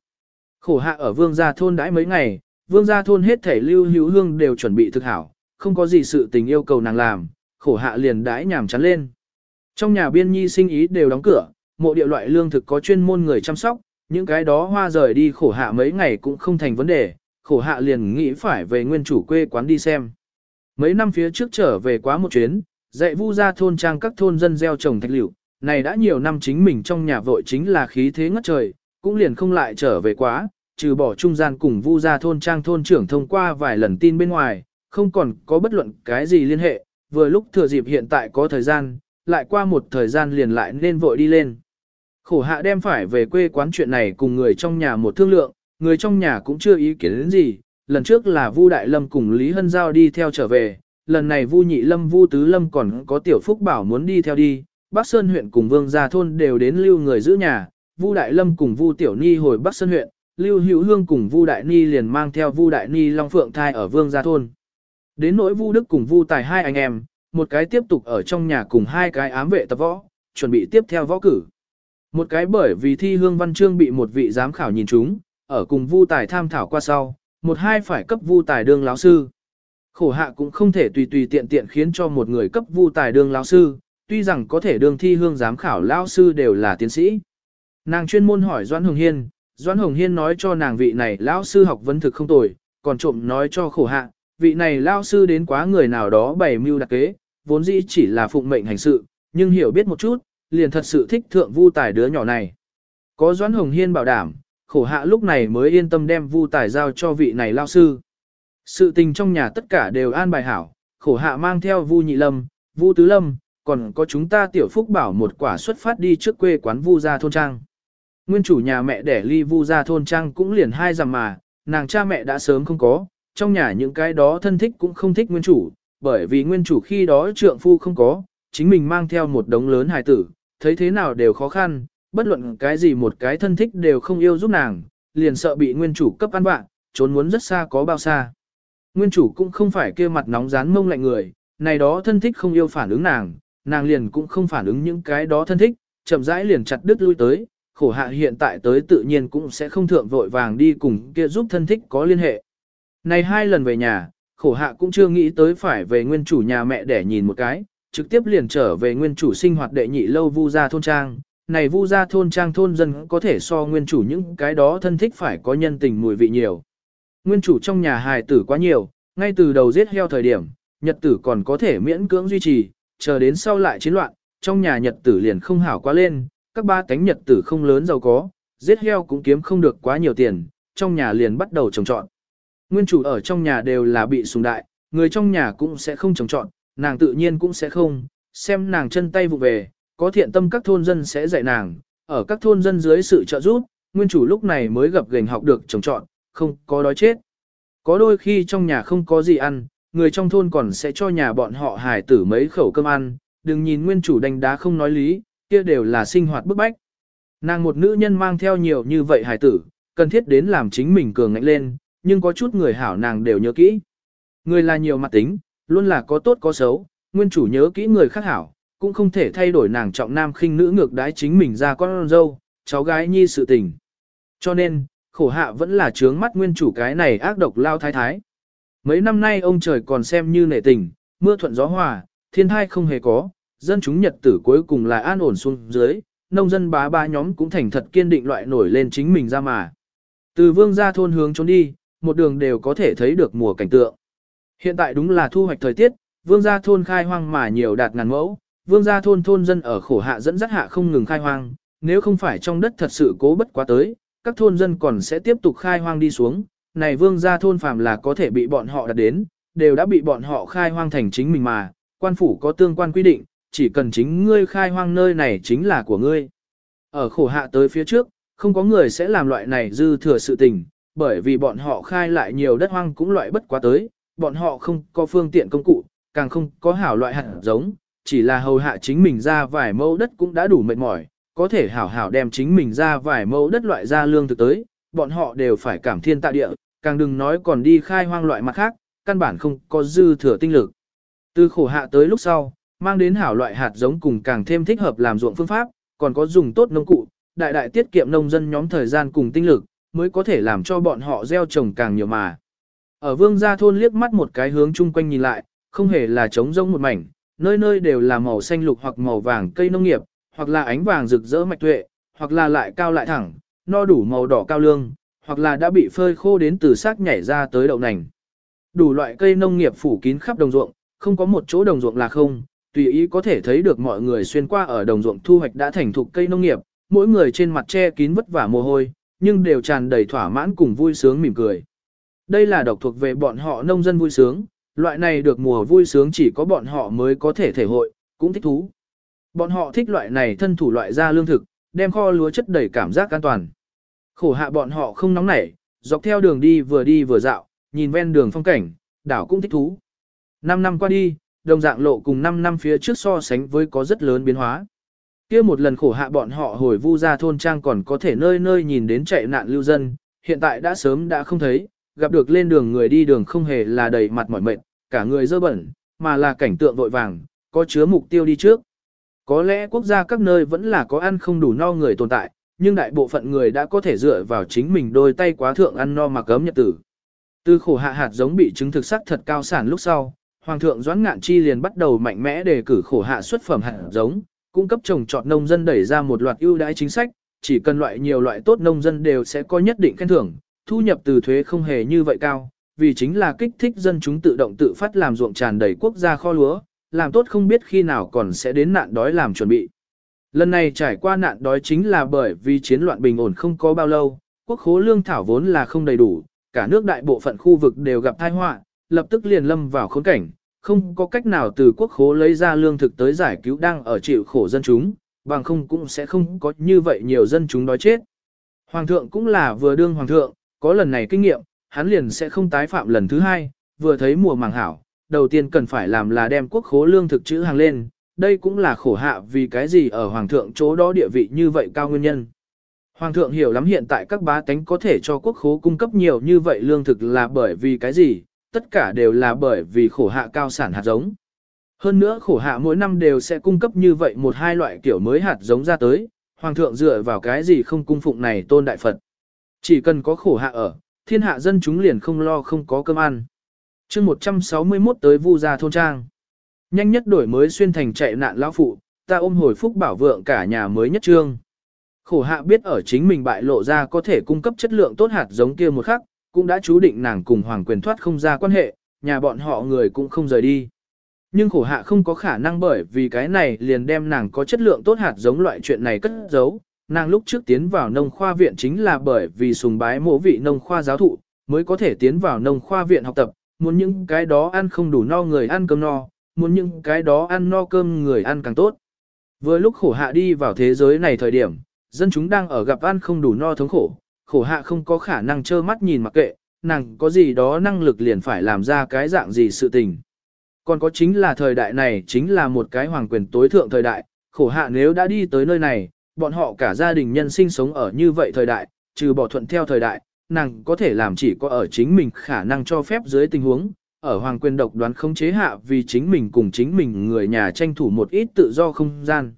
Khổ hạ ở vương gia thôn đãi mấy ngày, vương gia thôn hết thể lưu hữu hương đều chuẩn bị thực hảo, không có gì sự tình yêu cầu nàng làm, khổ hạ liền đãi nhảm chán lên. Trong nhà biên nhi sinh ý đều đóng cửa, mộ địa loại lương thực có chuyên môn người chăm sóc, những cái đó hoa rời đi khổ hạ mấy ngày cũng không thành vấn đề, khổ hạ liền nghĩ phải về nguyên chủ quê quán đi xem. Mấy năm phía trước trở về quá một chuyến, dạy vu ra thôn trang các thôn dân gieo trồng thạch liệu, này đã nhiều năm chính mình trong nhà vội chính là khí thế ngất trời, cũng liền không lại trở về quá, trừ bỏ trung gian cùng vu ra thôn trang thôn trưởng thông qua vài lần tin bên ngoài, không còn có bất luận cái gì liên hệ, vừa lúc thừa dịp hiện tại có thời gian, lại qua một thời gian liền lại nên vội đi lên. Khổ hạ đem phải về quê quán chuyện này cùng người trong nhà một thương lượng, người trong nhà cũng chưa ý kiến đến gì, lần trước là Vu Đại Lâm cùng Lý Hân Giao đi theo trở về, lần này Vu Nhị Lâm Vu Tứ Lâm còn có Tiểu Phúc Bảo muốn đi theo đi, Bắc Sơn huyện cùng Vương Gia Thôn đều đến lưu người giữ nhà, Vu Đại Lâm cùng Vu Tiểu Ni hồi Bắc Sơn huyện, Lưu Hữu Hương cùng Vu Đại Ni liền mang theo Vu Đại Ni Long Phượng thai ở Vương Gia Thôn. Đến nỗi Vu Đức cùng Vu Tài hai anh em, một cái tiếp tục ở trong nhà cùng hai cái ám vệ tập võ, chuẩn bị tiếp theo võ cử. Một cái bởi vì thi hương văn chương bị một vị giám khảo nhìn chúng, ở cùng Vu Tài tham thảo qua sau, một hai phải cấp Vu Tài đương lão sư. Khổ hạ cũng không thể tùy tùy tiện tiện khiến cho một người cấp Vu Tài đương lão sư, tuy rằng có thể đương thi hương giám khảo lão sư đều là tiến sĩ. Nàng chuyên môn hỏi Doãn Hồng Hiên, Doãn Hồng Hiên nói cho nàng vị này lão sư học vấn thực không tồi, còn trộm nói cho khổ hạ, vị này lao sư đến quá người nào đó bày mưu đặc kế, vốn dĩ chỉ là phụng mệnh hành sự, nhưng hiểu biết một chút, liền thật sự thích thượng Vu Tài đứa nhỏ này. Có Doãn Hồng Hiên bảo đảm, khổ hạ lúc này mới yên tâm đem Vu Tài giao cho vị này lao sư. Sự tình trong nhà tất cả đều an bài hảo, khổ hạ mang theo Vu Nhị Lâm, Vu Tứ Lâm, còn có chúng ta tiểu phúc bảo một quả xuất phát đi trước quê quán Vu gia thôn trang. Nguyên chủ nhà mẹ đẻ ly Vu gia thôn trang cũng liền hai dặm mà, nàng cha mẹ đã sớm không có, trong nhà những cái đó thân thích cũng không thích nguyên chủ, bởi vì nguyên chủ khi đó trượng phu không có, chính mình mang theo một đống lớn hài tử, thấy thế nào đều khó khăn, bất luận cái gì một cái thân thích đều không yêu giúp nàng, liền sợ bị nguyên chủ cấp ăn bạn, trốn muốn rất xa có bao xa. Nguyên chủ cũng không phải kia mặt nóng rán mông lạnh người, này đó thân thích không yêu phản ứng nàng, nàng liền cũng không phản ứng những cái đó thân thích, chậm rãi liền chặt đứt lui tới, khổ hạ hiện tại tới tự nhiên cũng sẽ không thượng vội vàng đi cùng kia giúp thân thích có liên hệ. Này hai lần về nhà, khổ hạ cũng chưa nghĩ tới phải về nguyên chủ nhà mẹ để nhìn một cái, trực tiếp liền trở về nguyên chủ sinh hoạt đệ nhị lâu vu gia thôn trang. Này vu gia thôn trang thôn dân có thể so nguyên chủ những cái đó thân thích phải có nhân tình mùi vị nhiều. Nguyên chủ trong nhà hài tử quá nhiều, ngay từ đầu giết heo thời điểm, nhật tử còn có thể miễn cưỡng duy trì, chờ đến sau lại chiến loạn, trong nhà nhật tử liền không hảo quá lên, các ba tánh nhật tử không lớn giàu có, giết heo cũng kiếm không được quá nhiều tiền, trong nhà liền bắt đầu trồng trọt. Nguyên chủ ở trong nhà đều là bị sùng đại, người trong nhà cũng sẽ không trồng trọn, nàng tự nhiên cũng sẽ không, xem nàng chân tay vụ về, có thiện tâm các thôn dân sẽ dạy nàng, ở các thôn dân dưới sự trợ giúp, nguyên chủ lúc này mới gặp gành học được trồng trọn, không có đói chết. Có đôi khi trong nhà không có gì ăn, người trong thôn còn sẽ cho nhà bọn họ hài tử mấy khẩu cơm ăn, đừng nhìn nguyên chủ đánh đá không nói lý, kia đều là sinh hoạt bức bách. Nàng một nữ nhân mang theo nhiều như vậy hài tử, cần thiết đến làm chính mình cường ngạnh lên, nhưng có chút người hảo nàng đều nhớ kỹ. Người là nhiều mặt tính, luôn là có tốt có xấu, nguyên chủ nhớ kỹ người khác hảo, cũng không thể thay đổi nàng trọng nam khinh nữ ngược đái chính mình ra con dâu, cháu gái nhi sự tình. Cho nên, khổ hạ vẫn là trướng mắt nguyên chủ cái này ác độc lao thái thái. Mấy năm nay ông trời còn xem như nể tình, mưa thuận gió hòa, thiên thai không hề có, dân chúng nhật tử cuối cùng là an ổn xuống dưới, nông dân bá ba nhóm cũng thành thật kiên định loại nổi lên chính mình ra mà. Từ vương gia thôn hướng trốn đi, một đường đều có thể thấy được mùa cảnh tượng. Hiện tại đúng là thu hoạch thời tiết, vương gia thôn khai hoang mà nhiều đạt ngàn mẫu, vương gia thôn thôn dân ở khổ hạ dẫn dắt hạ không ngừng khai hoang, nếu không phải trong đất thật sự cố bất quá tới, các thôn dân còn sẽ tiếp tục khai hoang đi xuống, này vương gia thôn phàm là có thể bị bọn họ đạt đến, đều đã bị bọn họ khai hoang thành chính mình mà, quan phủ có tương quan quy định, chỉ cần chính ngươi khai hoang nơi này chính là của ngươi. Ở khổ hạ tới phía trước, không có người sẽ làm loại này dư thừa sự tình, bởi vì bọn họ khai lại nhiều đất hoang cũng loại bất quá tới, bọn họ không có phương tiện công cụ, càng không có hảo loại hạt giống, chỉ là hầu hạ chính mình ra vài mẫu đất cũng đã đủ mệt mỏi, có thể hảo hảo đem chính mình ra vài mẫu đất loại ra lương thực tới, bọn họ đều phải cảm thiên tạ địa, càng đừng nói còn đi khai hoang loại mặt khác, căn bản không có dư thừa tinh lực. Từ khổ hạ tới lúc sau, mang đến hảo loại hạt giống cùng càng thêm thích hợp làm ruộng phương pháp, còn có dùng tốt nông cụ, đại đại tiết kiệm nông dân nhóm thời gian cùng tinh lực, mới có thể làm cho bọn họ gieo trồng càng nhiều mà. Ở vương gia thôn liếc mắt một cái hướng chung quanh nhìn lại, không hề là trống rông một mảnh, nơi nơi đều là màu xanh lục hoặc màu vàng cây nông nghiệp, hoặc là ánh vàng rực rỡ mạch tuệ, hoặc là lại cao lại thẳng, no đủ màu đỏ cao lương, hoặc là đã bị phơi khô đến từ xác nhảy ra tới đậu nành. Đủ loại cây nông nghiệp phủ kín khắp đồng ruộng, không có một chỗ đồng ruộng là không, tùy ý có thể thấy được mọi người xuyên qua ở đồng ruộng thu hoạch đã thành thục cây nông nghiệp, mỗi người trên mặt che kín vất vả mồ hôi, nhưng đều tràn đầy thỏa mãn cùng vui sướng mỉm cười. Đây là độc thuộc về bọn họ nông dân vui sướng, loại này được mùa vui sướng chỉ có bọn họ mới có thể thể hội, cũng thích thú. Bọn họ thích loại này thân thủ loại ra lương thực, đem kho lúa chất đầy cảm giác an toàn. Khổ hạ bọn họ không nóng nảy, dọc theo đường đi vừa đi vừa dạo, nhìn ven đường phong cảnh, đảo cũng thích thú. Năm năm qua đi, đồng dạng lộ cùng 5 năm phía trước so sánh với có rất lớn biến hóa kia một lần khổ hạ bọn họ hồi vu ra thôn trang còn có thể nơi nơi nhìn đến chạy nạn lưu dân, hiện tại đã sớm đã không thấy, gặp được lên đường người đi đường không hề là đầy mặt mỏi mệt, cả người dơ bẩn, mà là cảnh tượng vội vàng, có chứa mục tiêu đi trước. Có lẽ quốc gia các nơi vẫn là có ăn không đủ no người tồn tại, nhưng đại bộ phận người đã có thể dựa vào chính mình đôi tay quá thượng ăn no mà cấm nhật tử. Từ khổ hạ hạt giống bị chứng thực sắc thật cao sản lúc sau, Hoàng thượng Doãn Ngạn Chi liền bắt đầu mạnh mẽ đề cử khổ hạ xuất phẩm hạt giống, cung cấp trồng trọt nông dân đẩy ra một loạt ưu đãi chính sách, chỉ cần loại nhiều loại tốt nông dân đều sẽ có nhất định khen thưởng, thu nhập từ thuế không hề như vậy cao, vì chính là kích thích dân chúng tự động tự phát làm ruộng tràn đầy quốc gia kho lúa, làm tốt không biết khi nào còn sẽ đến nạn đói làm chuẩn bị. Lần này trải qua nạn đói chính là bởi vì chiến loạn bình ổn không có bao lâu, quốc khố lương thảo vốn là không đầy đủ, cả nước đại bộ phận khu vực đều gặp tai họa, lập tức liền lâm vào khốn cảnh, không có cách nào từ quốc khố lấy ra lương thực tới giải cứu đang ở chịu khổ dân chúng, bằng không cũng sẽ không có như vậy nhiều dân chúng đói chết. Hoàng thượng cũng là vừa đương hoàng thượng, có lần này kinh nghiệm, hắn liền sẽ không tái phạm lần thứ hai, vừa thấy mùa màng hảo, đầu tiên cần phải làm là đem quốc khố lương thực chữ hàng lên, đây cũng là khổ hạ vì cái gì ở hoàng thượng chỗ đó địa vị như vậy cao nguyên nhân. Hoàng thượng hiểu lắm hiện tại các bá tánh có thể cho quốc khố cung cấp nhiều như vậy lương thực là bởi vì cái gì, tất cả đều là bởi vì khổ hạ cao sản hạt giống. Hơn nữa khổ hạ mỗi năm đều sẽ cung cấp như vậy một hai loại kiểu mới hạt giống ra tới, hoàng thượng dựa vào cái gì không cung phụng này tôn đại Phật. Chỉ cần có khổ hạ ở, thiên hạ dân chúng liền không lo không có cơm ăn. chương 161 tới vu gia thôn trang. Nhanh nhất đổi mới xuyên thành chạy nạn lão phụ, ta ôm hồi phúc bảo vượng cả nhà mới nhất trương. Khổ hạ biết ở chính mình bại lộ ra có thể cung cấp chất lượng tốt hạt giống kia một khắc, cũng đã chú định nàng cùng hoàng quyền thoát không ra quan hệ, nhà bọn họ người cũng không rời đi. Nhưng khổ hạ không có khả năng bởi vì cái này liền đem nàng có chất lượng tốt hạt giống loại chuyện này cất giấu. Nàng lúc trước tiến vào nông khoa viện chính là bởi vì sùng bái mộ vị nông khoa giáo thụ, mới có thể tiến vào nông khoa viện học tập, muốn những cái đó ăn không đủ no người ăn cơm no, muốn những cái đó ăn no cơm người ăn càng tốt. Vừa lúc khổ hạ đi vào thế giới này thời điểm, dân chúng đang ở gặp ăn không đủ no thống khổ, khổ hạ không có khả năng trơ mắt nhìn mặc kệ, nàng có gì đó năng lực liền phải làm ra cái dạng gì sự tình. Còn có chính là thời đại này chính là một cái hoàng quyền tối thượng thời đại, khổ hạ nếu đã đi tới nơi này, bọn họ cả gia đình nhân sinh sống ở như vậy thời đại, trừ bỏ thuận theo thời đại, nàng có thể làm chỉ có ở chính mình khả năng cho phép dưới tình huống, ở hoàng quyền độc đoán không chế hạ vì chính mình cùng chính mình người nhà tranh thủ một ít tự do không gian.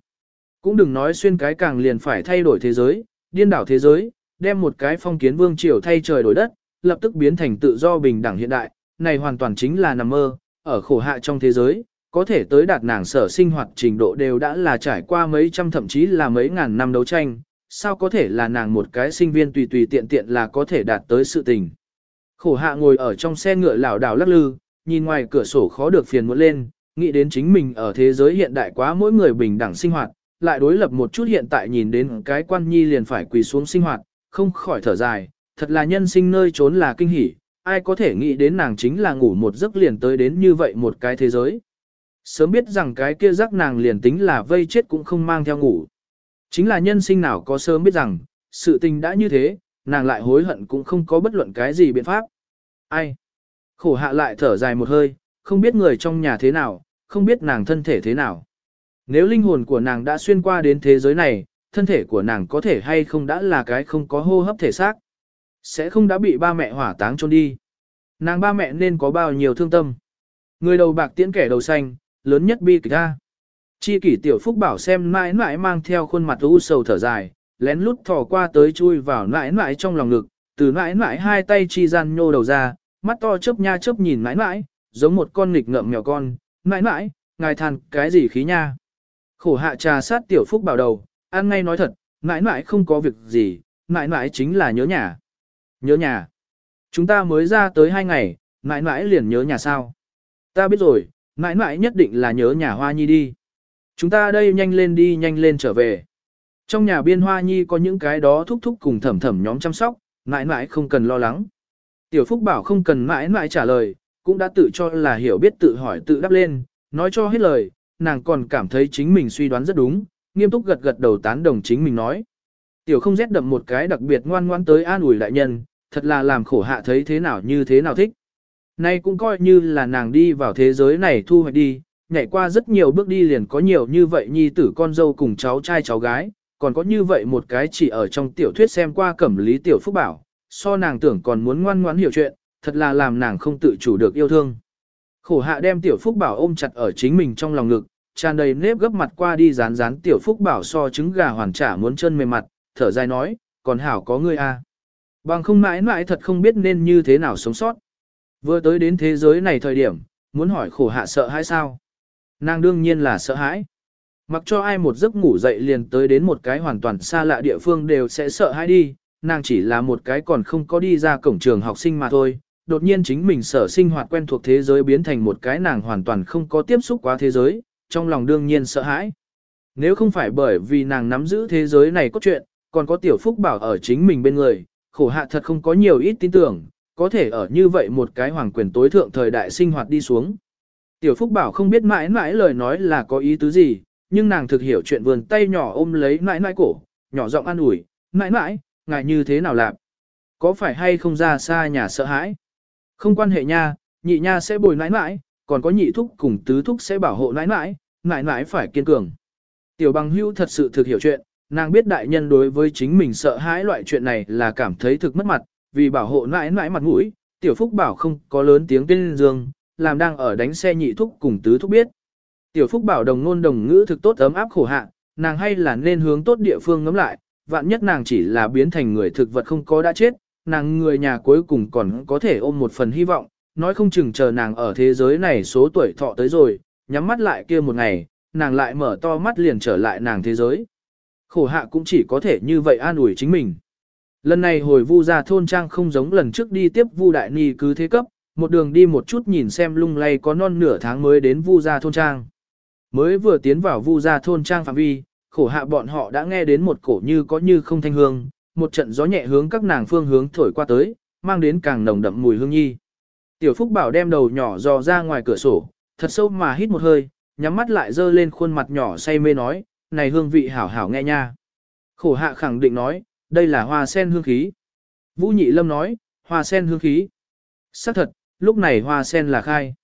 Cũng đừng nói xuyên cái càng liền phải thay đổi thế giới, điên đảo thế giới, đem một cái phong kiến vương triều thay trời đổi đất, lập tức biến thành tự do bình đẳng hiện đại, này hoàn toàn chính là nằm mơ, ở khổ hạ trong thế giới, có thể tới đạt nàng sở sinh hoạt trình độ đều đã là trải qua mấy trăm thậm chí là mấy ngàn năm đấu tranh, sao có thể là nàng một cái sinh viên tùy tùy tiện tiện là có thể đạt tới sự tình. Khổ hạ ngồi ở trong xe ngựa lảo đảo lắc lư, nhìn ngoài cửa sổ khó được phiền muộn lên, nghĩ đến chính mình ở thế giới hiện đại quá mỗi người bình đẳng sinh hoạt, lại đối lập một chút hiện tại nhìn đến cái quan nhi liền phải quỳ xuống sinh hoạt, không khỏi thở dài, thật là nhân sinh nơi trốn là kinh hỉ, ai có thể nghĩ đến nàng chính là ngủ một giấc liền tới đến như vậy một cái thế giới. Sớm biết rằng cái kia giấc nàng liền tính là vây chết cũng không mang theo ngủ. Chính là nhân sinh nào có sớm biết rằng, sự tình đã như thế, nàng lại hối hận cũng không có bất luận cái gì biện pháp. Ai? Khổ hạ lại thở dài một hơi, không biết người trong nhà thế nào, không biết nàng thân thể thế nào. Nếu linh hồn của nàng đã xuyên qua đến thế giới này, thân thể của nàng có thể hay không đã là cái không có hô hấp thể xác. Sẽ không đã bị ba mẹ hỏa táng trôn đi. Nàng ba mẹ nên có bao nhiêu thương tâm. Người đầu bạc tiễn kẻ đầu xanh, lớn nhất bi kịch ta. Chi kỷ tiểu phúc bảo xem mãi mãi mang theo khuôn mặt u sầu thở dài, lén lút thò qua tới chui vào mãi mãi trong lòng ngực, từ mãi mãi hai tay chi gian nhô đầu ra, mắt to chớp nha chớp nhìn mãi mãi, giống một con nghịch ngợm mèo con, mãi mãi, ngài than cái gì khí nha. Khổ hạ trà sát tiểu phúc bảo đầu, ăn ngay nói thật, mãi mãi không có việc gì, mãi mãi chính là nhớ nhà. Nhớ nhà. Chúng ta mới ra tới hai ngày, mãi mãi liền nhớ nhà sao. Ta biết rồi, mãi mãi nhất định là nhớ nhà hoa nhi đi. Chúng ta đây nhanh lên đi nhanh lên trở về. Trong nhà biên hoa nhi có những cái đó thúc thúc cùng thẩm thẩm nhóm chăm sóc, mãi mãi không cần lo lắng. Tiểu Phúc bảo không cần mãi mãi trả lời, cũng đã tự cho là hiểu biết tự hỏi tự đáp lên, nói cho hết lời, nàng còn cảm thấy chính mình suy đoán rất đúng, nghiêm túc gật gật đầu tán đồng chính mình nói. Tiểu không rét đậm một cái đặc biệt ngoan ngoan tới an ủi đại nhân, thật là làm khổ hạ thấy thế nào như thế nào thích. Nay cũng coi như là nàng đi vào thế giới này thu hoạch đi, nhảy qua rất nhiều bước đi liền có nhiều như vậy nhi tử con dâu cùng cháu trai cháu gái, còn có như vậy một cái chỉ ở trong tiểu thuyết xem qua cẩm lý tiểu phúc bảo, so nàng tưởng còn muốn ngoan ngoãn hiểu chuyện, thật là làm nàng không tự chủ được yêu thương. Khổ hạ đem tiểu phúc bảo ôm chặt ở chính mình trong lòng ngực, tràn đầy nếp gấp mặt qua đi rán rán tiểu phúc bảo so trứng gà hoàn trả muốn chân mềm mặt, thở dài nói, còn hảo có ngươi a. À. Bằng không mãi mãi thật không biết nên như thế nào sống sót. Vừa tới đến thế giới này thời điểm, muốn hỏi khổ hạ sợ hãi sao? Nàng đương nhiên là sợ hãi. Mặc cho ai một giấc ngủ dậy liền tới đến một cái hoàn toàn xa lạ địa phương đều sẽ sợ hãi đi, nàng chỉ là một cái còn không có đi ra cổng trường học sinh mà thôi. Đột nhiên chính mình sở sinh hoạt quen thuộc thế giới biến thành một cái nàng hoàn toàn không có tiếp xúc quá thế giới, trong lòng đương nhiên sợ hãi. Nếu không phải bởi vì nàng nắm giữ thế giới này có chuyện, còn có tiểu phúc bảo ở chính mình bên người, khổ hạ thật không có nhiều ít tin tưởng, có thể ở như vậy một cái hoàng quyền tối thượng thời đại sinh hoạt đi xuống. Tiểu Phúc Bảo không biết mãi mãi lời nói là có ý tứ gì, nhưng nàng thực hiểu chuyện vườn tay nhỏ ôm lấy mãi mãi cổ, nhỏ giọng an ủi, mãi mãi, ngài như thế nào làm? Có phải hay không ra xa nhà sợ hãi? Không quan hệ nha, nhị nha sẽ bồi mãi mãi, còn có nhị thúc cùng tứ thúc sẽ bảo hộ nãi nãi, nãi nãi phải kiên cường. Tiểu bằng hưu thật sự thực hiểu chuyện, nàng biết đại nhân đối với chính mình sợ hãi loại chuyện này là cảm thấy thực mất mặt, vì bảo hộ nãi nãi mặt mũi, tiểu phúc bảo không có lớn tiếng tên dương, làm đang ở đánh xe nhị thúc cùng tứ thúc biết. Tiểu Phúc bảo đồng ngôn đồng ngữ thực tốt ấm áp khổ hạ, nàng hay là nên hướng tốt địa phương ngắm lại, vạn nhất nàng chỉ là biến thành người thực vật không có đã chết, nàng người nhà cuối cùng còn có thể ôm một phần hy vọng, nói không chừng chờ nàng ở thế giới này số tuổi thọ tới rồi, nhắm mắt lại kia một ngày, nàng lại mở to mắt liền trở lại nàng thế giới. Khổ hạ cũng chỉ có thể như vậy an ủi chính mình. Lần này hồi vu ra thôn trang không giống lần trước đi tiếp vu đại ni cứ thế cấp, một đường đi một chút nhìn xem lung lay có non nửa tháng mới đến Vu Gia thôn trang. Mới vừa tiến vào Vu Gia thôn trang phạm vi, khổ hạ bọn họ đã nghe đến một cổ như có như không thanh hương, một trận gió nhẹ hướng các nàng phương hướng thổi qua tới, mang đến càng nồng đậm mùi hương nhi. Tiểu Phúc Bảo đem đầu nhỏ dò ra ngoài cửa sổ, thật sâu mà hít một hơi, nhắm mắt lại dơ lên khuôn mặt nhỏ say mê nói, này hương vị hảo hảo nghe nha. Khổ hạ khẳng định nói, đây là hoa sen hương khí. Vũ Nhị Lâm nói, hoa sen hương khí. Xác thật, lúc này hoa sen là khai.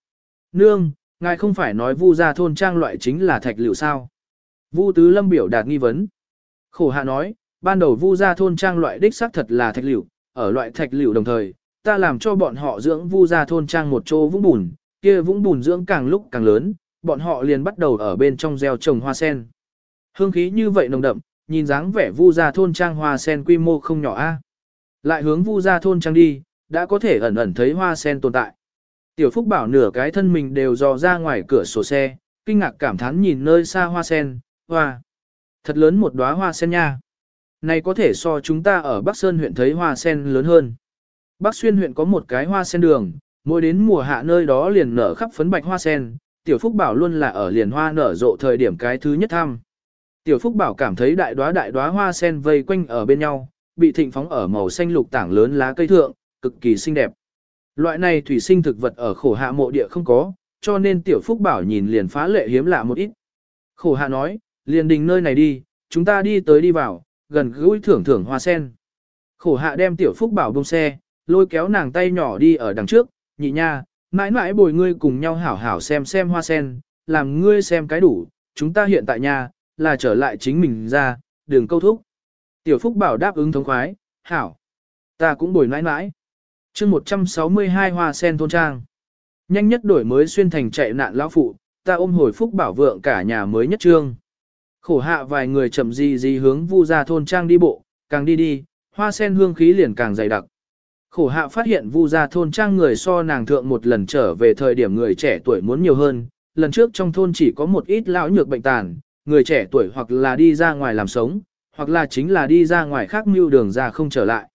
Nương, ngài không phải nói vu gia thôn trang loại chính là thạch liệu sao? Vu tứ lâm biểu đạt nghi vấn. Khổ hạ nói, ban đầu vu gia thôn trang loại đích xác thật là thạch liệu, ở loại thạch liệu đồng thời, ta làm cho bọn họ dưỡng vu gia thôn trang một chỗ vũng bùn, kia vũng bùn dưỡng càng lúc càng lớn, bọn họ liền bắt đầu ở bên trong gieo trồng hoa sen. Hương khí như vậy nồng đậm, nhìn dáng vẻ vu gia thôn trang hoa sen quy mô không nhỏ a. Lại hướng vu gia thôn trang đi, đã có thể ẩn ẩn thấy hoa sen tồn tại. Tiểu Phúc bảo nửa cái thân mình đều dò ra ngoài cửa sổ xe, kinh ngạc cảm thán nhìn nơi xa hoa sen, hoa. Thật lớn một đóa hoa sen nha. Này có thể so chúng ta ở Bắc Sơn huyện thấy hoa sen lớn hơn. Bắc Xuyên huyện có một cái hoa sen đường, mỗi đến mùa hạ nơi đó liền nở khắp phấn bạch hoa sen, Tiểu Phúc Bảo luôn là ở liền hoa nở rộ thời điểm cái thứ nhất thăm. Tiểu Phúc Bảo cảm thấy đại đóa đại đóa hoa sen vây quanh ở bên nhau, bị thịnh phóng ở màu xanh lục tảng lớn lá cây thượng, cực kỳ xinh đẹp. Loại này thủy sinh thực vật ở khổ hạ mộ địa không có, cho nên Tiểu Phúc Bảo nhìn liền phá lệ hiếm lạ một ít. Khổ hạ nói, liền đình nơi này đi, chúng ta đi tới đi vào, gần gũi thưởng thưởng hoa sen. Khổ hạ đem Tiểu Phúc Bảo bông xe, lôi kéo nàng tay nhỏ đi ở đằng trước, nhị nha, mãi mãi bồi ngươi cùng nhau hảo hảo xem xem hoa sen, làm ngươi xem cái đủ, chúng ta hiện tại nhà, là trở lại chính mình ra, đường câu thúc. Tiểu Phúc bảo đáp ứng thống khoái, hảo, ta cũng bồi mãi mãi. chương 162 hoa sen thôn trang. Nhanh nhất đổi mới xuyên thành chạy nạn lão phụ, ta ôm hồi Phúc bảo vượng cả nhà mới nhất trương. Khổ hạ vài người chậm gì gì hướng vu ra thôn trang đi bộ, càng đi đi, hoa sen hương khí liền càng dày đặc. Khổ hạ phát hiện vu gia thôn trang người so nàng thượng một lần trở về thời điểm người trẻ tuổi muốn nhiều hơn, lần trước trong thôn chỉ có một ít lão nhược bệnh tàn, người trẻ tuổi hoặc là đi ra ngoài làm sống, hoặc là chính là đi ra ngoài khác mưu đường ra không trở lại.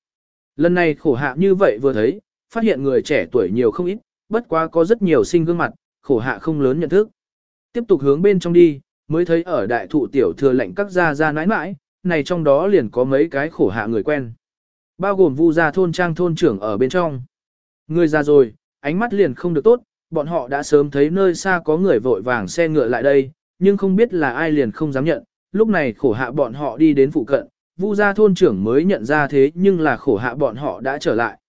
Lần này khổ hạ như vậy vừa thấy, phát hiện người trẻ tuổi nhiều không ít, bất quá có rất nhiều sinh gương mặt, khổ hạ không lớn nhận thức. Tiếp tục hướng bên trong đi, mới thấy ở đại thụ tiểu thừa lệnh các gia gia nãi nãi, này trong đó liền có mấy cái khổ hạ người quen. Bao gồm vu gia thôn trang thôn trưởng ở bên trong. Người ra rồi, ánh mắt liền không được tốt, bọn họ đã sớm thấy nơi xa có người vội vàng xe ngựa lại đây, nhưng không biết là ai liền không dám nhận. Lúc này khổ hạ bọn họ đi đến phụ cận, vu gia thôn trưởng mới nhận ra thế nhưng là khổ hạ bọn họ đã trở lại.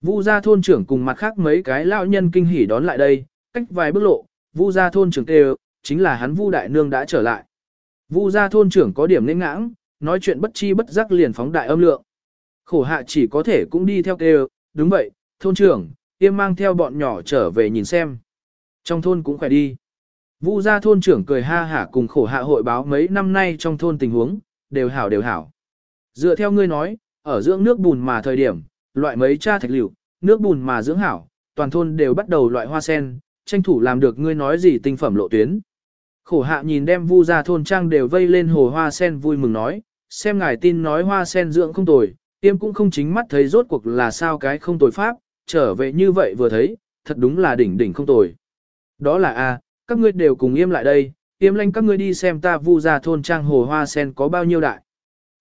Vu gia thôn trưởng cùng mặt khác mấy cái lão nhân kinh hỉ đón lại đây, cách vài bước lộ, vu gia thôn trưởng kêu, chính là hắn vu đại nương đã trở lại. Vu gia thôn trưởng có điểm lên ngãng, nói chuyện bất chi bất giác liền phóng đại âm lượng. Khổ hạ chỉ có thể cũng đi theo kêu, đúng vậy, thôn trưởng, tiêm mang theo bọn nhỏ trở về nhìn xem. Trong thôn cũng khỏe đi. Vu gia thôn trưởng cười ha hả cùng khổ hạ hội báo mấy năm nay trong thôn tình huống, đều hảo đều hảo. Dựa theo ngươi nói, ở dưỡng nước bùn mà thời điểm, loại mấy cha thạch liệu, nước bùn mà dưỡng hảo, toàn thôn đều bắt đầu loại hoa sen, tranh thủ làm được ngươi nói gì tinh phẩm lộ tuyến. Khổ hạ nhìn đem vu gia thôn trang đều vây lên hồ hoa sen vui mừng nói, xem ngài tin nói hoa sen dưỡng không tồi, Tiêm cũng không chính mắt thấy rốt cuộc là sao cái không tồi pháp, trở về như vậy vừa thấy, thật đúng là đỉnh đỉnh không tồi. Đó là a, các ngươi đều cùng im lại đây, tiêm lanh các ngươi đi xem ta vu gia thôn trang hồ hoa sen có bao nhiêu đại.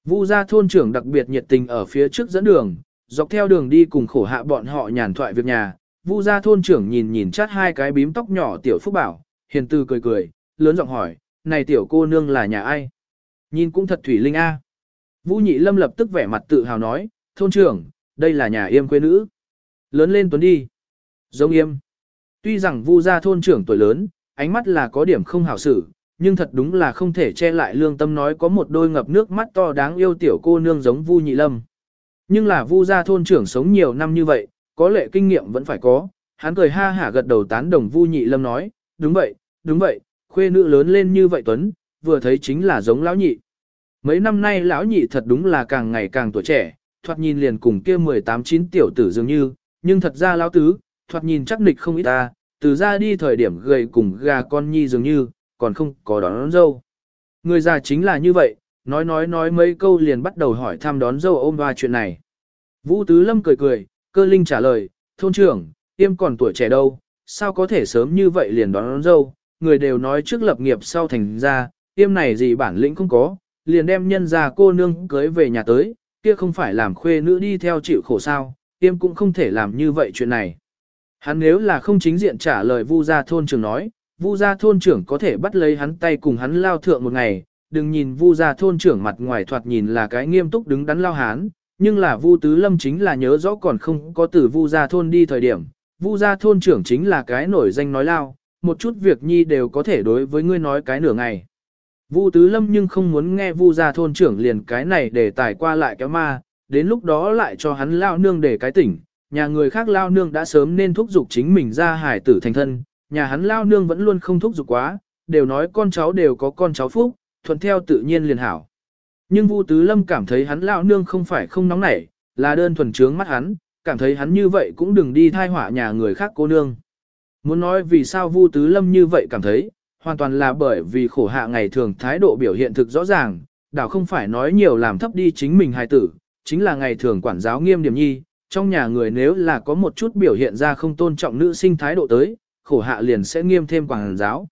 Vu gia thôn trưởng đặc biệt nhiệt tình ở phía trước dẫn đường, dọc theo đường đi cùng khổ hạ bọn họ nhàn thoại việc nhà. Vu gia thôn trưởng nhìn nhìn chát hai cái bím tóc nhỏ tiểu phúc bảo, hiền từ cười cười, lớn giọng hỏi, này tiểu cô nương là nhà ai? Nhìn cũng thật thủy linh a. Vũ Nhị Lâm lập tức vẻ mặt tự hào nói, thôn trưởng, đây là nhà yêm quê nữ. Lớn lên tuấn đi. Giống yêm. Tuy rằng Vu gia thôn trưởng tuổi lớn, ánh mắt là có điểm không hảo xử, nhưng thật đúng là không thể che lại lương tâm nói có một đôi ngập nước mắt to đáng yêu tiểu cô nương giống Vu Nhị Lâm. Nhưng là Vu gia thôn trưởng sống nhiều năm như vậy, có lệ kinh nghiệm vẫn phải có. Hắn cười ha hả gật đầu tán đồng Vu Nhị Lâm nói, đúng vậy, đúng vậy, khuê nữ lớn lên như vậy tuấn, vừa thấy chính là giống lão nhị. Mấy năm nay lão nhị thật đúng là càng ngày càng tuổi trẻ, thoạt nhìn liền cùng kia 18-9 tiểu tử dường như, nhưng thật ra lão tứ, thoạt nhìn chắc nịch không ít ta, từ ra đi thời điểm gầy cùng gà con nhi dường như, còn không có đón, đón dâu. Người già chính là như vậy, nói nói nói mấy câu liền bắt đầu hỏi thăm đón dâu ôm ba chuyện này. Vũ Tứ Lâm cười cười, cơ linh trả lời, thôn trưởng, tiêm còn tuổi trẻ đâu, sao có thể sớm như vậy liền đón, đón dâu, người đều nói trước lập nghiệp sau thành ra, tiêm này gì bản lĩnh không có, liền đem nhân ra cô nương cưới về nhà tới, kia không phải làm khuê nữ đi theo chịu khổ sao, tiêm cũng không thể làm như vậy chuyện này. Hắn nếu là không chính diện trả lời Vu gia thôn trưởng nói, Vu gia thôn trưởng có thể bắt lấy hắn tay cùng hắn lao thượng một ngày, đừng nhìn Vu gia thôn trưởng mặt ngoài thoạt nhìn là cái nghiêm túc đứng đắn lao hán, nhưng là Vu Tứ Lâm chính là nhớ rõ còn không có từ Vu gia thôn đi thời điểm, Vu gia thôn trưởng chính là cái nổi danh nói lao, một chút việc nhi đều có thể đối với ngươi nói cái nửa ngày. Vu Tứ Lâm nhưng không muốn nghe Vu gia thôn trưởng liền cái này để tải qua lại kéo ma, đến lúc đó lại cho hắn lao nương để cái tỉnh, nhà người khác lao nương đã sớm nên thúc giục chính mình ra hải tử thành thân, nhà hắn lao nương vẫn luôn không thúc giục quá, đều nói con cháu đều có con cháu phúc, thuận theo tự nhiên liền hảo. Nhưng Vu Tứ Lâm cảm thấy hắn lao nương không phải không nóng nảy, là đơn thuần trướng mắt hắn, cảm thấy hắn như vậy cũng đừng đi thai họa nhà người khác cô nương. Muốn nói vì sao Vu Tứ Lâm như vậy cảm thấy, hoàn toàn là bởi vì khổ hạ ngày thường thái độ biểu hiện thực rõ ràng, đảo không phải nói nhiều làm thấp đi chính mình hài tử, chính là ngày thường quản giáo nghiêm điểm nhi, trong nhà người nếu là có một chút biểu hiện ra không tôn trọng nữ sinh thái độ tới, khổ hạ liền sẽ nghiêm thêm quản giáo.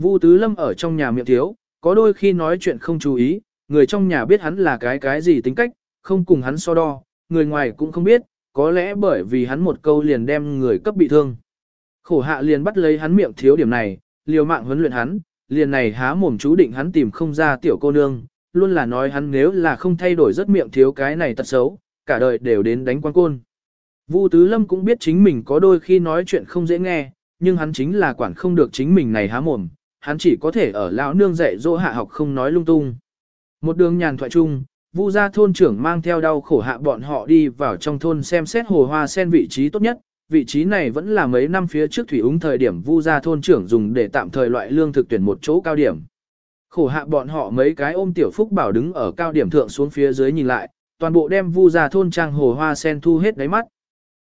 Vu Tứ Lâm ở trong nhà miệng thiếu, có đôi khi nói chuyện không chú ý, người trong nhà biết hắn là cái cái gì tính cách, không cùng hắn so đo, người ngoài cũng không biết, có lẽ bởi vì hắn một câu liền đem người cấp bị thương. Khổ hạ liền bắt lấy hắn miệng thiếu điểm này, liều mạng huấn luyện hắn, liền này há mồm chú định hắn tìm không ra tiểu cô nương, luôn là nói hắn nếu là không thay đổi rất miệng thiếu cái này tật xấu, cả đời đều đến đánh quan côn. Vu Tứ Lâm cũng biết chính mình có đôi khi nói chuyện không dễ nghe, nhưng hắn chính là quản không được chính mình này há mồm, hắn chỉ có thể ở lão nương dạy dỗ hạ học không nói lung tung. Một đường nhàn thoại chung, Vu gia thôn trưởng mang theo đau khổ hạ bọn họ đi vào trong thôn xem xét hồ hoa sen vị trí tốt nhất, vị trí này vẫn là mấy năm phía trước thủy úng thời điểm Vu gia thôn trưởng dùng để tạm thời loại lương thực tuyển một chỗ cao điểm. Khổ hạ bọn họ mấy cái ôm tiểu phúc bảo đứng ở cao điểm thượng xuống phía dưới nhìn lại, toàn bộ đem Vu gia thôn trang hồ hoa sen thu hết đáy mắt.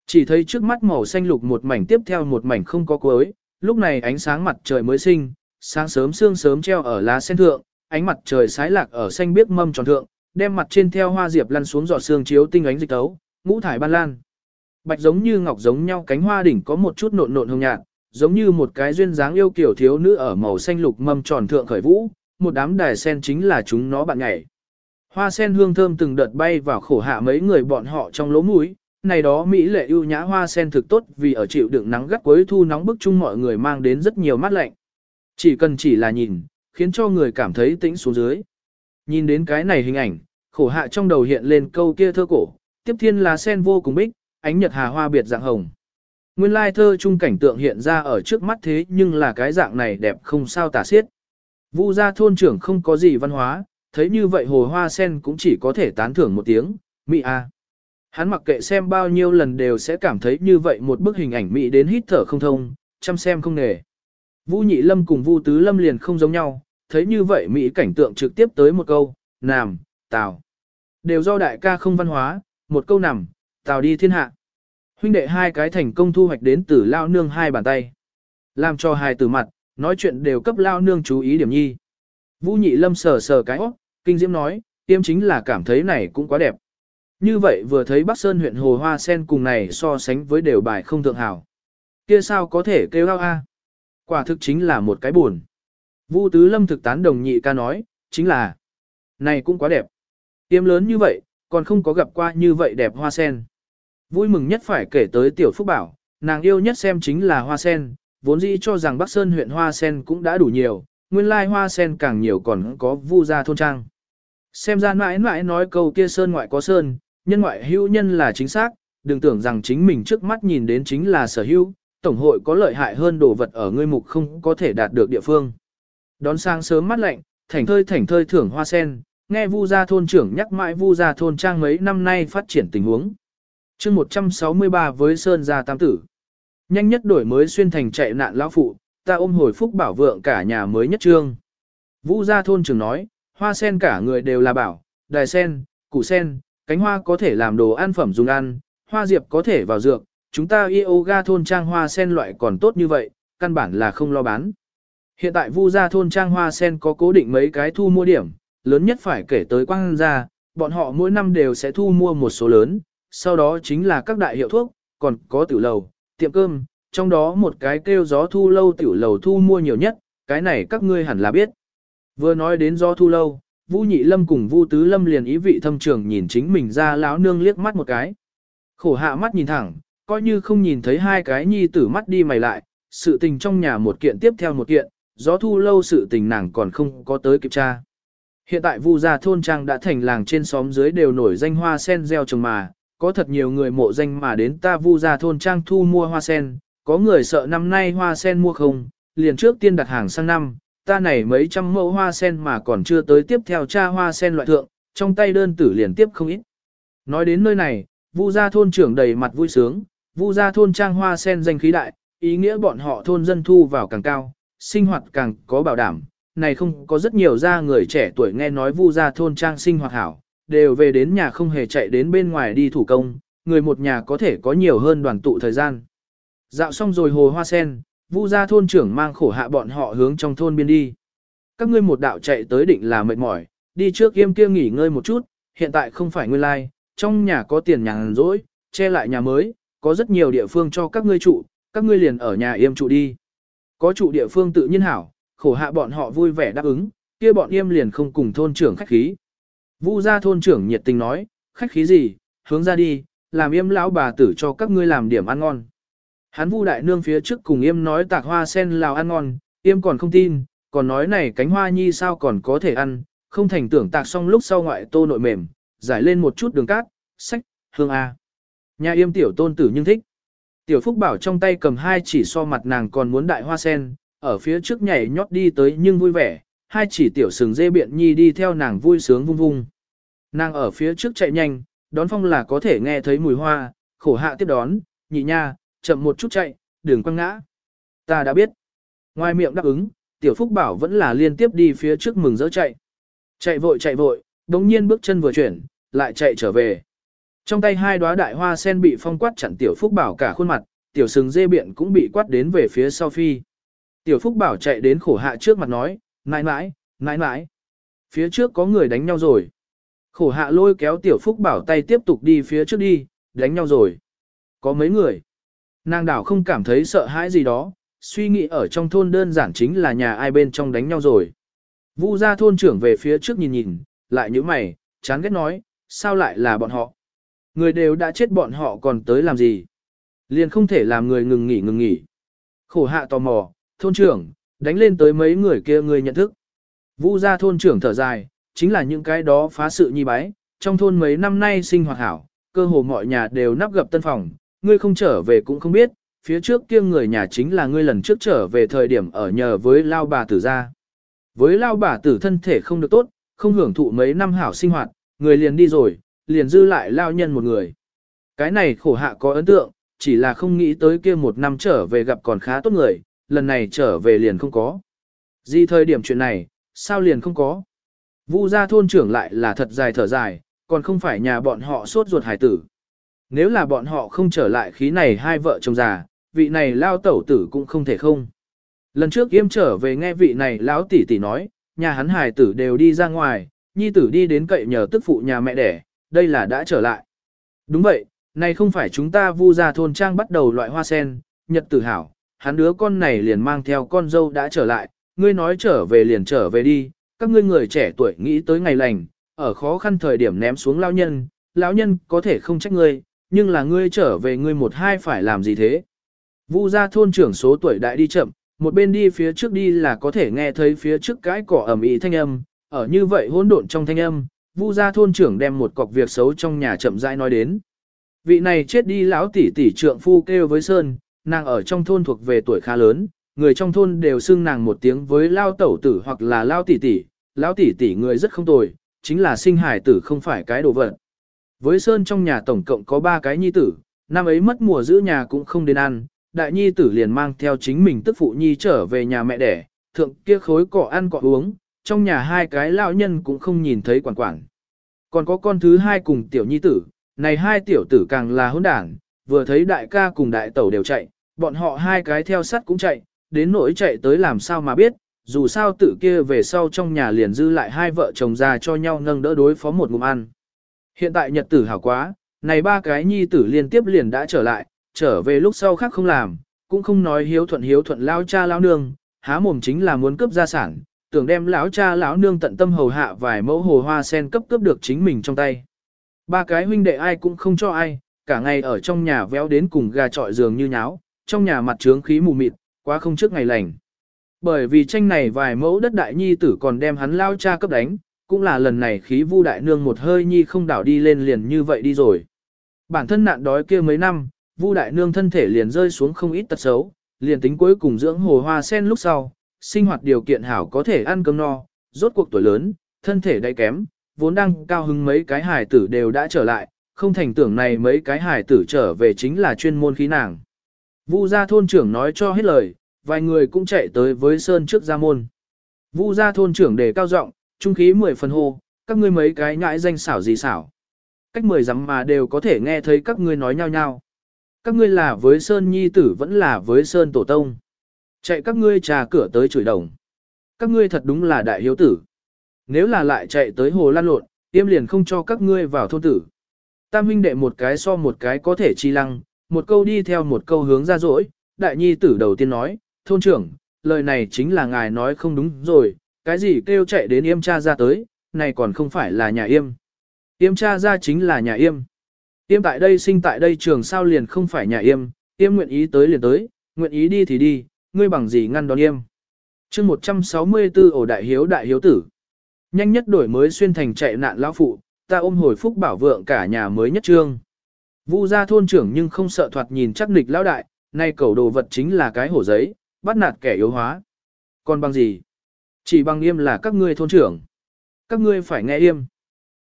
Chỉ thấy trước mắt màu xanh lục một mảnh tiếp theo một mảnh không có cuối, lúc này ánh sáng mặt trời mới sinh, sáng sớm sương sớm treo ở lá sen thượng, ánh mặt trời sái lạc ở xanh biếc mâm tròn thượng, đem mặt trên theo hoa diệp lăn xuống giọt sương chiếu tinh ánh dịch tấu, ngũ thải ban lan. Bạch giống như ngọc giống nhau cánh hoa đỉnh có một chút nộn nộn hồng nhạt, giống như một cái duyên dáng yêu kiểu thiếu nữ ở màu xanh lục mâm tròn thượng khởi vũ, một đám đài sen chính là chúng nó bạn nhảy. Hoa sen hương thơm từng đợt bay vào khổ hạ mấy người bọn họ trong lỗ mũi, này đó mỹ lệ ưu nhã hoa sen thực tốt vì ở chịu đựng nắng gắt cuối thu nóng bức chung mọi người mang đến rất nhiều mát lạnh. Chỉ cần chỉ là nhìn, khiến cho người cảm thấy tĩnh xuống dưới. Nhìn đến cái này hình ảnh, khổ hạ trong đầu hiện lên câu kia thơ cổ, tiếp thiên là sen vô cùng bích, ánh nhật hà hoa biệt dạng hồng. Nguyên lai thơ trung cảnh tượng hiện ra ở trước mắt thế nhưng là cái dạng này đẹp không sao tả xiết. Vu gia thôn trưởng không có gì văn hóa, thấy như vậy hồ hoa sen cũng chỉ có thể tán thưởng một tiếng, mỹ a. Hắn mặc kệ xem bao nhiêu lần đều sẽ cảm thấy như vậy một bức hình ảnh mỹ đến hít thở không thông, chăm xem không nề. Vu nhị lâm cùng Vu tứ lâm liền không giống nhau, thấy như vậy mỹ cảnh tượng trực tiếp tới một câu, nằm, tào. Đều do đại ca không văn hóa, một câu nằm, tào đi thiên hạ. Huynh đệ hai cái thành công thu hoạch đến từ lao nương hai bàn tay. Làm cho hai từ mặt, nói chuyện đều cấp lao nương chú ý điểm nhi. Vũ nhị lâm sờ sờ cái óc, kinh diễm nói, tiêm chính là cảm thấy này cũng quá đẹp. Như vậy vừa thấy Bắc Sơn huyện Hồ Hoa Sen cùng này so sánh với đều bài không thượng hảo. Kia sao có thể kêu lao a? Quả thực chính là một cái buồn. Vu Tứ Lâm thực tán đồng nhị ca nói, chính là, này cũng quá đẹp. Tiêm lớn như vậy, còn không có gặp qua như vậy đẹp hoa sen. Vui mừng nhất phải kể tới Tiểu Phúc Bảo, nàng yêu nhất xem chính là hoa sen, vốn dĩ cho rằng Bắc Sơn huyện hoa sen cũng đã đủ nhiều, nguyên lai hoa sen càng nhiều còn có vu gia thôn trang. Xem ra mãi mãi nói câu kia sơn ngoại có sơn, nhân ngoại hữu nhân là chính xác, đừng tưởng rằng chính mình trước mắt nhìn đến chính là sở hữu, tổng hội có lợi hại hơn đồ vật ở ngươi mục không có thể đạt được địa phương. Đón sang sớm mắt lạnh, thảnh thơi thảnh thơi thưởng hoa sen, nghe Vu gia thôn trưởng nhắc mãi Vu gia thôn trang mấy năm nay phát triển tình huống. Chương 163 với Sơn gia tam tử. Nhanh nhất đổi mới xuyên thành chạy nạn lão phụ, ta ôm hồi phúc bảo vượng cả nhà mới nhất trương. Vu gia thôn trưởng nói, hoa sen cả người đều là bảo, đài sen, củ sen, cánh hoa có thể làm đồ ăn phẩm dùng ăn, hoa diệp có thể vào dược, chúng ta yoga thôn trang hoa sen loại còn tốt như vậy, căn bản là không lo bán. Hiện tại Vu gia thôn trang hoa sen có cố định mấy cái thu mua điểm, lớn nhất phải kể tới quang gia, bọn họ mỗi năm đều sẽ thu mua một số lớn, sau đó chính là các đại hiệu thuốc, còn có tiểu lầu, tiệm cơm, trong đó một cái kêu gió thu lâu tiểu lầu thu mua nhiều nhất, cái này các ngươi hẳn là biết. Vừa nói đến gió thu lâu, Vu Nhị Lâm cùng Vu Tứ Lâm liền ý vị thâm trường nhìn chính mình ra lão nương liếc mắt một cái. Khổ hạ mắt nhìn thẳng, coi như không nhìn thấy hai cái nhi tử mắt đi mày lại, sự tình trong nhà một kiện tiếp theo một kiện, gió thu lâu sự tình nàng còn không có tới kịp tra. Hiện tại Vu gia thôn trang đã thành làng trên xóm dưới đều nổi danh hoa sen gieo trồng mà, có thật nhiều người mộ danh mà đến ta vu ra thôn trang thu mua hoa sen, có người sợ năm nay hoa sen mua không, liền trước tiên đặt hàng sang năm, ta này mấy trăm mẫu hoa sen mà còn chưa tới tiếp theo cha hoa sen loại thượng, trong tay đơn tử liền tiếp không ít. Nói đến nơi này, vu gia thôn trưởng đầy mặt vui sướng, vu gia thôn trang hoa sen danh khí đại, ý nghĩa bọn họ thôn dân thu vào càng cao, sinh hoạt càng có bảo đảm. Này không có rất nhiều gia người trẻ tuổi nghe nói vu gia thôn trang sinh hoạt hảo, đều về đến nhà không hề chạy đến bên ngoài đi thủ công, người một nhà có thể có nhiều hơn đoàn tụ thời gian. Dạo xong rồi hồ hoa sen, vu gia thôn trưởng mang khổ hạ bọn họ hướng trong thôn biên đi. Các ngươi một đạo chạy tới định là mệt mỏi, đi trước yêm kia nghỉ ngơi một chút, hiện tại không phải nguyên lai, like, trong nhà có tiền nhàn rỗi, che lại nhà mới, có rất nhiều địa phương cho các ngươi trụ, các ngươi liền ở nhà yêm trụ đi. Có trụ địa phương tự nhiên hảo, khổ hạ bọn họ vui vẻ đáp ứng, kia bọn yêm liền không cùng thôn trưởng khách khí. Vu gia thôn trưởng nhiệt tình nói, khách khí gì, hướng ra đi, làm yêm lão bà tử cho các ngươi làm điểm ăn ngon. Hắn Vu đại nương phía trước cùng yêm nói tạc hoa sen lào ăn ngon, yêm còn không tin, còn nói này cánh hoa nhi sao còn có thể ăn, không thành tưởng tạc xong lúc sau ngoại tô nội mềm, giải lên một chút đường cát, sách, hương A. Nhà yêm tiểu tôn tử nhưng thích. Tiểu Phúc Bảo trong tay cầm hai chỉ so mặt nàng còn muốn đại hoa sen, ở phía trước nhảy nhót đi tới nhưng vui vẻ, hai chỉ tiểu sừng dê biện nhi đi theo nàng vui sướng vung vung. Nàng ở phía trước chạy nhanh, đón phong là có thể nghe thấy mùi hoa, khổ hạ tiếp đón, nhị nha, chậm một chút chạy, đường quăng ngã. Ta đã biết. Ngoài miệng đáp ứng, tiểu Phúc Bảo vẫn là liên tiếp đi phía trước mừng rỡ chạy. Chạy vội chạy vội, đống nhiên bước chân vừa chuyển, lại chạy trở về. Trong tay hai đóa đại hoa sen bị phong quát chặn tiểu phúc bảo cả khuôn mặt, tiểu sừng dê biện cũng bị quát đến về phía sau phi. Tiểu phúc bảo chạy đến khổ hạ trước mặt nói, nãi nãi, nãi nãi. Phía trước có người đánh nhau rồi. Khổ hạ lôi kéo tiểu phúc bảo tay tiếp tục đi phía trước đi, đánh nhau rồi. Có mấy người. Nàng đảo không cảm thấy sợ hãi gì đó, suy nghĩ ở trong thôn đơn giản chính là nhà ai bên trong đánh nhau rồi. Vu ra thôn trưởng về phía trước nhìn nhìn, lại như mày, chán ghét nói, sao lại là bọn họ. Người đều đã chết bọn họ còn tới làm gì? Liền không thể làm người ngừng nghỉ ngừng nghỉ. Khổ hạ tò mò, thôn trưởng, đánh lên tới mấy người kia người nhận thức. Vu gia thôn trưởng thở dài, chính là những cái đó phá sự nhi bái, trong thôn mấy năm nay sinh hoạt hảo, cơ hồ mọi nhà đều nắp gập tân phòng, ngươi không trở về cũng không biết, phía trước kia người nhà chính là ngươi lần trước trở về thời điểm ở nhờ với lao bà tử gia. Với lao bà tử thân thể không được tốt, không hưởng thụ mấy năm hảo sinh hoạt, người liền đi rồi, liền dư lại lao nhân một người. Cái này khổ hạ có ấn tượng, chỉ là không nghĩ tới kia một năm trở về gặp còn khá tốt người, lần này trở về liền không có. Gì thời điểm chuyện này, sao liền không có? Vu gia thôn trưởng lại là thật dài thở dài, còn không phải nhà bọn họ sốt ruột hải tử. Nếu là bọn họ không trở lại khí này hai vợ chồng già, vị này lao tẩu tử cũng không thể không. Lần trước yêm trở về nghe vị này lão tỷ tỷ nói, nhà hắn hải tử đều đi ra ngoài, nhi tử đi đến cậy nhờ tức phụ nhà mẹ đẻ, đây là đã trở lại. Đúng vậy, này không phải chúng ta vu gia thôn trang bắt đầu loại hoa sen, nhật tử hảo, hắn đứa con này liền mang theo con dâu đã trở lại, ngươi nói trở về liền trở về đi, các ngươi người trẻ tuổi nghĩ tới ngày lành, ở khó khăn thời điểm ném xuống lão nhân, lão nhân có thể không trách ngươi, nhưng là ngươi trở về ngươi một hai phải làm gì thế. Vu gia thôn trưởng số tuổi đại đi chậm, một bên đi phía trước đi là có thể nghe thấy phía trước cái cỏ ẩm ý thanh âm, ở như vậy hỗn độn trong thanh âm, Vu gia thôn trưởng đem một cọc việc xấu trong nhà chậm rãi nói đến. Vị này chết đi lão tỷ tỷ trượng phu kêu với Sơn, nàng ở trong thôn thuộc về tuổi khá lớn, người trong thôn đều xưng nàng một tiếng với lao tẩu tử hoặc là lao tỷ tỷ, lao tỷ tỷ người rất không tồi, chính là sinh hải tử không phải cái đồ vật. Với Sơn trong nhà tổng cộng có ba cái nhi tử, năm ấy mất mùa giữ nhà cũng không đến ăn, đại nhi tử liền mang theo chính mình tức phụ nhi trở về nhà mẹ đẻ, thượng kia khối cỏ ăn cỏ uống, trong nhà hai cái lão nhân cũng không nhìn thấy quản quản. Còn có con thứ hai cùng tiểu nhi tử, này hai tiểu tử càng là hỗn đảng, vừa thấy đại ca cùng đại tẩu đều chạy, bọn họ hai cái theo sắt cũng chạy, đến nỗi chạy tới làm sao mà biết, dù sao tự kia về sau trong nhà liền dư lại hai vợ chồng già cho nhau nâng đỡ đối phó một ngụm ăn. Hiện tại nhật tử hảo quá, này ba cái nhi tử liên tiếp liền đã trở lại, trở về lúc sau khác không làm, cũng không nói hiếu thuận hiếu thuận lao cha lao nương, há mồm chính là muốn cướp gia sản, tưởng đem lão cha lão nương tận tâm hầu hạ vài mẫu hồ hoa sen cấp cướp được chính mình trong tay. Ba cái huynh đệ ai cũng không cho ai, cả ngày ở trong nhà véo đến cùng gà trọi giường như nháo, trong nhà mặt trướng khí mù mịt, quá không trước ngày lành. Bởi vì tranh này vài mẫu đất đại nhi tử còn đem hắn lao cha cấp đánh, cũng là lần này khí vu đại nương một hơi nhi không đảo đi lên liền như vậy đi rồi. Bản thân nạn đói kia mấy năm, Vu đại nương thân thể liền rơi xuống không ít tật xấu, liền tính cuối cùng dưỡng hồ hoa sen lúc sau, sinh hoạt điều kiện hảo có thể ăn cơm no, rốt cuộc tuổi lớn, thân thể đầy kém, vốn đang cao hứng mấy cái hài tử đều đã trở lại, không thành tưởng này mấy cái hài tử trở về chính là chuyên môn khí nàng. Vu gia thôn trưởng nói cho hết lời, vài người cũng chạy tới với Sơn trước gia môn. Vu gia thôn trưởng đề cao giọng, trung khí mười phần hô, các ngươi mấy cái nhãi danh xảo gì xảo. Cách mười dặm mà đều có thể nghe thấy các ngươi nói nhau nhau. Các ngươi là với Sơn Nhi tử vẫn là với Sơn Tổ Tông. Chạy các ngươi trà cửa tới chửi đồng. Các ngươi thật đúng là đại hiếu tử. Nếu là lại chạy tới hồ lan lộn, tiêm liền không cho các ngươi vào thôn tử. Tam huynh đệ một cái so một cái có thể chi lăng, một câu đi theo một câu hướng ra rỗi, Đại nhi tử đầu tiên nói, thôn trưởng, lời này chính là ngài nói không đúng rồi, cái gì kêu chạy đến yêm cha ra tới, này còn không phải là nhà yêm. Yêm cha ra chính là nhà yêm. Yêm tại đây sinh tại đây trường sao liền không phải nhà yêm, yêm nguyện ý tới liền tới, nguyện ý đi thì đi, ngươi bằng gì ngăn đón yêm. chương 164 ổ đại hiếu đại hiếu tử. Nhanh nhất đổi mới xuyên thành chạy nạn lão phụ, ta ôm hồi phúc bảo vượng cả nhà mới nhất trương. Vu gia thôn trưởng nhưng không sợ thoạt nhìn chắc nịch lão đại, nay cầu đồ vật chính là cái hổ giấy, bắt nạt kẻ yếu hóa. Còn bằng gì? Chỉ bằng yêm là các ngươi thôn trưởng. Các ngươi phải nghe yêm.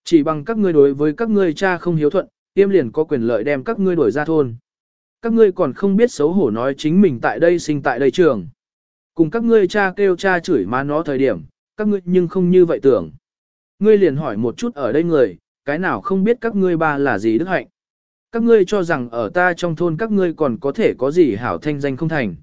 Chỉ bằng các ngươi đối với các ngươi cha không hiếu thuận, yêm liền có quyền lợi đem các ngươi đuổi ra thôn. Các ngươi còn không biết xấu hổ nói chính mình tại đây sinh tại đây trường. Cùng các ngươi cha kêu cha chửi má nó thời điểm, các ngươi nhưng không như vậy tưởng. Ngươi liền hỏi một chút ở đây người, cái nào không biết các ngươi ba là gì đức hạnh. Các ngươi cho rằng ở ta trong thôn các ngươi còn có thể có gì hảo thanh danh không thành.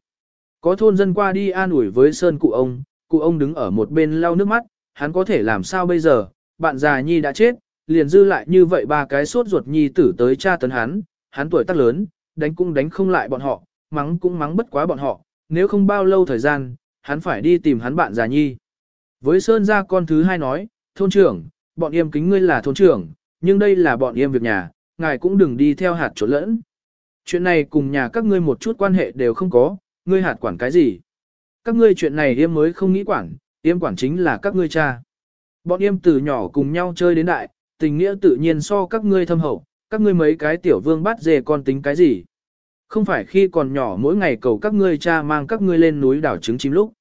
Có thôn dân qua đi an ủi với sơn cụ ông, cụ ông đứng ở một bên lau nước mắt, hắn có thể làm sao bây giờ, bạn già nhi đã chết, liền dư lại như vậy ba cái sốt ruột nhi tử tới cha tấn hắn, hắn tuổi tác lớn, đánh cũng đánh không lại bọn họ, mắng cũng mắng bất quá bọn họ, nếu không bao lâu thời gian, hắn phải đi tìm hắn bạn già nhi. Với Sơn gia con thứ hai nói, thôn trưởng, bọn em kính ngươi là thôn trưởng, nhưng đây là bọn em việc nhà, ngài cũng đừng đi theo hạt chỗ lẫn. Chuyện này cùng nhà các ngươi một chút quan hệ đều không có, ngươi hạt quản cái gì? Các ngươi chuyện này yêm mới không nghĩ quản, yêm quản chính là các ngươi cha. Bọn yêm từ nhỏ cùng nhau chơi đến đại, tình nghĩa tự nhiên so các ngươi thâm hậu, các ngươi mấy cái tiểu vương bắt dề con tính cái gì? Không phải khi còn nhỏ mỗi ngày cầu các ngươi cha mang các ngươi lên núi đảo trứng chim lúc.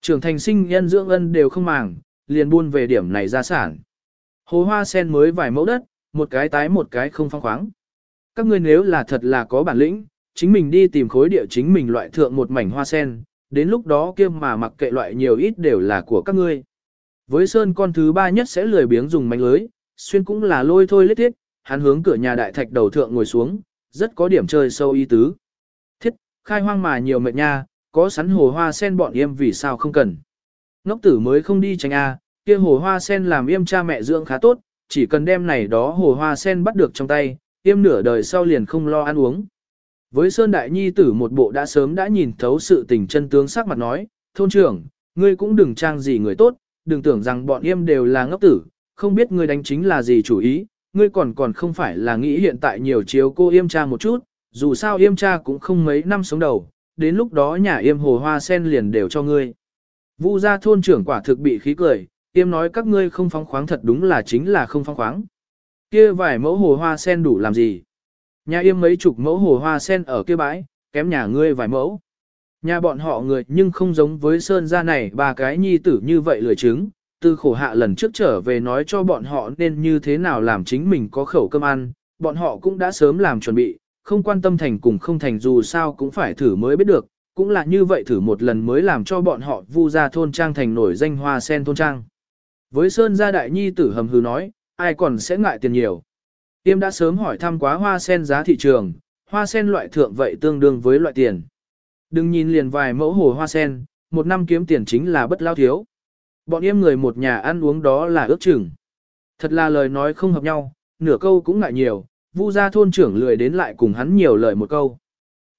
Trưởng thành sinh nhân dưỡng ân đều không màng, liền buôn về điểm này ra sản. Hồ hoa sen mới vài mẫu đất, một cái tái một cái không phong khoáng. Các ngươi nếu là thật là có bản lĩnh, chính mình đi tìm khối địa chính mình loại thượng một mảnh hoa sen, đến lúc đó kia mà mặc kệ loại nhiều ít đều là của các ngươi. Với Sơn con thứ ba nhất sẽ lười biếng dùng mánh lưới, xuyên cũng là lôi thôi lết thiết, hắn hướng cửa nhà đại thạch đầu thượng ngồi xuống, rất có điểm chơi sâu y tứ. Thiết, khai hoang mà nhiều mệt nha, có sắn hồ hoa sen bọn em vì sao không cần. Ngốc tử mới không đi tránh A, kia hồ hoa sen làm em cha mẹ dưỡng khá tốt, chỉ cần đem này đó hồ hoa sen bắt được trong tay, im nửa đời sau liền không lo ăn uống. Với Sơn Đại Nhi tử một bộ đã sớm đã nhìn thấu sự tình chân tướng sắc mặt nói, thôn trưởng, ngươi cũng đừng trang gì người tốt, đừng tưởng rằng bọn em đều là ngốc tử, không biết ngươi đánh chính là gì chủ ý, ngươi còn còn không phải là nghĩ hiện tại nhiều chiếu cô yêm cha một chút, dù sao yêm cha cũng không mấy năm sống đầu, đến lúc đó nhà yêm hồ hoa sen liền đều cho ngươi. Vu gia thôn trưởng quả thực bị khí cười, yêm nói các ngươi không phóng khoáng thật đúng là chính là không phóng khoáng. Kia vài mẫu hồ hoa sen đủ làm gì? Nhà yêm mấy chục mẫu hồ hoa sen ở kia bãi, kém nhà ngươi vài mẫu. Nhà bọn họ người nhưng không giống với sơn gia này ba cái nhi tử như vậy lười chứng, từ khổ hạ lần trước trở về nói cho bọn họ nên như thế nào làm chính mình có khẩu cơm ăn, bọn họ cũng đã sớm làm chuẩn bị, không quan tâm thành cùng không thành dù sao cũng phải thử mới biết được, cũng là như vậy thử một lần mới làm cho bọn họ vu ra thôn trang thành nổi danh hoa sen thôn trang. Với Sơn gia đại nhi tử hầm hừ nói, ai còn sẽ ngại tiền nhiều. Tiêm đã sớm hỏi thăm quá hoa sen giá thị trường, hoa sen loại thượng vậy tương đương với loại tiền. Đừng nhìn liền vài mẫu hồ hoa sen, một năm kiếm tiền chính là bất lao thiếu. Bọn em người một nhà ăn uống đó là ước chừng. Thật là lời nói không hợp nhau, nửa câu cũng ngại nhiều, vu gia thôn trưởng lười đến lại cùng hắn nhiều lời một câu.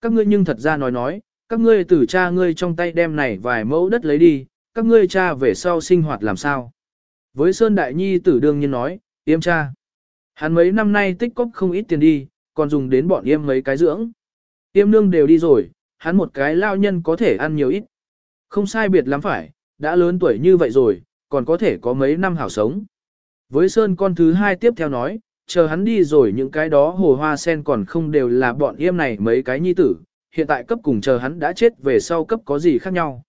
Các ngươi nhưng thật ra nói nói, các ngươi từ cha ngươi trong tay đem này vài mẫu đất lấy đi, các ngươi cha về sau sinh hoạt làm sao. Với Sơn Đại Nhi tử đương nhiên nói, yêm cha. Hắn mấy năm nay tích cóp không ít tiền đi, còn dùng đến bọn yêm mấy cái dưỡng. Yêm nương đều đi rồi, hắn một cái lao nhân có thể ăn nhiều ít. Không sai biệt lắm phải, đã lớn tuổi như vậy rồi, còn có thể có mấy năm hảo sống. Với Sơn con thứ hai tiếp theo nói, chờ hắn đi rồi những cái đó hồ hoa sen còn không đều là bọn yêm này mấy cái nhi tử, hiện tại cấp cùng chờ hắn đã chết về sau cấp có gì khác nhau.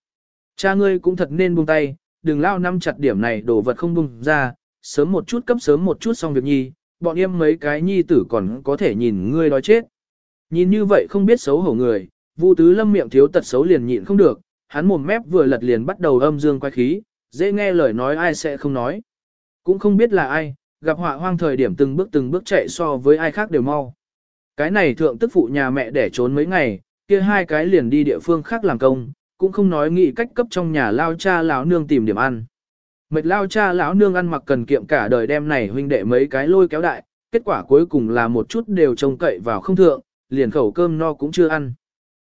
Cha ngươi cũng thật nên buông tay, đừng lao năm chặt điểm này đồ vật không bung ra, sớm một chút cấp sớm một chút xong việc nhi, bọn em mấy cái nhi tử còn có thể nhìn ngươi đói chết. Nhìn như vậy không biết xấu hổ người, Vu Tứ Lâm miệng thiếu tật xấu liền nhịn không được, hắn mồm mép vừa lật liền bắt đầu âm dương quay khí, dễ nghe lời nói ai sẽ không nói. Cũng không biết là ai, gặp họa hoang thời điểm từng bước từng bước chạy so với ai khác đều mau. Cái này thượng tức phụ nhà mẹ để trốn mấy ngày, kia hai cái liền đi địa phương khác làm công, cũng không nói nghĩ cách cấp trong nhà lao cha lão nương tìm điểm ăn. Mệt lao cha lão nương ăn mặc cần kiệm cả đời đem này huynh đệ mấy cái lôi kéo đại, kết quả cuối cùng là một chút đều trông cậy vào không thượng, liền khẩu cơm no cũng chưa ăn.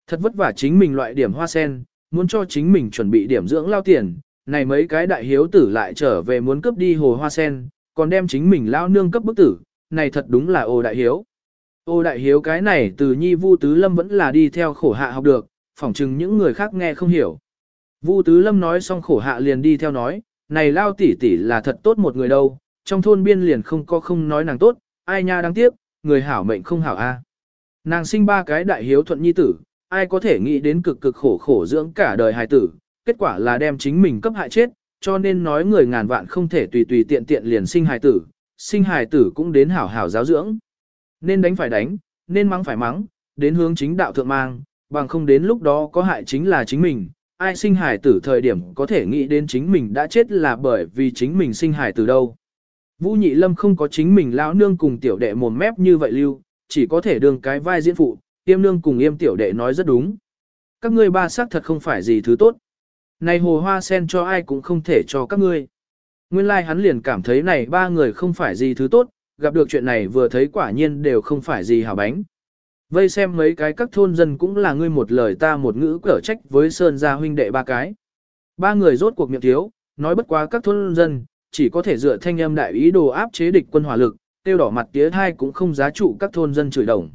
Thật vất vả chính mình loại điểm hoa sen, muốn cho chính mình chuẩn bị điểm dưỡng lao tiền, này mấy cái đại hiếu tử lại trở về muốn cướp đi hồ hoa sen, còn đem chính mình lao nương cấp bức tử, này thật đúng là ô đại hiếu. Ô đại hiếu cái này từ nhi vu tứ lâm vẫn là đi theo khổ hạ học được, phỏng chừng những người khác nghe không hiểu. Vu tứ lâm nói xong khổ hạ liền đi theo nói, này lao tỷ tỷ là thật tốt một người đâu, trong thôn biên liền không có không nói nàng tốt, ai nha đáng tiếc, người hảo mệnh không hảo a. À. Nàng sinh ba cái đại hiếu thuận nhi tử, ai có thể nghĩ đến cực cực khổ khổ dưỡng cả đời hài tử, kết quả là đem chính mình cấp hại chết, cho nên nói người ngàn vạn không thể tùy tùy tiện tiện liền sinh hài tử, sinh hài tử cũng đến hảo hảo giáo dưỡng. Nên đánh phải đánh, nên mắng phải mắng, đến hướng chính đạo thượng mang, bằng không đến lúc đó có hại chính là chính mình. Ai sinh hải tử thời điểm có thể nghĩ đến chính mình đã chết là bởi vì chính mình sinh hải tử đâu. Vũ Nhị Lâm không có chính mình lão nương cùng tiểu đệ mồm mép như vậy lưu, chỉ có thể đương cái vai diễn phụ, Yêm nương cùng yêm tiểu đệ nói rất đúng. Các ngươi ba xác thật không phải gì thứ tốt. Này hồ hoa sen cho ai cũng không thể cho các ngươi. Nguyên lai like hắn liền cảm thấy này ba người không phải gì thứ tốt, gặp được chuyện này vừa thấy quả nhiên đều không phải gì hảo bánh. Vây xem mấy cái các thôn dân cũng là ngươi một lời ta một ngữ cở trách với Sơn gia huynh đệ ba cái. Ba người rốt cuộc miệng thiếu, nói bất quá các thôn dân, chỉ có thể dựa thanh âm đại ý đồ áp chế địch quân hỏa lực, tiêu đỏ mặt tía thai cũng không giá trụ các thôn dân chửi đồng.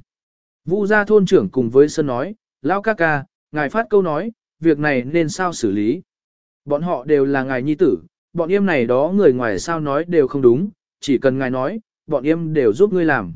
Vu gia thôn trưởng cùng với Sơn nói, Lão ca ca, ngài phát câu nói, việc này nên sao xử lý. Bọn họ đều là ngài nhi tử, bọn em này đó người ngoài sao nói đều không đúng, chỉ cần ngài nói, bọn em đều giúp ngươi làm.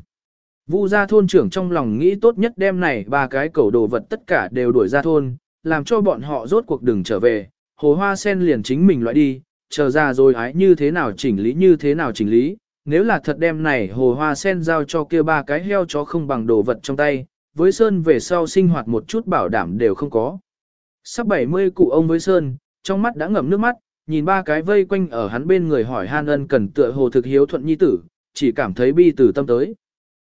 Vu gia thôn trưởng trong lòng nghĩ tốt nhất đem này ba cái cầu đồ vật tất cả đều đuổi ra thôn, làm cho bọn họ rốt cuộc đừng trở về, hồ hoa sen liền chính mình loại đi, chờ ra rồi ái như thế nào chỉnh lý như thế nào chỉnh lý, nếu là thật đem này hồ hoa sen giao cho kia ba cái heo chó không bằng đồ vật trong tay, với Sơn về sau sinh hoạt một chút bảo đảm đều không có. Sắp 70 cụ ông với Sơn, trong mắt đã ngậm nước mắt, nhìn ba cái vây quanh ở hắn bên người hỏi han ân cần tựa hồ thực hiếu thuận nhi tử, chỉ cảm thấy bi từ tâm tới.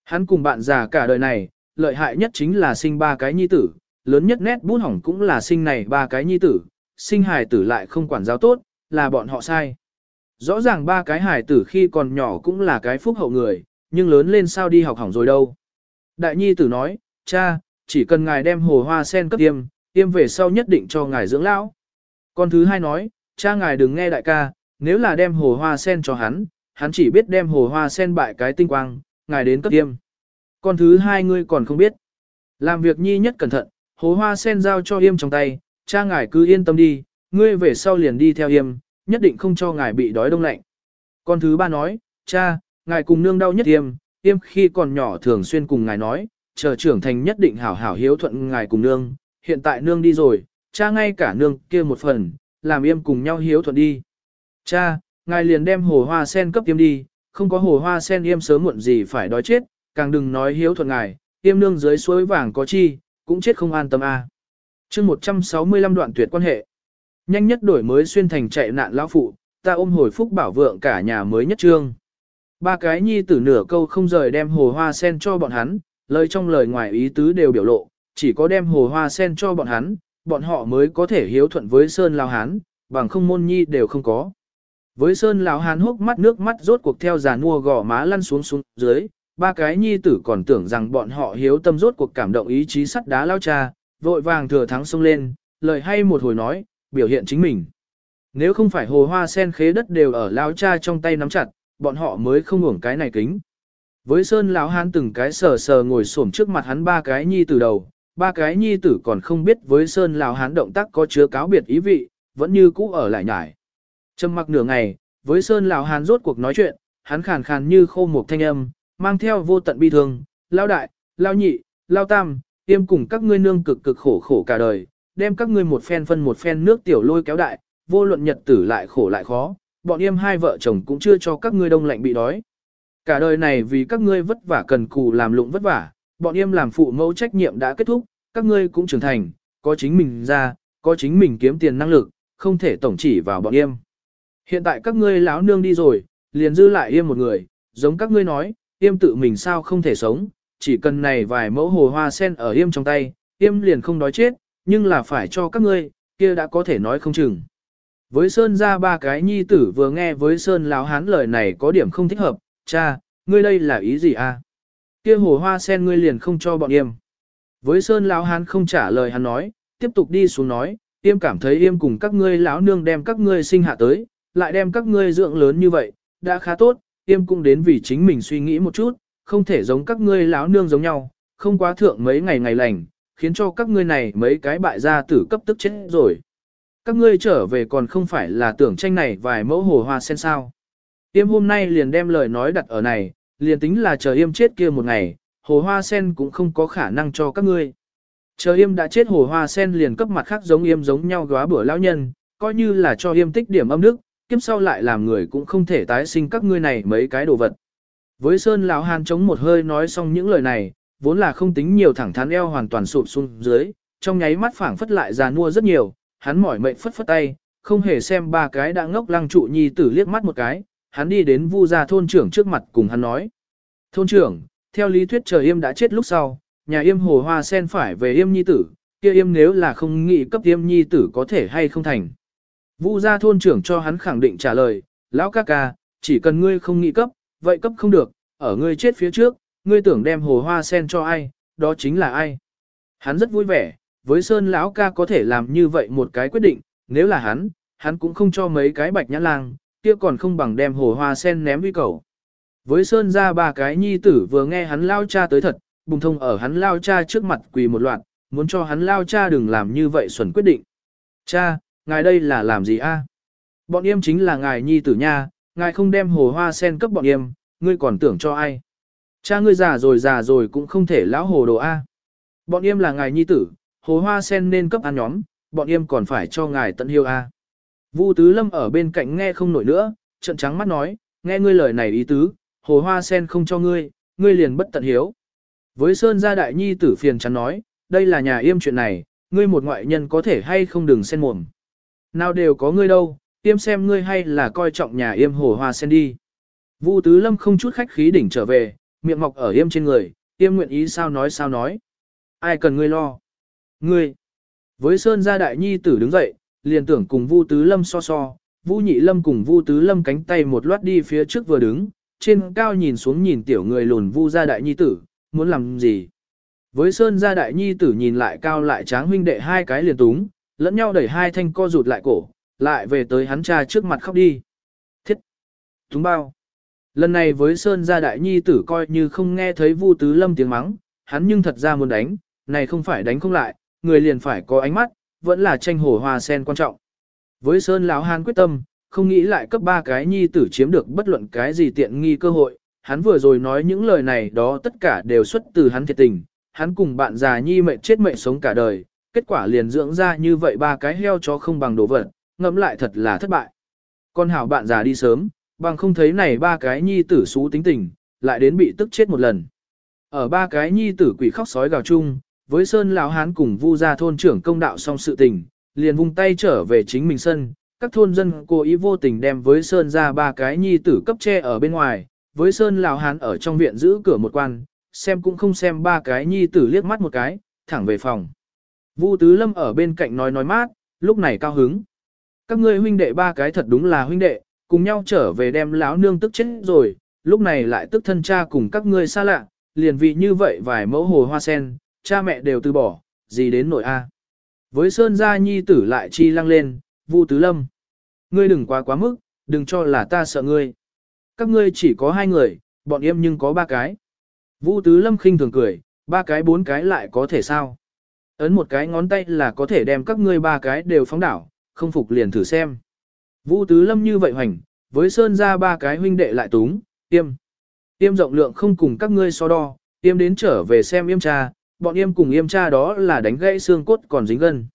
Hắn cùng bạn già cả đời này, lợi hại nhất chính là sinh ba cái nhi tử, lớn nhất nét bút hỏng cũng là sinh này ba cái nhi tử, sinh hài tử lại không quản giáo tốt, là bọn họ sai. Rõ ràng ba cái hài tử khi còn nhỏ cũng là cái phúc hậu người, nhưng lớn lên sao đi học hỏng rồi đâu. Đại nhi tử nói, cha, chỉ cần ngài đem hồ hoa sen cấp tiêm, tiêm về sau nhất định cho ngài dưỡng lão. Con thứ hai nói, cha ngài đừng nghe đại ca, nếu là đem hồ hoa sen cho hắn, hắn chỉ biết đem hồ hoa sen bại cái tinh quang, ngài đến cấp tiêm. Con thứ hai ngươi còn không biết. Làm việc nhi nhất cẩn thận, hố hoa sen giao cho yêm trong tay, cha ngài cứ yên tâm đi, ngươi về sau liền đi theo yêm, nhất định không cho ngài bị đói đông lạnh. Con thứ ba nói, cha, ngài cùng nương đau nhất yêm, yêm khi còn nhỏ thường xuyên cùng ngài nói, chờ trưởng thành nhất định hảo hảo hiếu thuận ngài cùng nương, hiện tại nương đi rồi, cha ngay cả nương kia một phần, làm yêm cùng nhau hiếu thuận đi. Cha, ngài liền đem hồ hoa sen cấp tiêm đi, không có hồ hoa sen yêm sớm muộn gì phải đói chết, càng đừng nói hiếu thuận ngài, yêm nương dưới suối vàng có chi, cũng chết không an tâm a. À. Chương 165 đoạn tuyệt quan hệ. Nhanh nhất đổi mới xuyên thành chạy nạn lão phụ, ta ôm hồi phúc bảo vượng cả nhà mới nhất trương. Ba cái nhi tử nửa câu không rời đem hồ hoa sen cho bọn hắn, lời trong lời ngoài ý tứ đều biểu lộ, chỉ có đem hồ hoa sen cho bọn hắn, bọn họ mới có thể hiếu thuận với Sơn lao Hán, bằng không môn nhi đều không có. Với Sơn Lão Hán hốc mắt nước mắt rốt cuộc theo già nua gò má lăn xuống xuống dưới, ba cái nhi tử còn tưởng rằng bọn họ hiếu tâm rốt cuộc cảm động ý chí sắt đá lao cha, vội vàng thừa thắng xông lên, lời hay một hồi nói, biểu hiện chính mình. Nếu không phải hồ hoa sen khế đất đều ở lao cha trong tay nắm chặt, bọn họ mới không hưởng cái này kính. Với Sơn lão hán từng cái sờ sờ ngồi xổm trước mặt hắn ba cái nhi tử đầu, ba cái nhi tử còn không biết với Sơn lão hán động tác có chứa cáo biệt ý vị, vẫn như cũ ở lại nhải. Trầm mặc nửa ngày, với Sơn lão hán rốt cuộc nói chuyện, hắn khàn khàn như khô một thanh âm, mang theo vô tận bi thương, lao đại, lao nhị, lao tam, tiêm cùng các ngươi nương cực cực khổ khổ cả đời, đem các ngươi một phen phân một phen nước tiểu lôi kéo đại, vô luận nhật tử lại khổ lại khó, bọn em hai vợ chồng cũng chưa cho các ngươi đông lạnh bị đói. Cả đời này vì các ngươi vất vả cần cù làm lụng vất vả, bọn em làm phụ mẫu trách nhiệm đã kết thúc, các ngươi cũng trưởng thành, có chính mình ra, có chính mình kiếm tiền năng lực, không thể tổng chỉ vào bọn em. Hiện tại các ngươi lão nương đi rồi, liền dư lại yêm một người, giống các ngươi nói, yêm tự mình sao không thể sống, chỉ cần này vài mẫu hồ hoa sen ở yêm trong tay, yêm liền không đói chết, nhưng là phải cho các ngươi, kia đã có thể nói không chừng. Với Sơn ra ba cái nhi tử vừa nghe với Sơn lão hán lời này có điểm không thích hợp, cha, ngươi đây là ý gì a? À? Kia hồ hoa sen ngươi liền không cho bọn yêm. Với Sơn lão hán không trả lời hắn nói, tiếp tục đi xuống nói, yêm cảm thấy yêm cùng các ngươi lão nương đem các ngươi sinh hạ tới, lại đem các ngươi dưỡng lớn như vậy, đã khá tốt, Tiêm cũng đến vì chính mình suy nghĩ một chút, không thể giống các ngươi lão nương giống nhau, không quá thượng mấy ngày ngày lành, khiến cho các ngươi này mấy cái bại gia tử cấp tức chết rồi. Các ngươi trở về còn không phải là tưởng tranh này vài mẫu hồ hoa sen sao. Tiêm hôm nay liền đem lời nói đặt ở này, liền tính là chờ yêm chết kia một ngày, hồ hoa sen cũng không có khả năng cho các ngươi. Chờ yêm đã chết hồ hoa sen liền cấp mặt khác giống yêm giống nhau góa bữa lão nhân, coi như là cho yêm tích điểm âm đức, kiếp sau lại làm người cũng không thể tái sinh các ngươi này mấy cái đồ vật. Với Sơn lão Hàn chống một hơi nói xong những lời này, vốn là không tính nhiều thẳng thắn eo hoàn toàn sụp xuống dưới, trong nháy mắt phảng phất lại già nua rất nhiều, hắn mỏi mệt phất phất tay, không hề xem ba cái đã ngốc lăng trụ nhi tử liếc mắt một cái, hắn đi đến vu gia thôn trưởng trước mặt cùng hắn nói. Thôn trưởng, theo lý thuyết trời yêm đã chết lúc sau, nhà yêm hồ hoa sen phải về yêm nhi tử, kia yêm nếu là không nghĩ cấp yêm nhi tử có thể hay không thành. Vu gia thôn trưởng cho hắn khẳng định trả lời, lão ca ca, chỉ cần ngươi không nghĩ cấp, vậy cấp không được, ở ngươi chết phía trước, ngươi tưởng đem hồ hoa sen cho ai, đó chính là ai. Hắn rất vui vẻ, với Sơn lão ca có thể làm như vậy một cái quyết định, nếu là hắn, hắn cũng không cho mấy cái bạch nhã lang, kia còn không bằng đem hồ hoa sen ném uy cầu. Với Sơn ra ba cái nhi tử vừa nghe hắn lao cha tới thật, bùng thông ở hắn lao cha trước mặt quỳ một loạt, muốn cho hắn lao cha đừng làm như vậy xuẩn quyết định. Cha, ngài đây là làm gì a? Bọn em chính là ngài nhi tử nha, ngài không đem hồ hoa sen cấp bọn em, ngươi còn tưởng cho ai? Cha ngươi già rồi già rồi cũng không thể lão hồ đồ a. Bọn em là ngài nhi tử, hồ hoa sen nên cấp ăn nhóm, bọn em còn phải cho ngài tận hiếu a. Vu Tứ Lâm ở bên cạnh nghe không nổi nữa, trợn trắng mắt nói, nghe ngươi lời này ý tứ, hồ hoa sen không cho ngươi, ngươi liền bất tận hiếu. Với Sơn gia đại nhi tử phiền chắn nói, đây là nhà yêm chuyện này, ngươi một ngoại nhân có thể hay không đừng xen mồm. Nào đều có ngươi đâu, tiêm xem ngươi hay là coi trọng nhà yêm hồ hoa sen đi. Vu Tứ Lâm không chút khách khí đỉnh trở về, miệng mọc ở yêm trên người, yêm nguyện ý sao nói sao nói. Ai cần ngươi lo? Ngươi! Với Sơn gia đại nhi tử đứng dậy, liền tưởng cùng Vu Tứ Lâm so so, Vu Nhị Lâm cùng Vu Tứ Lâm cánh tay một loát đi phía trước vừa đứng, trên cao nhìn xuống nhìn tiểu người lùn Vu gia đại nhi tử, muốn làm gì? Với Sơn gia đại nhi tử nhìn lại cao lại tráng huynh đệ hai cái liền túng, lẫn nhau đẩy hai thanh co rụt lại cổ, lại về tới hắn cha trước mặt khóc đi. Thiết! Túng bao! Lần này với Sơn gia đại nhi tử coi như không nghe thấy Vu Tứ Lâm tiếng mắng, hắn nhưng thật ra muốn đánh, này không phải đánh không lại, người liền phải có ánh mắt, vẫn là tranh hổ hoa sen quan trọng. Với Sơn lão hán quyết tâm, không nghĩ lại cấp ba cái nhi tử chiếm được bất luận cái gì tiện nghi cơ hội, hắn vừa rồi nói những lời này đó tất cả đều xuất từ hắn thiệt tình, hắn cùng bạn già nhi mệnh chết mệnh sống cả đời, kết quả liền dưỡng ra như vậy ba cái heo chó không bằng đồ vật, ngẫm lại thật là thất bại. Con hảo bạn già đi sớm, bằng không thấy này ba cái nhi tử xú tính tình, lại đến bị tức chết một lần. Ở ba cái nhi tử quỷ khóc sói gào chung, với Sơn lão hán cùng Vu gia thôn trưởng công đạo xong sự tình, liền vung tay trở về chính mình sân, các thôn dân cố ý vô tình đem với Sơn ra ba cái nhi tử cấp che ở bên ngoài, với Sơn lão hán ở trong viện giữ cửa một quan, xem cũng không xem ba cái nhi tử liếc mắt một cái, thẳng về phòng. Vu Tứ Lâm ở bên cạnh nói nói mát, lúc này cao hứng. Các ngươi huynh đệ ba cái thật đúng là huynh đệ, cùng nhau trở về đem lão nương tức chết rồi, lúc này lại tức thân cha cùng các ngươi xa lạ, liền vì như vậy vài mẫu hồ hoa sen, cha mẹ đều từ bỏ, gì đến nội A. Với Sơn Gia Nhi tử lại chi lăng lên, Vu Tứ Lâm. Ngươi đừng quá quá mức, đừng cho là ta sợ ngươi. Các ngươi chỉ có hai người, bọn em nhưng có ba cái. Vu Tứ Lâm khinh thường cười, ba cái bốn cái lại có thể sao? Ấn một cái ngón tay là có thể đem các ngươi ba cái đều phóng đảo, không phục liền thử xem. Vu Tứ Lâm như vậy hoành, với Sơn ra ba cái huynh đệ lại túng, tiêm. Yêm rộng lượng không cùng các ngươi so đo, yêm đến trở về xem yêm cha, bọn yêm cùng yêm cha đó là đánh gãy xương cốt còn dính gân.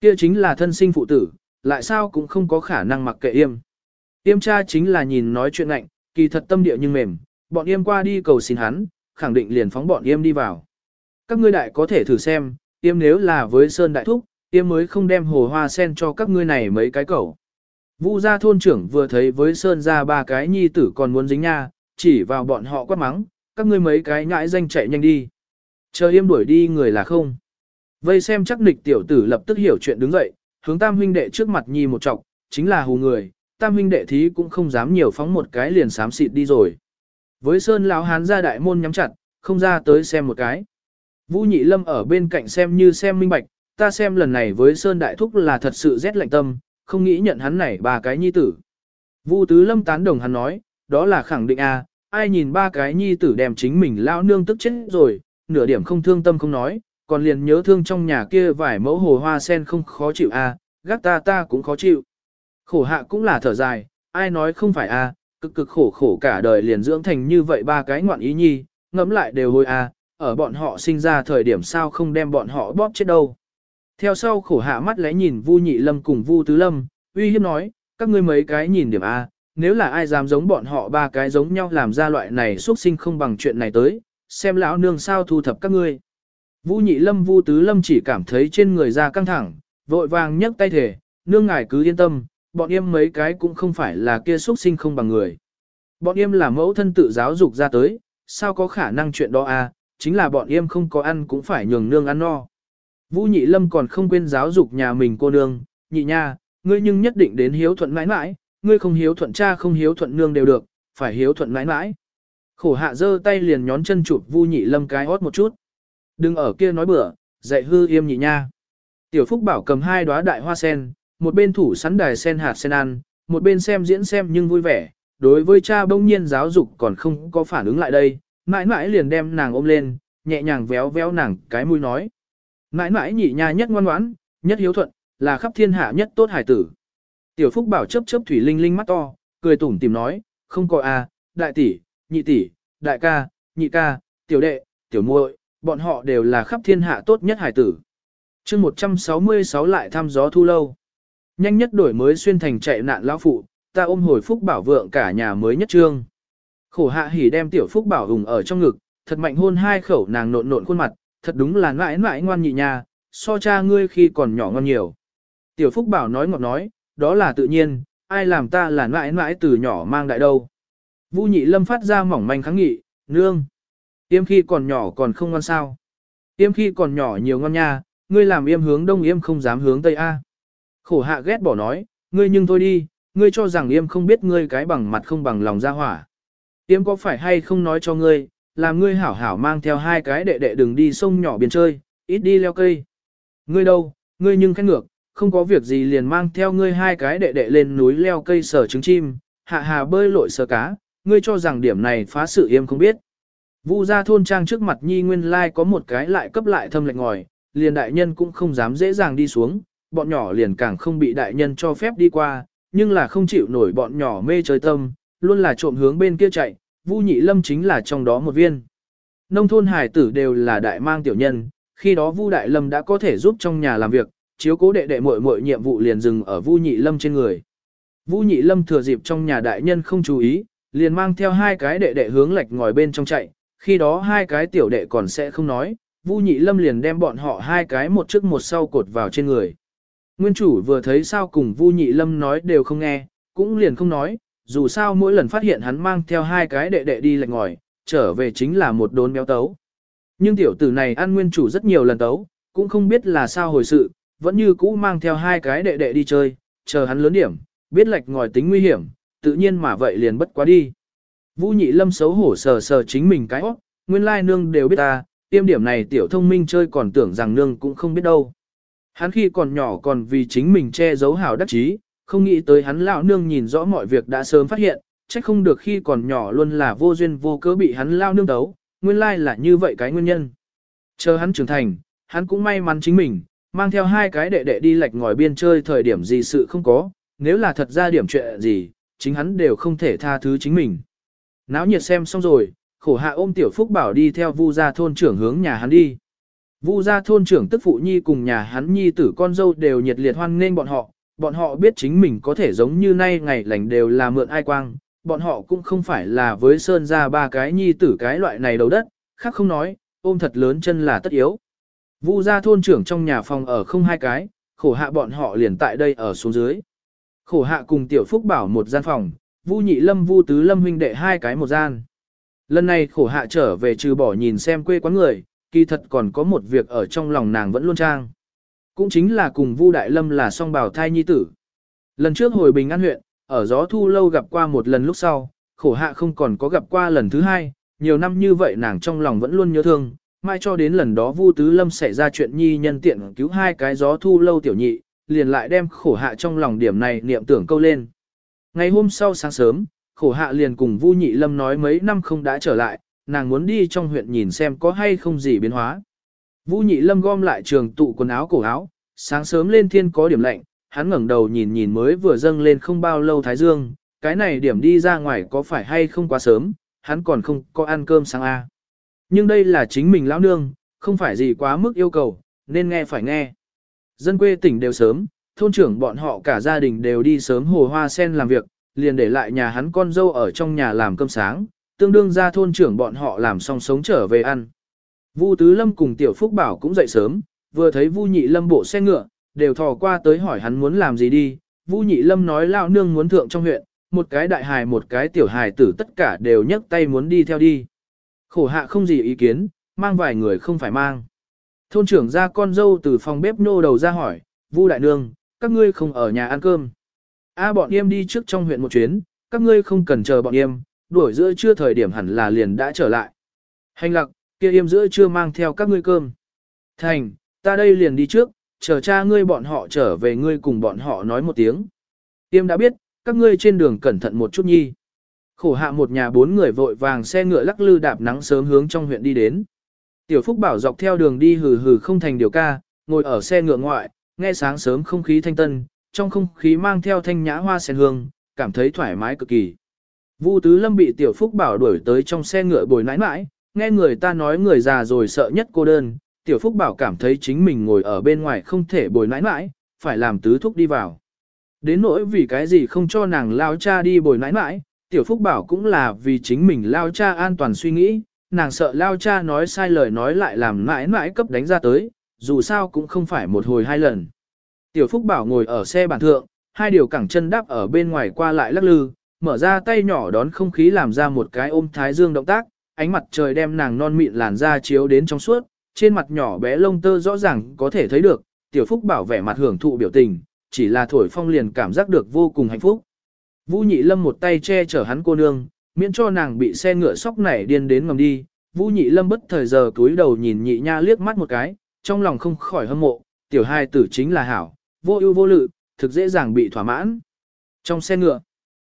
Kia chính là thân sinh phụ tử, lại sao cũng không có khả năng mặc kệ yêm. Yêm cha chính là nhìn nói chuyện lạnh, kỳ thật tâm địa nhưng mềm, bọn yêm qua đi cầu xin hắn, khẳng định liền phóng bọn yêm đi vào. Các ngươi đại có thể thử xem, yêm nếu là với Sơn Đại Thúc, yêm mới không đem hồ hoa sen cho các ngươi này mấy cái cẩu. Vu gia thôn trưởng vừa thấy với Sơn ra ba cái nhi tử còn muốn dính nha, chỉ vào bọn họ quát mắng, các ngươi mấy cái nhãi danh chạy nhanh đi. Chờ yêm đuổi đi người là không. Vây xem chắc nịch tiểu tử lập tức hiểu chuyện đứng dậy, hướng tam huynh đệ trước mặt nhi một trọc, chính là hù người, tam huynh đệ thí cũng không dám nhiều phóng một cái liền xám xịt đi rồi. Với Sơn lão hán ra đại môn nhắm chặt, không ra tới xem một cái. Vũ Nhị Lâm ở bên cạnh xem như xem minh bạch, ta xem lần này với Sơn Đại Thúc là thật sự rét lạnh tâm, không nghĩ nhận hắn này ba cái nhi tử. Vu Tứ Lâm tán đồng hắn nói, đó là khẳng định a, ai nhìn ba cái nhi tử đem chính mình lao nương tức chết rồi, nửa điểm không thương tâm không nói, còn liền nhớ thương trong nhà kia vài mẫu hồ hoa sen không khó chịu a, gác ta ta cũng khó chịu. Khổ hạ cũng là thở dài, ai nói không phải a, cực cực khổ khổ cả đời liền dưỡng thành như vậy ba cái ngoạn ý nhi, ngẫm lại đều hồi a, ở bọn họ sinh ra thời điểm sao không đem bọn họ bóp chết đâu. Theo sau khổ hạ mắt lẽ nhìn Vu Nhị Lâm cùng Vu Tứ Lâm, uy hiếp nói, các ngươi mấy cái nhìn điểm A, nếu là ai dám giống bọn họ ba cái giống nhau làm ra loại này xuất sinh không bằng chuyện này tới, xem lão nương sao thu thập các ngươi. Vu Nhị Lâm Vu Tứ Lâm chỉ cảm thấy trên người ra căng thẳng, vội vàng nhấc tay thể, nương ngài cứ yên tâm, bọn em mấy cái cũng không phải là kia xuất sinh không bằng người. Bọn em là mẫu thân tự giáo dục ra tới, sao có khả năng chuyện đó a? Chính là bọn em không có ăn cũng phải nhường nương ăn no. Vũ Nhị Lâm còn không quên giáo dục nhà mình cô nương, nhị nha, ngươi nhưng nhất định đến hiếu thuận mãi mãi, ngươi không hiếu thuận cha không hiếu thuận nương đều được, phải hiếu thuận mãi mãi. Khổ hạ giơ tay liền nhón chân chụp Vu Nhị Lâm cái hót một chút. Đừng ở kia nói bừa, dạy hư yêm nhị nha. Tiểu Phúc bảo cầm hai đóa đại hoa sen, một bên thủ sắn đài sen hạt sen ăn, một bên xem diễn xem nhưng vui vẻ. Đối với cha bỗng nhiên giáo dục còn không có phản ứng lại đây, mãi mãi liền đem nàng ôm lên, nhẹ nhàng véo véo nàng cái mũi nói. Mãi mãi nhị nha nhất ngoan ngoãn, nhất hiếu thuận, là khắp thiên hạ nhất tốt hải tử. Tiểu Phúc bảo chớp chớp thủy linh linh mắt to, cười tủm tìm nói, không có a, đại tỷ, nhị tỷ, đại ca, nhị ca, tiểu đệ, tiểu muội, bọn họ đều là khắp thiên hạ tốt nhất hải tử. chương 166 lại thăm gió thu lâu. Nhanh nhất đổi mới xuyên thành chạy nạn lão phụ, ta ôm hồi Phúc bảo vượng cả nhà mới nhất trương. Khổ hạ hỉ đem tiểu Phúc bảo hùng ở trong ngực, thật mạnh hôn hai khẩu nàng nộn nộn khuôn mặt, thật đúng là mãi mãi ngoan nhị nha, so cha ngươi khi còn nhỏ ngon nhiều. Tiểu Phúc Bảo nói ngọt nói, đó là tự nhiên, ai làm ta là mãi mãi từ nhỏ mang đại đâu. Vu nhị lâm phát ra mỏng manh kháng nghị, nương. Yêm khi còn nhỏ còn không ngon sao. Yêm khi còn nhỏ nhiều ngon nha, ngươi làm yêm hướng đông yêm không dám hướng tây A. Khổ hạ ghét bỏ nói, ngươi nhưng thôi đi, ngươi cho rằng yêm không biết ngươi cái bằng mặt không bằng lòng ra hỏa. Tiếm có phải hay không nói cho ngươi, làm ngươi hảo hảo mang theo hai cái đệ đệ đừng đi sông nhỏ biển chơi, ít đi leo cây. Ngươi đâu, ngươi nhưng khét ngược, không có việc gì liền mang theo ngươi hai cái đệ đệ lên núi leo cây sở trứng chim, hạ hà bơi lội sờ cá, ngươi cho rằng điểm này phá sự yêm không biết. Vu ra thôn trang trước mặt nhi nguyên lai có một cái lại cấp lại thâm lệnh ngòi, liền đại nhân cũng không dám dễ dàng đi xuống, bọn nhỏ liền càng không bị đại nhân cho phép đi qua, nhưng là không chịu nổi bọn nhỏ mê chơi tâm, luôn là trộm hướng bên kia chạy, Vu Nhị Lâm chính là trong đó một viên. Nông thôn hải tử đều là đại mang tiểu nhân, khi đó Vu Đại Lâm đã có thể giúp trong nhà làm việc, chiếu cố đệ đệ muội muội nhiệm vụ liền dừng ở Vu Nhị Lâm trên người. Vu Nhị Lâm thừa dịp trong nhà đại nhân không chú ý, liền mang theo hai cái đệ đệ hướng lệch ngồi bên trong chạy, khi đó hai cái tiểu đệ còn sẽ không nói, Vu Nhị Lâm liền đem bọn họ hai cái một trước một sau cột vào trên người. Nguyên chủ vừa thấy sao cùng Vu Nhị Lâm nói đều không nghe, cũng liền không nói, dù sao mỗi lần phát hiện hắn mang theo hai cái đệ đệ đi lạch ngòi, trở về chính là một đốn béo tấu. Nhưng tiểu tử này ăn nguyên chủ rất nhiều lần tấu, cũng không biết là sao hồi sự, vẫn như cũ mang theo hai cái đệ đệ đi chơi, chờ hắn lớn điểm, biết lệch ngòi tính nguy hiểm, tự nhiên mà vậy liền bất quá đi. Vũ nhị lâm xấu hổ sờ sờ chính mình cái óc, nguyên lai nương đều biết ta, tiêm điểm này tiểu thông minh chơi còn tưởng rằng nương cũng không biết đâu. Hắn khi còn nhỏ còn vì chính mình che giấu hảo đắc chí, không nghĩ tới hắn lão nương nhìn rõ mọi việc đã sớm phát hiện, trách không được khi còn nhỏ luôn là vô duyên vô cớ bị hắn lao nương tấu, nguyên lai là như vậy cái nguyên nhân. Chờ hắn trưởng thành, hắn cũng may mắn chính mình, mang theo hai cái đệ đệ đi lạch ngòi biên chơi thời điểm gì sự không có, nếu là thật ra điểm chuyện gì, chính hắn đều không thể tha thứ chính mình. Náo nhiệt xem xong rồi, khổ hạ ôm tiểu phúc bảo đi theo vu gia thôn trưởng hướng nhà hắn đi. Vu gia thôn trưởng tức phụ nhi cùng nhà hắn nhi tử con dâu đều nhiệt liệt hoan nghênh bọn họ, bọn họ biết chính mình có thể giống như nay ngày lành đều là mượn ai quang, bọn họ cũng không phải là với sơn ra ba cái nhi tử cái loại này đầu đất, khác không nói, ôm thật lớn chân là tất yếu. Vu gia thôn trưởng trong nhà phòng ở không hai cái, khổ hạ bọn họ liền tại đây ở xuống dưới. Khổ hạ cùng tiểu phúc bảo một gian phòng, Vu nhị lâm Vu tứ lâm huynh đệ hai cái một gian. Lần này khổ hạ trở về trừ bỏ nhìn xem quê quán người, kỳ thật còn có một việc ở trong lòng nàng vẫn luôn trang. Cũng chính là cùng Vu Đại Lâm là song bào thai nhi tử. Lần trước hồi Bình An huyện, ở gió thu lâu gặp qua một lần lúc sau, khổ hạ không còn có gặp qua lần thứ hai, nhiều năm như vậy nàng trong lòng vẫn luôn nhớ thương, mai cho đến lần đó Vu Tứ Lâm xảy ra chuyện nhi nhân tiện cứu hai cái gió thu lâu tiểu nhị, liền lại đem khổ hạ trong lòng điểm này niệm tưởng câu lên. Ngày hôm sau sáng sớm, khổ hạ liền cùng Vu Nhị Lâm nói mấy năm không đã trở lại, nàng muốn đi trong huyện nhìn xem có hay không gì biến hóa. Vu Nhị Lâm gom lại trường tụ quần áo cổ áo, sáng sớm lên thiên có điểm lạnh, hắn ngẩng đầu nhìn nhìn mới vừa dâng lên không bao lâu thái dương, cái này điểm đi ra ngoài có phải hay không quá sớm, hắn còn không có ăn cơm sáng a. Nhưng đây là chính mình lão nương, không phải gì quá mức yêu cầu, nên nghe phải nghe. Dân quê tỉnh đều sớm, thôn trưởng bọn họ cả gia đình đều đi sớm hồ hoa sen làm việc, liền để lại nhà hắn con dâu ở trong nhà làm cơm sáng, tương đương ra thôn trưởng bọn họ làm xong sống trở về ăn. Vu Tứ Lâm cùng Tiểu Phúc Bảo cũng dậy sớm, vừa thấy Vu Nhị Lâm bộ xe ngựa, đều thò qua tới hỏi hắn muốn làm gì đi. Vu Nhị Lâm nói lão nương muốn thượng trong huyện, một cái đại hài một cái tiểu hài tử tất cả đều nhấc tay muốn đi theo đi. Khổ hạ không gì ý kiến, mang vài người không phải mang. Thôn trưởng ra con dâu từ phòng bếp nô đầu ra hỏi, Vu đại nương, các ngươi không ở nhà ăn cơm. A bọn em đi trước trong huyện một chuyến, các ngươi không cần chờ bọn em, đuổi giữa trưa thời điểm hẳn là liền đã trở lại. Hành lặc, kia yêm giữa chưa mang theo các ngươi cơm. Thành, ta đây liền đi trước, chờ cha ngươi bọn họ trở về ngươi cùng bọn họ nói một tiếng. yêm đã biết, các ngươi trên đường cẩn thận một chút nhi. Khổ hạ một nhà bốn người vội vàng xe ngựa lắc lư đạp nắng sớm hướng trong huyện đi đến. Tiểu Phúc Bảo dọc theo đường đi hừ hừ không thành điều ca, ngồi ở xe ngựa ngoại, nghe sáng sớm không khí thanh tân, trong không khí mang theo thanh nhã hoa sen hương, cảm thấy thoải mái cực kỳ. Vu Tứ Lâm bị Tiểu Phúc Bảo đuổi tới trong xe ngựa bồi nãi nãi, nghe người ta nói người già rồi sợ nhất cô đơn, Tiểu Phúc Bảo cảm thấy chính mình ngồi ở bên ngoài không thể bồi nãi nãi, phải làm tứ thúc đi vào. Đến nỗi vì cái gì không cho nàng lao cha đi bồi nãi nãi, Tiểu Phúc Bảo cũng là vì chính mình lao cha an toàn suy nghĩ, nàng sợ lao cha nói sai lời nói lại làm nãi nãi cấp đánh ra tới, dù sao cũng không phải một hồi hai lần. Tiểu Phúc Bảo ngồi ở xe bàn thượng, hai điều cẳng chân đáp ở bên ngoài qua lại lắc lư, mở ra tay nhỏ đón không khí làm ra một cái ôm thái dương động tác, ánh mặt trời đem nàng non mịn làn da chiếu đến trong suốt, trên mặt nhỏ bé lông tơ rõ ràng có thể thấy được, Tiểu Phúc Bảo vẻ mặt hưởng thụ biểu tình, chỉ là thổi phong liền cảm giác được vô cùng hạnh phúc. Vũ Nhị Lâm một tay che chở hắn cô nương, miễn cho nàng bị xe ngựa sóc nảy điên đến ngầm đi. Vũ Nhị Lâm bất thời giờ cúi đầu nhìn nhị nha liếc mắt một cái, trong lòng không khỏi hâm mộ, tiểu hai tử chính là hảo, vô ưu vô lự, thực dễ dàng bị thỏa mãn. Trong xe ngựa,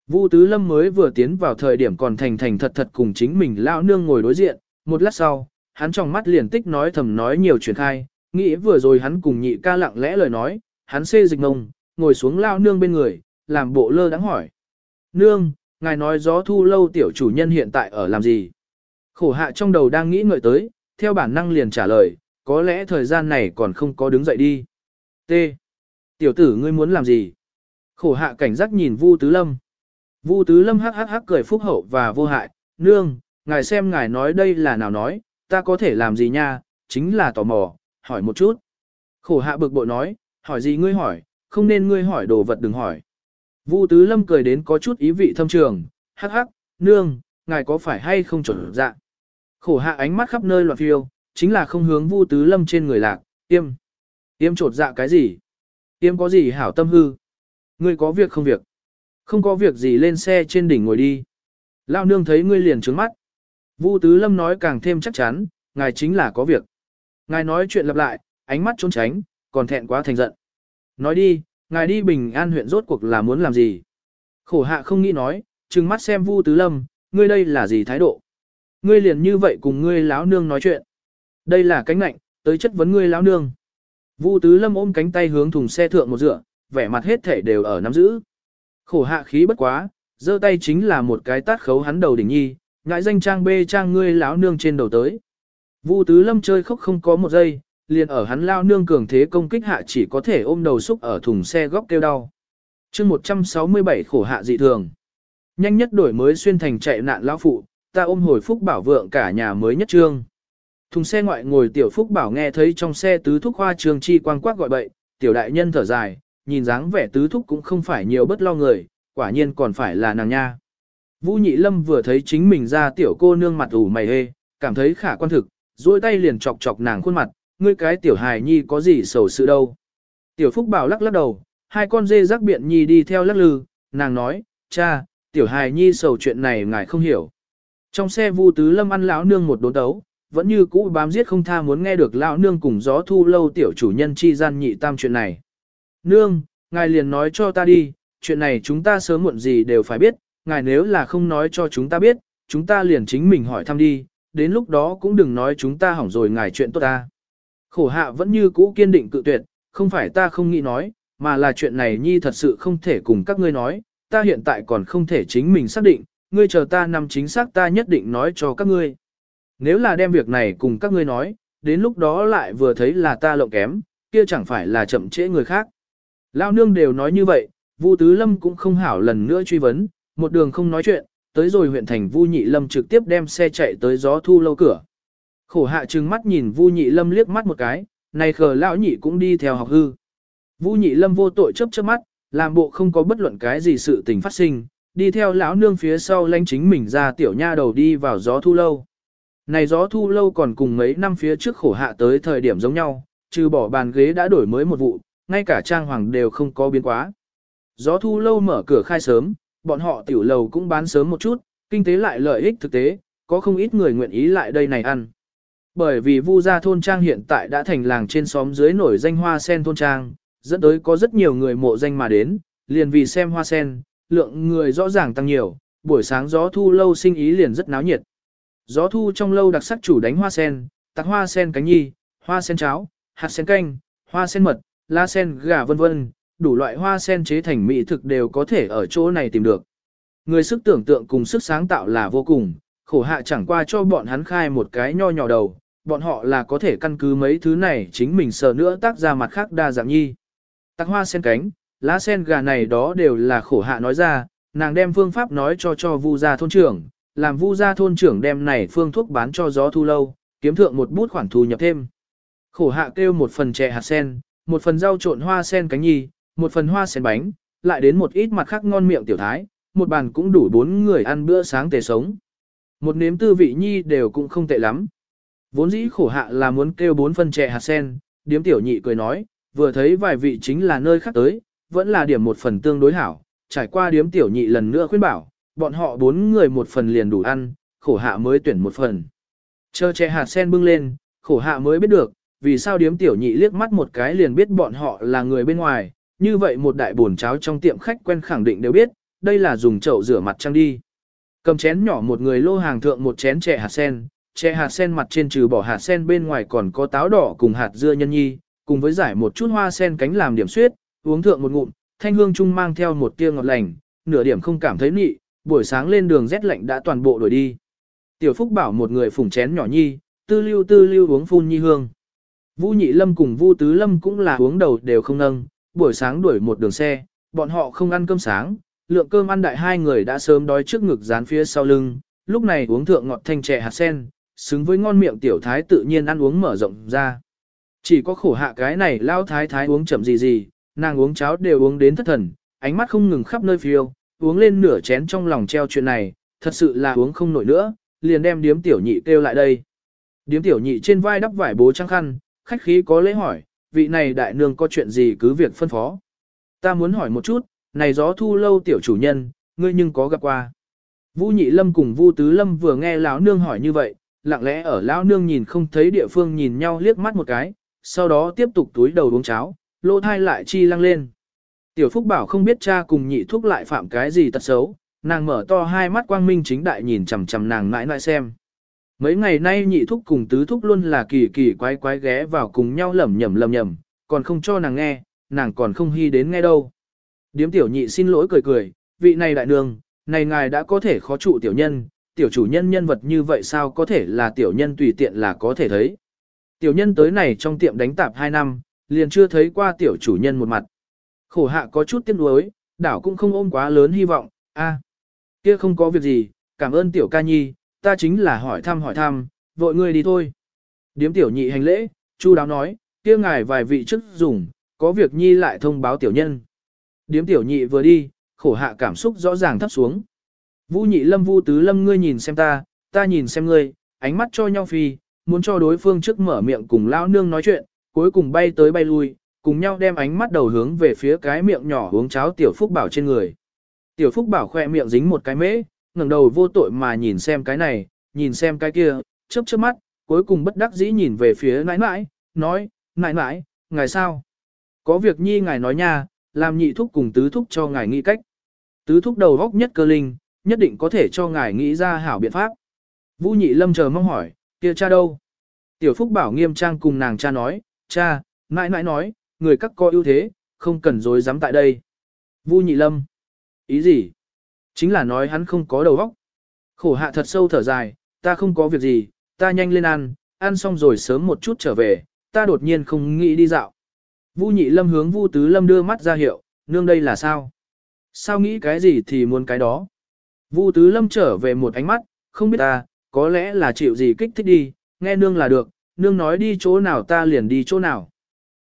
Vu Tứ Lâm mới vừa tiến vào thời điểm còn thành thành thật thật cùng chính mình lao nương ngồi đối diện, một lát sau, hắn trong mắt liền tích nói thầm nói nhiều chuyện khai, nghĩ vừa rồi hắn cùng nhị ca lặng lẽ lời nói, hắn xê dịch ngông, ngồi xuống lao nương bên người, làm bộ lơ đáng hỏi. Nương, ngài nói gió thu lâu tiểu chủ nhân hiện tại ở làm gì? Khổ hạ trong đầu đang nghĩ ngợi tới, theo bản năng liền trả lời, có lẽ thời gian này còn không có đứng dậy đi. T. Tiểu tử ngươi muốn làm gì? Khổ hạ cảnh giác nhìn Vu Tứ Lâm. Vu Tứ Lâm hắc hắc hắc cười phúc hậu và vô hại, nương, ngài xem ngài nói đây là nào nói, ta có thể làm gì nha, chính là tò mò, hỏi một chút. Khổ hạ bực bội nói, hỏi gì ngươi hỏi, không nên ngươi hỏi đồ vật đừng hỏi. Vu Tứ Lâm cười đến có chút ý vị thâm trường, hắc hắc, nương, ngài có phải hay không chuẩn dạ. Khổ hạ ánh mắt khắp nơi loạn phiêu, chính là không hướng Vu Tứ Lâm trên người lạc, tiêm. Tiêm trột dạ cái gì? Tiêm có gì hảo tâm hư? Ngươi có việc không việc? Không có việc gì lên xe trên đỉnh ngồi đi. Lao nương thấy ngươi liền trướng mắt. Vu Tứ Lâm nói càng thêm chắc chắn, ngài chính là có việc. Ngài nói chuyện lặp lại, ánh mắt trốn tránh, còn thẹn quá thành giận. Nói đi, ngài đi bình an huyện rốt cuộc là muốn làm gì? Khổ hạ không nghĩ nói, trừng mắt xem Vu Tứ Lâm, ngươi đây là gì thái độ? Ngươi liền như vậy cùng ngươi lão nương nói chuyện. Đây là cánh nạnh, tới chất vấn ngươi lão nương. Vu Tứ Lâm ôm cánh tay hướng thùng xe thượng một dựa, vẻ mặt hết thể đều ở nắm giữ. Khổ hạ khí bất quá, giơ tay chính là một cái tát khấu hắn đầu đỉnh nhi, ngại danh trang bê trang ngươi lão nương trên đầu tới. Vu Tứ Lâm chơi khóc không có một giây, liền ở hắn lao nương cường thế công kích hạ chỉ có thể ôm đầu xúc ở thùng xe góc kêu đau. chương 167 khổ hạ dị thường. Nhanh nhất đổi mới xuyên thành chạy nạn lão phụ, ta ôm hồi phúc bảo vượng cả nhà mới nhất trương. Thùng xe ngoại ngồi tiểu phúc bảo nghe thấy trong xe tứ thúc hoa trường chi quang quát gọi bậy, tiểu đại nhân thở dài, nhìn dáng vẻ tứ thúc cũng không phải nhiều bất lo người, quả nhiên còn phải là nàng nha. Vũ Nhị Lâm vừa thấy chính mình ra tiểu cô nương mặt ủ mày hê, cảm thấy khả quan thực, duỗi tay liền chọc chọc nàng khuôn mặt, ngươi cái tiểu hài nhi có gì sầu sự đâu. Tiểu Phúc Bảo lắc lắc đầu, hai con dê rắc biện nhi đi theo lắc lư, nàng nói, cha, tiểu hài nhi sầu chuyện này ngài không hiểu. Trong xe Vu Tứ Lâm ăn lão nương một đốn đấu, vẫn như cũ bám giết không tha muốn nghe được lão nương cùng gió thu lâu tiểu chủ nhân chi gian nhị tam chuyện này. Nương, ngài liền nói cho ta đi, chuyện này chúng ta sớm muộn gì đều phải biết, ngài nếu là không nói cho chúng ta biết, chúng ta liền chính mình hỏi thăm đi, đến lúc đó cũng đừng nói chúng ta hỏng rồi ngài chuyện tốt ta. Khổ hạ vẫn như cũ kiên định cự tuyệt, không phải ta không nghĩ nói, mà là chuyện này nhi thật sự không thể cùng các ngươi nói, ta hiện tại còn không thể chính mình xác định, ngươi chờ ta nằm chính xác ta nhất định nói cho các ngươi. Nếu là đem việc này cùng các ngươi nói, đến lúc đó lại vừa thấy là ta lộng kém, kia chẳng phải là chậm trễ người khác. Lao nương đều nói như vậy, Vu Tứ Lâm cũng không hảo lần nữa truy vấn, một đường không nói chuyện, tới rồi huyện thành Vu Nhị Lâm trực tiếp đem xe chạy tới gió thu lâu cửa. Khổ hạ trừng mắt nhìn Vu Nhị Lâm liếc mắt một cái, này khờ lão nhị cũng đi theo học hư. Vu Nhị Lâm vô tội chớp chớp mắt, làm bộ không có bất luận cái gì sự tình phát sinh, đi theo lão nương phía sau lánh chính mình ra tiểu nha đầu đi vào gió thu lâu. Này gió thu lâu còn cùng mấy năm phía trước khổ hạ tới thời điểm giống nhau, trừ bỏ bàn ghế đã đổi mới một vụ, ngay cả trang hoàng đều không có biến quá. Gió thu lâu mở cửa khai sớm, bọn họ tiểu lầu cũng bán sớm một chút, kinh tế lại lợi ích thực tế, có không ít người nguyện ý lại đây này ăn. Bởi vì Vu gia thôn trang hiện tại đã thành làng trên xóm dưới nổi danh hoa sen thôn trang, dẫn tới có rất nhiều người mộ danh mà đến, liền vì xem hoa sen, lượng người rõ ràng tăng nhiều, buổi sáng gió thu lâu sinh ý liền rất náo nhiệt. Gió thu trong lâu đặc sắc chủ đánh hoa sen, tặng hoa sen cánh nhi, hoa sen cháo, hạt sen canh, hoa sen mật, la sen gà vân vân, đủ loại hoa sen chế thành mỹ thực đều có thể ở chỗ này tìm được. Người sức tưởng tượng cùng sức sáng tạo là vô cùng, khổ hạ chẳng qua cho bọn hắn khai một cái nho nhỏ đầu, bọn họ là có thể căn cứ mấy thứ này chính mình sờ nữa tác ra mặt khác đa dạng nhi. Tắc hoa sen cánh, lá sen gà này đó đều là khổ hạ nói ra, nàng đem phương pháp nói cho cho vu gia thôn trưởng, làm vu gia thôn trưởng đem này phương thuốc bán cho gió thu lâu, kiếm thượng một bút khoản thu nhập thêm. Khổ hạ kêu một phần chè hạt sen, một phần rau trộn hoa sen cánh nhi, một phần hoa sen bánh, lại đến một ít mặt khác ngon miệng tiểu thái, một bàn cũng đủ bốn người ăn bữa sáng tề sống. Một nếm tư vị nhi đều cũng không tệ lắm. Vốn dĩ khổ hạ là muốn kêu bốn phần chè hạt sen, điếm tiểu nhị cười nói, vừa thấy vài vị chính là nơi khác tới, vẫn là điểm một phần tương đối hảo, trải qua điếm tiểu nhị lần nữa khuyên bảo, bọn họ bốn người một phần liền đủ ăn, khổ hạ mới tuyển một phần. Chờ chè hạt sen bưng lên, khổ hạ mới biết được, vì sao điếm tiểu nhị liếc mắt một cái liền biết bọn họ là người bên ngoài, như vậy một đại bồn cháo trong tiệm khách quen khẳng định đều biết, đây là dùng chậu rửa mặt trăng đi. Cầm chén nhỏ một người lô hàng thượng một chén chè hạt sen, chè hạt sen mặt trên trừ bỏ hạt sen bên ngoài còn có táo đỏ cùng hạt dưa nhân nhi, cùng với giải một chút hoa sen cánh làm điểm suyết, uống thượng một ngụm, thanh hương trung mang theo một tia ngọt lành, nửa điểm không cảm thấy nị, buổi sáng lên đường rét lạnh đã toàn bộ đổi đi. Tiểu Phúc bảo một người phùng chén nhỏ nhi, tư lưu tư lưu uống phun nhi hương. Vũ Nhị Lâm cùng Vu Tứ Lâm cũng là uống đầu đều không nâng, buổi sáng đuổi một đường xe, bọn họ không ăn cơm sáng, lượng cơm ăn đại hai người đã sớm đói trước ngực dán phía sau lưng, lúc này uống thượng ngọt thanh trẻ hạt sen, xứng với ngon miệng tiểu thái tự nhiên ăn uống mở rộng ra. Chỉ có khổ hạ cái này lao thái thái uống chậm gì gì, nàng uống cháo đều uống đến thất thần, ánh mắt không ngừng khắp nơi phiêu, uống lên nửa chén trong lòng treo chuyện này, thật sự là uống không nổi nữa, liền đem điếm tiểu nhị kêu lại đây. Điếm tiểu nhị trên vai đắp vải bố trăng khăn, khách khí có lễ hỏi, vị này đại nương có chuyện gì cứ việc phân phó. Ta muốn hỏi một chút, này gió thu lâu tiểu chủ nhân, ngươi nhưng có gặp qua. Vũ Nhị Lâm cùng Vu Tứ Lâm vừa nghe lão nương hỏi như vậy, lặng lẽ ở lão nương nhìn không thấy địa phương nhìn nhau liếc mắt một cái, sau đó tiếp tục túi đầu uống cháo, lỗ thai lại chi lăng lên. Tiểu Phúc bảo không biết cha cùng nhị thúc lại phạm cái gì tật xấu, nàng mở to hai mắt quang minh chính đại nhìn chằm chằm nàng mãi mãi xem. Mấy ngày nay nhị thúc cùng tứ thúc luôn là kỳ kỳ quái quái ghé vào cùng nhau lẩm nhẩm lẩm nhẩm, còn không cho nàng nghe, nàng còn không hy đến nghe đâu. Điếm tiểu nhị xin lỗi cười cười, vị này đại nương, này ngài đã có thể khó trụ tiểu nhân, tiểu chủ nhân nhân vật như vậy sao có thể là tiểu nhân tùy tiện là có thể thấy. Tiểu nhân tới này trong tiệm đánh tạp 2 năm, liền chưa thấy qua tiểu chủ nhân một mặt. Khổ hạ có chút tiếc nuối, đảo cũng không ôm quá lớn hy vọng, a kia không có việc gì, cảm ơn tiểu ca nhi, ta chính là hỏi thăm hỏi thăm, vội ngươi đi thôi. Điếm tiểu nhị hành lễ, chu đáo nói, kia ngài vài vị chức dùng, có việc nhi lại thông báo tiểu nhân. Điếm tiểu nhị vừa đi, khổ hạ cảm xúc rõ ràng thấp xuống. Vũ nhị lâm vu tứ lâm ngươi nhìn xem ta, ta nhìn xem ngươi, ánh mắt cho nhau phi, muốn cho đối phương trước mở miệng cùng lão nương nói chuyện, cuối cùng bay tới bay lui, cùng nhau đem ánh mắt đầu hướng về phía cái miệng nhỏ uống cháo tiểu phúc bảo trên người. Tiểu phúc bảo khoe miệng dính một cái mễ, ngẩng đầu vô tội mà nhìn xem cái này, nhìn xem cái kia, chớp chớp mắt, cuối cùng bất đắc dĩ nhìn về phía nãi nãi, nói, nãi nãi, ngài sao? Có việc nhi ngài nói nha, làm nhị thúc cùng tứ thúc cho ngài nghĩ cách. Tứ thúc đầu góc nhất cơ linh, nhất định có thể cho ngài nghĩ ra hảo biện pháp. Vũ nhị lâm chờ mong hỏi, kia cha đâu? Tiểu phúc bảo nghiêm trang cùng nàng cha nói, cha, nãi nãi nói, người các có ưu thế, không cần dối dám tại đây. Vu nhị lâm. Ý gì? Chính là nói hắn không có đầu óc. Khổ hạ thật sâu thở dài, ta không có việc gì, ta nhanh lên ăn, ăn xong rồi sớm một chút trở về, ta đột nhiên không nghĩ đi dạo. Vu nhị lâm hướng Vu tứ lâm đưa mắt ra hiệu, nương đây là sao? Sao nghĩ cái gì thì muốn cái đó? Vu tứ lâm trở về một ánh mắt, không biết ta, có lẽ là chịu gì kích thích đi, nghe nương là được, nương nói đi chỗ nào ta liền đi chỗ nào.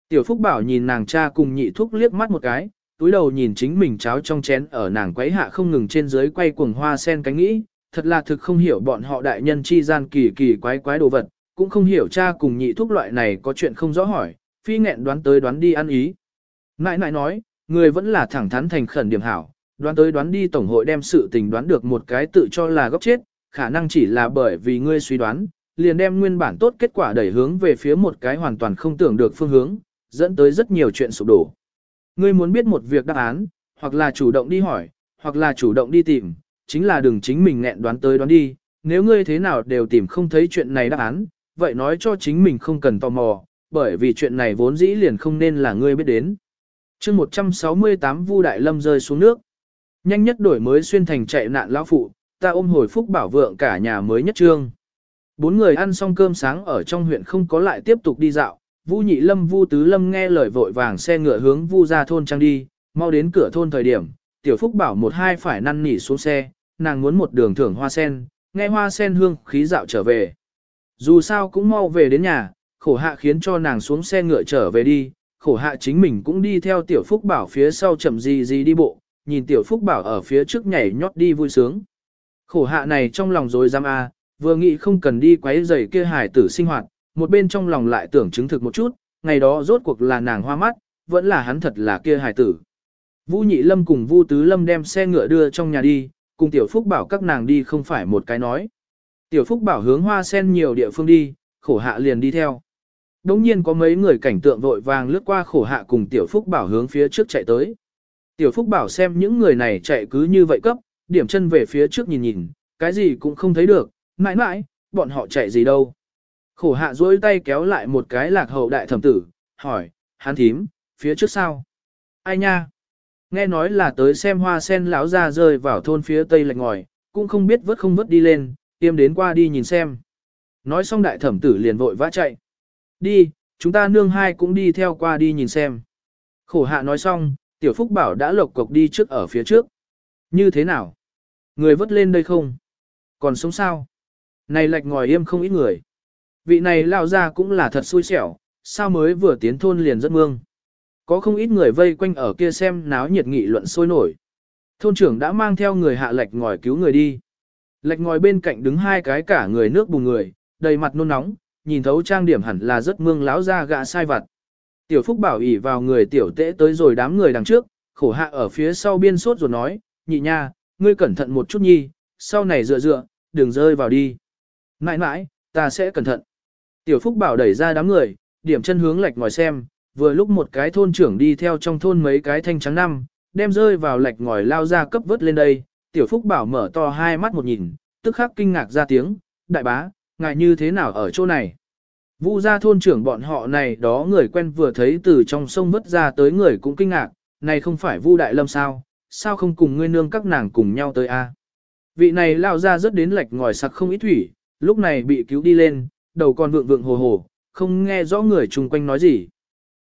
Tiểu Phúc Bảo nhìn nàng cha cùng nhị thúc liếc mắt một cái, túi đầu nhìn chính mình cháo trong chén ở nàng quấy hạ không ngừng trên dưới quay cuồng hoa sen cánh nghĩ, thật là thực không hiểu bọn họ đại nhân chi gian kỳ kỳ quái quái đồ vật, cũng không hiểu cha cùng nhị thúc loại này có chuyện không rõ hỏi, phi nghẹn đoán tới đoán đi ăn ý. Nãi nãi nói, người vẫn là thẳng thắn thành khẩn điểm hảo, đoán tới đoán đi tổng hội đem sự tình đoán được một cái tự cho là gốc chết, khả năng chỉ là bởi vì ngươi suy đoán, liền đem nguyên bản tốt kết quả đẩy hướng về phía một cái hoàn toàn không tưởng được phương hướng, dẫn tới rất nhiều chuyện sụp đổ. Ngươi muốn biết một việc đáp án, hoặc là chủ động đi hỏi, hoặc là chủ động đi tìm, chính là đừng chính mình nghẹn đoán tới đoán đi, nếu ngươi thế nào đều tìm không thấy chuyện này đáp án, vậy nói cho chính mình không cần tò mò, bởi vì chuyện này vốn dĩ liền không nên là ngươi biết đến. chương 168 Vu Đại Lâm rơi xuống nước. Nhanh nhất đổi mới xuyên thành chạy nạn lão phụ, ta ôm hồi phúc bảo vượng cả nhà mới nhất trương. Bốn người ăn xong cơm sáng ở trong huyện không có lại tiếp tục đi dạo, Vu Nhị Lâm Vu Tứ Lâm nghe lời vội vàng xe ngựa hướng Vu ra thôn trang đi, mau đến cửa thôn thời điểm, Tiểu Phúc bảo một hai phải năn nỉ xuống xe, nàng muốn một đường thưởng hoa sen, nghe hoa sen hương khí dạo trở về. Dù sao cũng mau về đến nhà, khổ hạ khiến cho nàng xuống xe ngựa trở về đi, khổ hạ chính mình cũng đi theo Tiểu Phúc bảo phía sau chậm gì gì đi bộ, nhìn Tiểu Phúc bảo ở phía trước nhảy nhót đi vui sướng. Khổ hạ này trong lòng rồi dám a, vừa nghĩ không cần đi quấy rầy kia hải tử sinh hoạt, một bên trong lòng lại tưởng chứng thực một chút, ngày đó rốt cuộc là nàng hoa mắt, vẫn là hắn thật là kia hải tử. Vũ Nhị Lâm cùng Vu Tứ Lâm đem xe ngựa đưa trong nhà đi, cùng Tiểu Phúc bảo các nàng đi không phải một cái nói. Tiểu Phúc bảo hướng hoa sen nhiều địa phương đi, khổ hạ liền đi theo. Đống nhiên có mấy người cảnh tượng vội vàng lướt qua khổ hạ cùng Tiểu Phúc bảo hướng phía trước chạy tới. Tiểu Phúc bảo xem những người này chạy cứ như vậy cấp, điểm chân về phía trước nhìn nhìn, cái gì cũng không thấy được, mãi mãi, bọn họ chạy gì đâu. Khổ hạ duỗi tay kéo lại một cái lạc hậu đại thẩm tử, hỏi, hắn thím, phía trước sao? Ai nha? Nghe nói là tới xem hoa sen lão ra rơi vào thôn phía tây lạch ngòi, cũng không biết vớt không vớt đi lên, tiêm đến qua đi nhìn xem. Nói xong đại thẩm tử liền vội vã chạy. Đi, chúng ta nương hai cũng đi theo qua đi nhìn xem. Khổ hạ nói xong, tiểu phúc bảo đã lộc cộc đi trước ở phía trước. Như thế nào? Người vớt lên đây không? Còn sống sao? Này lạch ngòi im không ít người. Vị này lao ra cũng là thật xui xẻo, sao mới vừa tiến thôn liền rất mương. Có không ít người vây quanh ở kia xem náo nhiệt nghị luận sôi nổi. Thôn trưởng đã mang theo người hạ lệch ngòi cứu người đi. lệch ngòi bên cạnh đứng hai cái cả người nước bùn người, đầy mặt nôn nóng, nhìn thấu trang điểm hẳn là rất mương láo ra gạ sai vặt. Tiểu Phúc bảo ỉ vào người tiểu tễ tới rồi đám người đằng trước, khổ hạ ở phía sau biên sốt rồi nói, nhị nha, ngươi cẩn thận một chút nhi, sau này dựa dựa, đừng rơi vào đi. Mãi mãi, ta sẽ cẩn thận. Tiểu Phúc Bảo đẩy ra đám người, điểm chân hướng lệch ngòi xem, vừa lúc một cái thôn trưởng đi theo trong thôn mấy cái thanh trắng năm, đem rơi vào lệch ngòi lao ra cấp vớt lên đây. Tiểu Phúc Bảo mở to hai mắt một nhìn, tức khắc kinh ngạc ra tiếng, đại bá, ngài như thế nào ở chỗ này? Vu gia thôn trưởng bọn họ này đó người quen vừa thấy từ trong sông vớt ra tới người cũng kinh ngạc, này không phải Vu Đại Lâm sao, sao không cùng ngươi nương các nàng cùng nhau tới a? Vị này lao ra rất đến lệch ngòi sặc không ít thủy, lúc này bị cứu đi lên, đầu còn vượng vượng hồ hồ, không nghe rõ người chung quanh nói gì.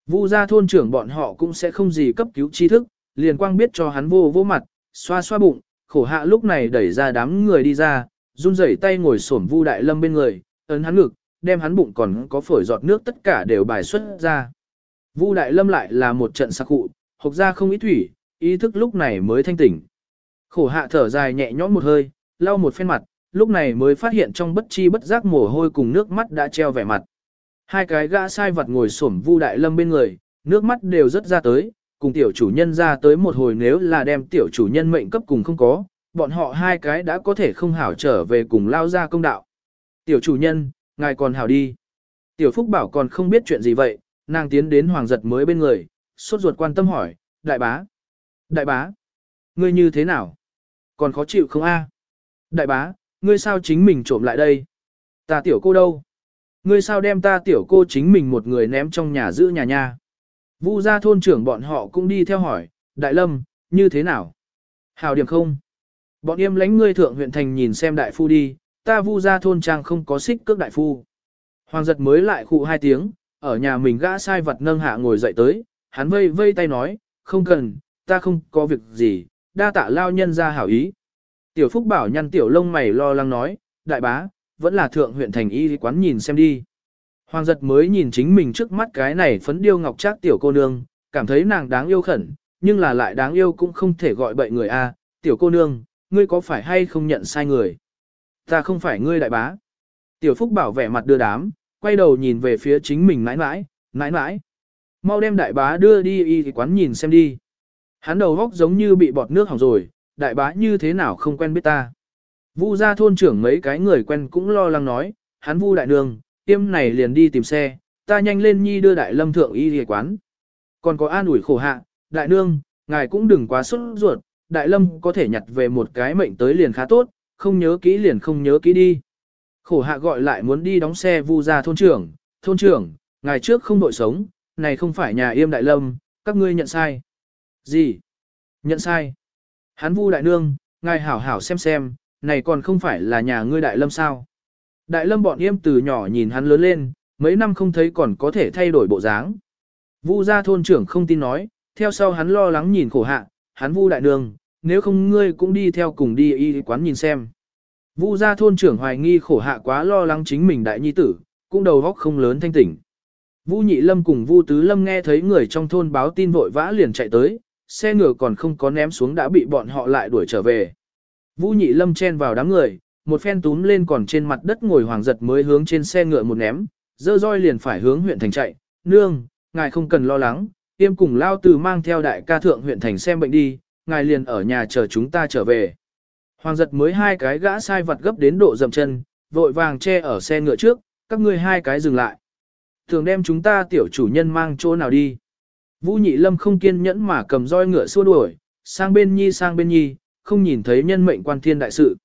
Vu gia thôn trưởng bọn họ cũng sẽ không gì cấp cứu tri thức, liền quang biết cho hắn vô vô mặt, xoa xoa bụng, khổ hạ lúc này đẩy ra đám người đi ra, run rẩy tay ngồi xổm Vu Đại Lâm bên người, ấn hắn ngực, đem hắn bụng còn có phổi giọt nước tất cả đều bài xuất ra. Vu Đại Lâm lại là một trận sắc cụ, hộc ra không ý thủy, ý thức lúc này mới thanh tỉnh. Khổ hạ thở dài nhẹ nhõm một hơi, lau một phen mặt, lúc này mới phát hiện trong bất chi bất giác mồ hôi cùng nước mắt đã treo vẻ mặt. Hai cái gã sai vật ngồi xổm Vu Đại Lâm bên người, nước mắt đều rất ra tới, cùng tiểu chủ nhân ra tới một hồi nếu là đem tiểu chủ nhân mệnh cấp cùng không có, bọn họ hai cái đã có thể không hảo trở về cùng lao ra công đạo. Tiểu chủ nhân, ngài còn hảo đi. Tiểu Phúc bảo còn không biết chuyện gì vậy, nàng tiến đến hoàng giật mới bên người, sốt ruột quan tâm hỏi, đại bá. Đại bá, ngươi như thế nào? Còn khó chịu không a? Đại bá, ngươi sao chính mình trộm lại đây? Ta tiểu cô đâu? Ngươi sao đem ta tiểu cô chính mình một người ném trong nhà giữ nhà nha? Vu gia thôn trưởng bọn họ cũng đi theo hỏi, đại lâm, như thế nào? Hào điểm không? Bọn em lánh ngươi thượng huyện thành nhìn xem đại phu đi, ta vu gia thôn trang không có xích cước đại phu. Hoàng giật mới lại khụ hai tiếng, ở nhà mình gã sai vật nâng hạ ngồi dậy tới, hắn vây vây tay nói, không cần, ta không có việc gì, đa tạ lao nhân ra hảo ý. Tiểu Phúc bảo nhăn tiểu lông mày lo lắng nói, đại bá, vẫn là thượng huyện thành y quán nhìn xem đi. Hoàng giật mới nhìn chính mình trước mắt cái này phấn điêu ngọc trác tiểu cô nương, cảm thấy nàng đáng yêu khẩn, nhưng là lại đáng yêu cũng không thể gọi bậy người a. tiểu cô nương, ngươi có phải hay không nhận sai người? Ta không phải ngươi đại bá. Tiểu Phúc bảo vẻ mặt đưa đám, quay đầu nhìn về phía chính mình mãi mãi, mãi mãi. Mau đem đại bá đưa đi y quán nhìn xem đi. Hắn đầu góc giống như bị bọt nước hỏng rồi, đại bá như thế nào không quen biết ta. Vu gia thôn trưởng mấy cái người quen cũng lo lắng nói, hắn vu đại nương, tiêm này liền đi tìm xe, ta nhanh lên nhi đưa đại lâm thượng y hề quán. Còn có an ủi khổ hạ, đại nương, ngài cũng đừng quá sốt ruột, đại lâm có thể nhặt về một cái mệnh tới liền khá tốt, không nhớ kỹ liền không nhớ kỹ đi. Khổ hạ gọi lại muốn đi đóng xe vu ra thôn trưởng, thôn trưởng, ngài trước không đội sống, này không phải nhà yêm đại lâm, các ngươi nhận sai. Gì? Nhận sai. Hắn vu đại nương, ngài hảo hảo xem xem, này còn không phải là nhà ngươi đại lâm sao? Đại lâm bọn yêm từ nhỏ nhìn hắn lớn lên, mấy năm không thấy còn có thể thay đổi bộ dáng. Vu gia thôn trưởng không tin nói, theo sau hắn lo lắng nhìn khổ hạ, hắn vu đại nương, nếu không ngươi cũng đi theo cùng đi y quán nhìn xem. Vu gia thôn trưởng hoài nghi khổ hạ quá lo lắng chính mình đại nhi tử, cũng đầu góc không lớn thanh tỉnh. Vu nhị lâm cùng Vu tứ lâm nghe thấy người trong thôn báo tin vội vã liền chạy tới, xe ngựa còn không có ném xuống đã bị bọn họ lại đuổi trở về. Vu nhị lâm chen vào đám người, một phen túm lên còn trên mặt đất ngồi hoàng giật mới hướng trên xe ngựa một ném, dơ roi liền phải hướng huyện thành chạy, nương, ngài không cần lo lắng, tiêm cùng lao từ mang theo đại ca thượng huyện thành xem bệnh đi, ngài liền ở nhà chờ chúng ta trở về. Hoàng giật mới hai cái gã sai vặt gấp đến độ dầm chân, vội vàng che ở xe ngựa trước, các ngươi hai cái dừng lại. Thường đem chúng ta tiểu chủ nhân mang chỗ nào đi. Vũ nhị lâm không kiên nhẫn mà cầm roi ngựa xua đuổi, sang bên nhi sang bên nhi, không nhìn thấy nhân mệnh quan thiên đại sự.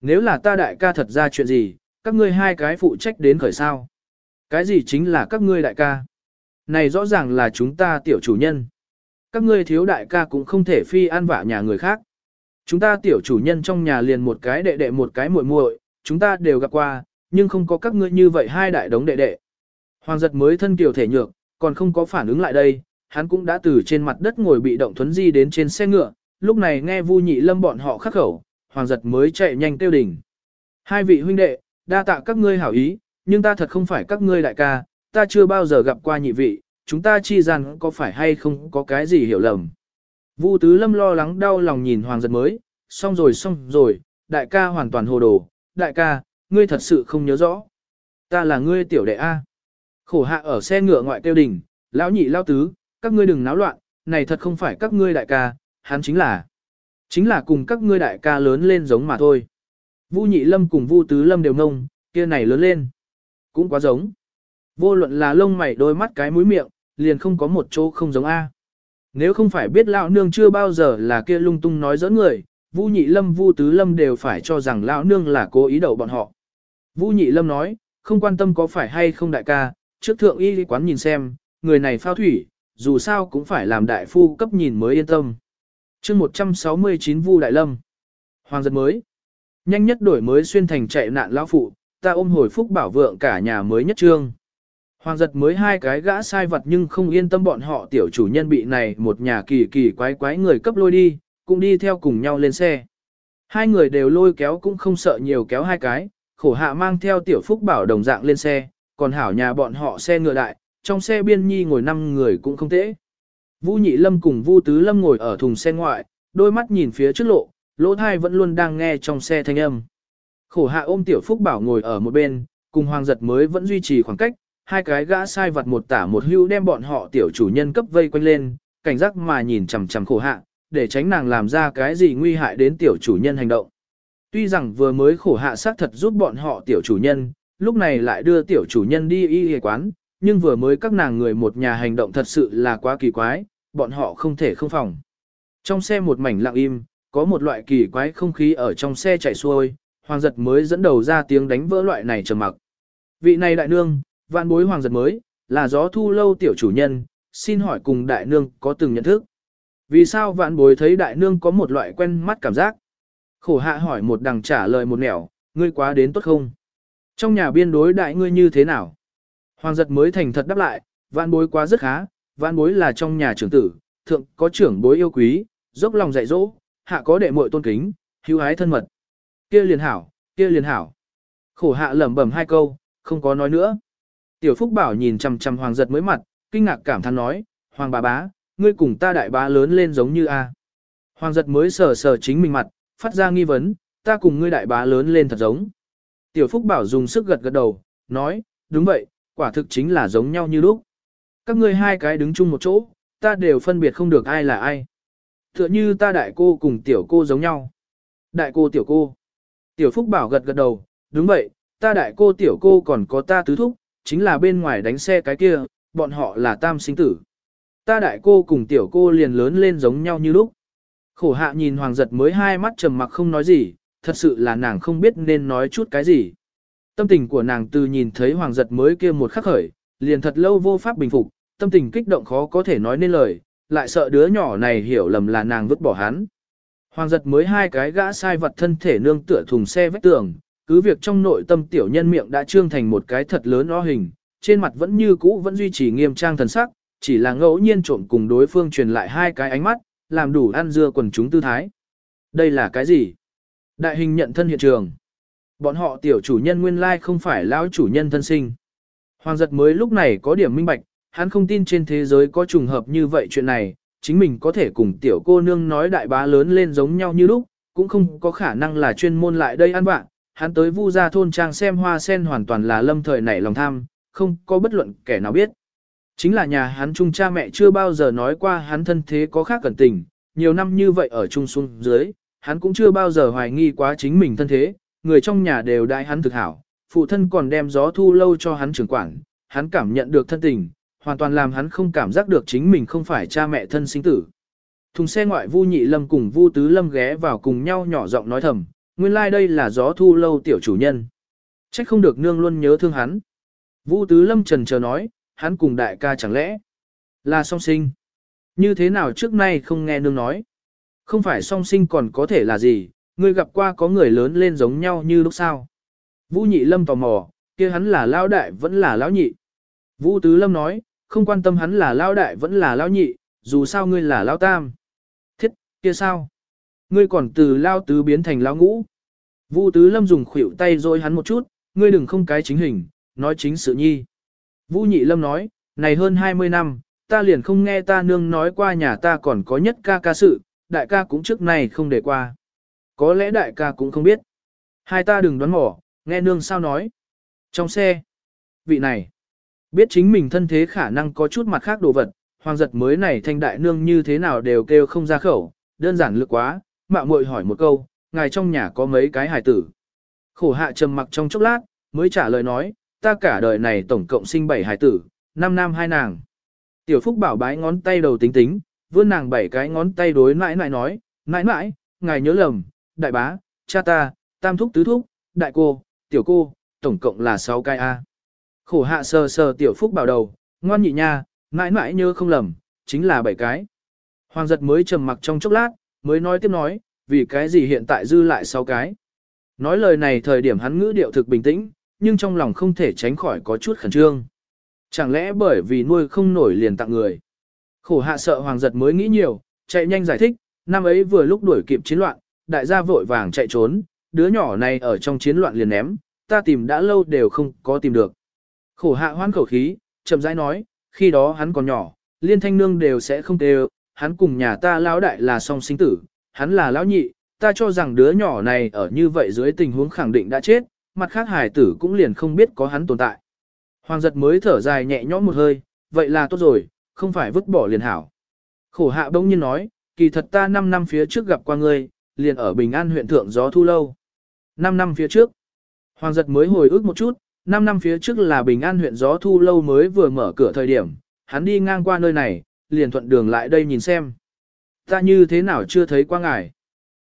Nếu là ta đại ca thật ra chuyện gì, các ngươi hai cái phụ trách đến khởi sao. Cái gì chính là các ngươi đại ca. Này rõ ràng là chúng ta tiểu chủ nhân. Các ngươi thiếu đại ca cũng không thể phi an vạ nhà người khác. Chúng ta tiểu chủ nhân trong nhà liền một cái đệ đệ một cái muội muội, chúng ta đều gặp qua, nhưng không có các ngươi như vậy hai đại đống đệ đệ. Hoàng giật mới thân kiều thể nhược, còn không có phản ứng lại đây, hắn cũng đã từ trên mặt đất ngồi bị động thuấn di đến trên xe ngựa, lúc này nghe Vu Nhị Lâm bọn họ khắc khẩu, Hoàng giật mới chạy nhanh tiêu đỉnh. Hai vị huynh đệ, đa tạ các ngươi hảo ý, nhưng ta thật không phải các ngươi đại ca, ta chưa bao giờ gặp qua nhị vị, chúng ta chi rằng có phải hay không có cái gì hiểu lầm. Vu Tứ Lâm lo lắng đau lòng nhìn Hoàng giật mới, xong rồi xong rồi, đại ca hoàn toàn hồ đồ, đại ca, ngươi thật sự không nhớ rõ. Ta là ngươi tiểu đệ A. Khổ hạ ở xe ngựa ngoại tiêu đình, lão nhị lao tứ, các ngươi đừng náo loạn, này thật không phải các ngươi đại ca, hắn chính là. Chính là cùng các ngươi đại ca lớn lên giống mà thôi. Vu nhị lâm cùng Vu tứ lâm đều ngông, kia này lớn lên. Cũng quá giống. Vô luận là lông mày đôi mắt cái mũi miệng, liền không có một chỗ không giống A. Nếu không phải biết lão nương chưa bao giờ là kia lung tung nói dẫn người, Vu Nhị Lâm Vu Tứ Lâm đều phải cho rằng lão nương là cố ý đậu bọn họ. Vu Nhị Lâm nói, không quan tâm có phải hay không đại ca, trước thượng y quán nhìn xem, người này phao thủy, dù sao cũng phải làm đại phu cấp nhìn mới yên tâm. chương 169 Vu Đại Lâm Hoàng dân mới Nhanh nhất đổi mới xuyên thành chạy nạn lão phụ, ta ôm hồi phúc bảo vượng cả nhà mới nhất trương. Hoàng giật mới hai cái gã sai vật nhưng không yên tâm bọn họ tiểu chủ nhân bị này một nhà kỳ kỳ quái quái người cấp lôi đi, cũng đi theo cùng nhau lên xe. Hai người đều lôi kéo cũng không sợ nhiều kéo hai cái, khổ hạ mang theo tiểu phúc bảo đồng dạng lên xe, còn hảo nhà bọn họ xe ngựa đại, trong xe biên nhi ngồi năm người cũng không tễ. Vu Nhị Lâm cùng Vu Tứ Lâm ngồi ở thùng xe ngoại, đôi mắt nhìn phía trước lộ, lỗ thai vẫn luôn đang nghe trong xe thanh âm. Khổ hạ ôm tiểu phúc bảo ngồi ở một bên, cùng hoàng giật mới vẫn duy trì khoảng cách, hai cái gã sai vật một tả một hưu đem bọn họ tiểu chủ nhân cấp vây quanh lên, cảnh giác mà nhìn chằm chằm khổ hạ, để tránh nàng làm ra cái gì nguy hại đến tiểu chủ nhân hành động. Tuy rằng vừa mới khổ hạ sát thật giúp bọn họ tiểu chủ nhân, lúc này lại đưa tiểu chủ nhân đi y y quán, nhưng vừa mới các nàng người một nhà hành động thật sự là quá kỳ quái, bọn họ không thể không phòng. Trong xe một mảnh lặng im, có một loại kỳ quái không khí ở trong xe chạy xuôi, hoàng giật mới dẫn đầu ra tiếng đánh vỡ loại này trầm mặc. Vị này đại nương, vạn bối hoàng giật mới, là gió thu lâu tiểu chủ nhân, xin hỏi cùng đại nương có từng nhận thức. Vì sao vạn bối thấy đại nương có một loại quen mắt cảm giác? Khổ hạ hỏi một đằng trả lời một nẻo, ngươi quá đến tốt không? Trong nhà biên đối đại ngươi như thế nào? Hoàng giật mới thành thật đáp lại, vạn bối quá rất khá, vạn bối là trong nhà trưởng tử, thượng có trưởng bối yêu quý, dốc lòng dạy dỗ, hạ có đệ muội tôn kính, hữu ái thân mật. Kia liền hảo, kia liền hảo. Khổ hạ lẩm bẩm hai câu, không có nói nữa. Tiểu Phúc Bảo nhìn chằm chằm Hoàng giật mới mặt, kinh ngạc cảm thán nói, Hoàng bà bá, ngươi cùng ta đại bá lớn lên giống như a. Hoàng giật mới sờ sờ chính mình mặt, phát ra nghi vấn, ta cùng ngươi đại bá lớn lên thật giống. Tiểu Phúc Bảo dùng sức gật gật đầu, nói, đúng vậy, quả thực chính là giống nhau như lúc. Các ngươi hai cái đứng chung một chỗ, ta đều phân biệt không được ai là ai. Tựa như ta đại cô cùng tiểu cô giống nhau. Đại cô tiểu cô. Tiểu Phúc Bảo gật gật đầu, đúng vậy, ta đại cô tiểu cô còn có ta tứ thúc, chính là bên ngoài đánh xe cái kia, bọn họ là tam sinh tử. Ta đại cô cùng tiểu cô liền lớn lên giống nhau như lúc. Khổ hạ nhìn hoàng giật mới hai mắt trầm mặc không nói gì, thật sự là nàng không biết nên nói chút cái gì. Tâm tình của nàng từ nhìn thấy hoàng giật mới kia một khắc khởi, liền thật lâu vô pháp bình phục, tâm tình kích động khó có thể nói nên lời, lại sợ đứa nhỏ này hiểu lầm là nàng vứt bỏ hắn. Hoàng giật mới hai cái gã sai vật thân thể nương tựa thùng xe vách tường, cứ việc trong nội tâm tiểu nhân miệng đã trương thành một cái thật lớn o hình, trên mặt vẫn như cũ vẫn duy trì nghiêm trang thần sắc, chỉ là ngẫu nhiên trộm cùng đối phương truyền lại hai cái ánh mắt, làm đủ ăn dưa quần chúng tư thái. Đây là cái gì? Đại hình nhận thân hiện trường. Bọn họ tiểu chủ nhân nguyên lai không phải lão chủ nhân thân sinh. Hoàng giật mới lúc này có điểm minh bạch, hắn không tin trên thế giới có trùng hợp như vậy chuyện này, chính mình có thể cùng tiểu cô nương nói đại bá lớn lên giống nhau như lúc, cũng không có khả năng là chuyên môn lại đây ăn bạn. Hắn tới vu gia thôn trang xem hoa sen hoàn toàn là lâm thời nảy lòng tham, không có bất luận kẻ nào biết. Chính là nhà hắn chung cha mẹ chưa bao giờ nói qua hắn thân thế có khác cẩn tình, nhiều năm như vậy ở chung xuống dưới, hắn cũng chưa bao giờ hoài nghi quá chính mình thân thế, người trong nhà đều đại hắn thực hảo, phụ thân còn đem gió thu lâu cho hắn trưởng quản, hắn cảm nhận được thân tình, hoàn toàn làm hắn không cảm giác được chính mình không phải cha mẹ thân sinh tử. Thùng xe ngoại Vu Nhị Lâm cùng Vu Tứ Lâm ghé vào cùng nhau nhỏ giọng nói thầm, nguyên lai like đây là gió thu lâu tiểu chủ nhân. Trách không được nương luôn nhớ thương hắn. Vu Tứ Lâm trần chờ nói, hắn cùng đại ca chẳng lẽ là song sinh. Như thế nào trước nay không nghe nương nói. Không phải song sinh còn có thể là gì, ngươi gặp qua có người lớn lên giống nhau như lúc sao? Vũ nhị lâm tò mò, kia hắn là lao đại vẫn là lão nhị. Vũ tứ lâm nói, không quan tâm hắn là lao đại vẫn là lao nhị, dù sao ngươi là lao tam. Thiết, kia sao? Ngươi còn từ lao tứ biến thành lao ngũ. Vũ tứ lâm dùng khuỷu tay rồi hắn một chút, ngươi đừng không cái chính hình, nói chính sự nhi. Vũ nhị lâm nói, này hơn 20 năm, ta liền không nghe ta nương nói qua nhà ta còn có nhất ca ca sự, đại ca cũng trước này không để qua. Có lẽ đại ca cũng không biết. Hai ta đừng đoán mò, nghe nương sao nói. Trong xe, vị này, biết chính mình thân thế khả năng có chút mặt khác đồ vật, hoàng giật mới này thanh đại nương như thế nào đều kêu không ra khẩu, đơn giản lực quá, mạo muội hỏi một câu, ngài trong nhà có mấy cái hài tử. Khổ hạ trầm mặc trong chốc lát, mới trả lời nói, ta cả đời này tổng cộng sinh bảy hài tử, năm nam hai nàng. Tiểu Phúc bảo bái ngón tay đầu tính tính, vươn nàng bảy cái ngón tay đối nãi nãi nói, nãi nãi, ngài nhớ lầm, đại bá, cha ta, tam thúc tứ thúc, đại cô, tiểu cô, tổng cộng là sáu cái A. Khổ hạ sờ sờ tiểu Phúc bảo đầu, ngoan nhị nha, mãi mãi nhớ không lầm, chính là bảy cái. Hoàng giật mới trầm mặc trong chốc lát, mới nói tiếp nói, vì cái gì hiện tại dư lại sáu cái. Nói lời này thời điểm hắn ngữ điệu thực bình tĩnh, nhưng trong lòng không thể tránh khỏi có chút khẩn trương. Chẳng lẽ bởi vì nuôi không nổi liền tặng người. Khổ hạ sợ hoàng giật mới nghĩ nhiều, chạy nhanh giải thích, năm ấy vừa lúc đuổi kịp chiến loạn, đại gia vội vàng chạy trốn, đứa nhỏ này ở trong chiến loạn liền ném, ta tìm đã lâu đều không có tìm được. Khổ hạ hoan khẩu khí, chậm rãi nói, khi đó hắn còn nhỏ, liên thanh nương đều sẽ không tê hắn cùng nhà ta lão đại là song sinh tử, hắn là lão nhị, ta cho rằng đứa nhỏ này ở như vậy dưới tình huống khẳng định đã chết, mặt khác hải tử cũng liền không biết có hắn tồn tại. Hoàng giật mới thở dài nhẹ nhõm một hơi, vậy là tốt rồi, không phải vứt bỏ liền hảo. Khổ hạ bỗng nhiên nói, kỳ thật ta 5 năm phía trước gặp qua ngươi, liền ở Bình An huyện Thượng Gió Thu Lâu. 5 năm phía trước, Hoàng giật mới hồi ức một chút, 5 năm phía trước là Bình An huyện Gió Thu Lâu mới vừa mở cửa thời điểm, hắn đi ngang qua nơi này, liền thuận đường lại đây nhìn xem. Ta như thế nào chưa thấy qua ngài.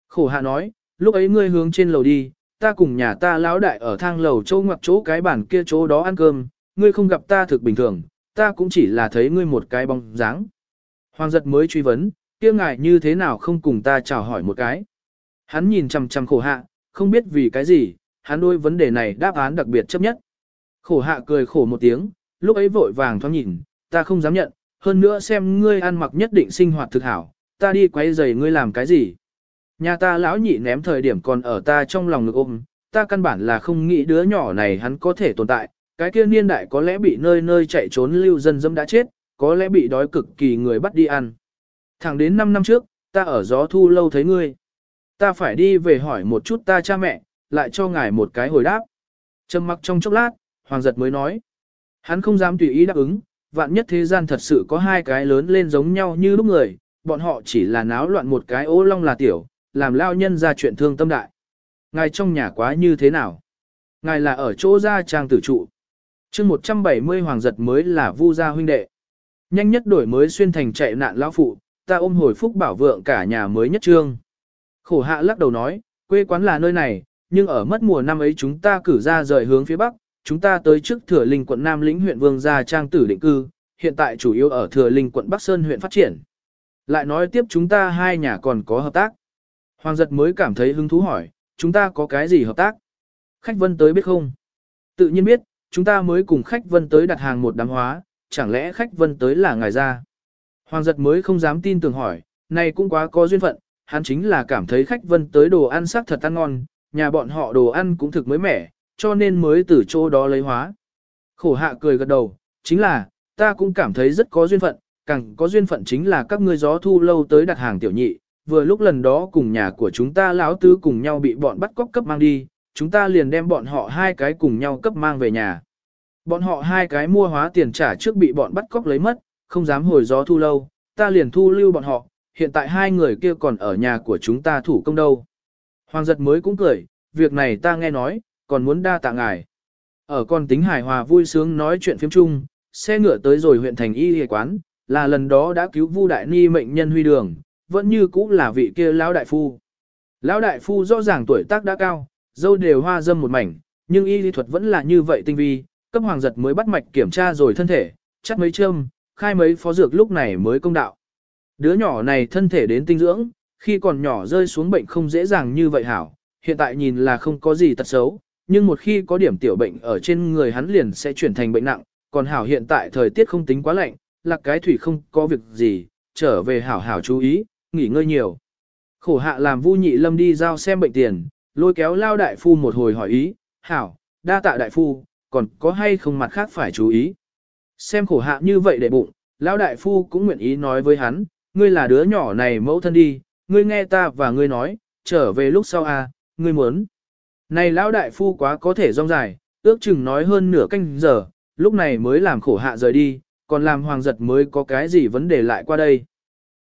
Khổ hạ nói, lúc ấy ngươi hướng trên lầu đi, ta cùng nhà ta lão đại ở thang lầu chỗ ngoặc chỗ cái bản kia chỗ đó ăn cơm, ngươi không gặp ta thực bình thường, ta cũng chỉ là thấy ngươi một cái bóng dáng. Hoàng giật mới truy vấn, kia ngài như thế nào không cùng ta chào hỏi một cái. Hắn nhìn chằm chằm khổ hạ, không biết vì cái gì, hắn đôi vấn đề này đáp án đặc biệt chấp nhất. Khổ hạ cười khổ một tiếng, lúc ấy vội vàng thoáng nhìn, ta không dám nhận, hơn nữa xem ngươi ăn mặc nhất định sinh hoạt thực hảo, ta đi quay giày ngươi làm cái gì. Nhà ta lão nhị ném thời điểm còn ở ta trong lòng ngực ôm, ta căn bản là không nghĩ đứa nhỏ này hắn có thể tồn tại, cái kia niên đại có lẽ bị nơi nơi chạy trốn lưu dân dâm đã chết, có lẽ bị đói cực kỳ người bắt đi ăn. Thẳng đến 5 năm trước, ta ở gió thu lâu thấy ngươi. Ta phải đi về hỏi một chút ta cha mẹ, lại cho ngài một cái hồi đáp. Trầm mặc trong chốc lát, Hoàng giật mới nói. Hắn không dám tùy ý đáp ứng, vạn nhất thế gian thật sự có hai cái lớn lên giống nhau như lúc người, bọn họ chỉ là náo loạn một cái ô long là tiểu, làm lao nhân ra chuyện thương tâm đại. Ngài trong nhà quá như thế nào? Ngài là ở chỗ gia trang tử trụ. chương 170 hoàng giật mới là vu gia huynh đệ. Nhanh nhất đổi mới xuyên thành chạy nạn lão phụ, ta ôm hồi phúc bảo vượng cả nhà mới nhất trương. Khổ hạ lắc đầu nói, quê quán là nơi này, nhưng ở mất mùa năm ấy chúng ta cử ra rời hướng phía bắc, chúng ta tới trước Thừa Linh quận Nam lĩnh huyện Vương Gia Trang tử định cư, hiện tại chủ yếu ở Thừa Linh quận Bắc Sơn huyện phát triển. Lại nói tiếp chúng ta hai nhà còn có hợp tác. Hoàng giật mới cảm thấy hứng thú hỏi, chúng ta có cái gì hợp tác? Khách vân tới biết không? Tự nhiên biết, chúng ta mới cùng khách vân tới đặt hàng một đám hóa, chẳng lẽ khách vân tới là ngài ra? Hoàng giật mới không dám tin tưởng hỏi, này cũng quá có duyên phận, hắn chính là cảm thấy khách vân tới đồ ăn sắc thật ăn ngon, nhà bọn họ đồ ăn cũng thực mới mẻ, cho nên mới từ chỗ đó lấy hóa. Khổ hạ cười gật đầu, chính là, ta cũng cảm thấy rất có duyên phận, càng có duyên phận chính là các ngươi gió thu lâu tới đặt hàng tiểu nhị, vừa lúc lần đó cùng nhà của chúng ta lão tứ cùng nhau bị bọn bắt cóc cấp mang đi, chúng ta liền đem bọn họ hai cái cùng nhau cấp mang về nhà. Bọn họ hai cái mua hóa tiền trả trước bị bọn bắt cóc lấy mất, không dám hồi gió thu lâu, ta liền thu lưu bọn họ, hiện tại hai người kia còn ở nhà của chúng ta thủ công đâu. Hoàng giật mới cũng cười, việc này ta nghe nói, còn muốn đa tạ ngài. Ở con tính hài hòa vui sướng nói chuyện phiếm chung, xe ngựa tới rồi huyện thành y y quán, là lần đó đã cứu Vu Đại Ni mệnh nhân huy đường, vẫn như cũ là vị kia lão đại phu. Lão đại phu rõ ràng tuổi tác đã cao, dâu đều hoa dâm một mảnh, nhưng y lý thuật vẫn là như vậy tinh vi, cấp hoàng giật mới bắt mạch kiểm tra rồi thân thể, chắc mấy châm, khai mấy phó dược lúc này mới công đạo. Đứa nhỏ này thân thể đến tinh dưỡng, khi còn nhỏ rơi xuống bệnh không dễ dàng như vậy hảo, hiện tại nhìn là không có gì tật xấu, nhưng một khi có điểm tiểu bệnh ở trên người hắn liền sẽ chuyển thành bệnh nặng, còn hảo hiện tại thời tiết không tính quá lạnh, lạc cái thủy không có việc gì, trở về hảo hảo chú ý, nghỉ ngơi nhiều. Khổ hạ làm vu nhị lâm đi giao xem bệnh tiền, lôi kéo lao đại phu một hồi hỏi ý, hảo, đa tạ đại phu, còn có hay không mặt khác phải chú ý. Xem khổ hạ như vậy để bụng, lao đại phu cũng nguyện ý nói với hắn, ngươi là đứa nhỏ này mẫu thân đi, ngươi nghe ta và ngươi nói, trở về lúc sau à, ngươi muốn. Này lão đại phu quá có thể rong dài, ước chừng nói hơn nửa canh giờ, lúc này mới làm khổ hạ rời đi, còn làm hoàng giật mới có cái gì vấn đề lại qua đây.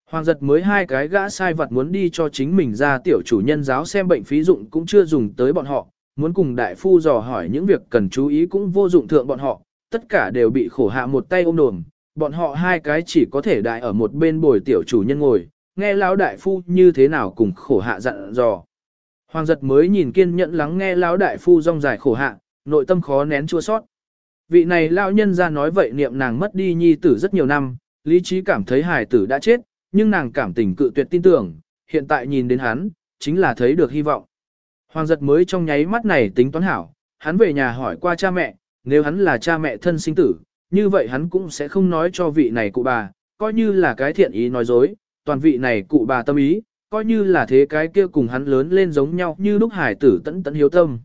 Hoàng giật mới hai cái gã sai vật muốn đi cho chính mình ra tiểu chủ nhân giáo xem bệnh phí dụng cũng chưa dùng tới bọn họ, muốn cùng đại phu dò hỏi những việc cần chú ý cũng vô dụng thượng bọn họ, tất cả đều bị khổ hạ một tay ôm đồm, bọn họ hai cái chỉ có thể đại ở một bên bồi tiểu chủ nhân ngồi, nghe lão đại phu như thế nào cùng khổ hạ dặn dò. Hoàng giật mới nhìn kiên nhẫn lắng nghe lão đại phu rong dài khổ hạ, nội tâm khó nén chua sót. Vị này lão nhân ra nói vậy niệm nàng mất đi nhi tử rất nhiều năm, lý trí cảm thấy hài tử đã chết, nhưng nàng cảm tình cự tuyệt tin tưởng, hiện tại nhìn đến hắn, chính là thấy được hy vọng. Hoàng giật mới trong nháy mắt này tính toán hảo, hắn về nhà hỏi qua cha mẹ, nếu hắn là cha mẹ thân sinh tử, như vậy hắn cũng sẽ không nói cho vị này cụ bà, coi như là cái thiện ý nói dối, toàn vị này cụ bà tâm ý, coi như là thế cái kia cùng hắn lớn lên giống nhau như lúc hải tử tẫn tẫn hiếu tâm.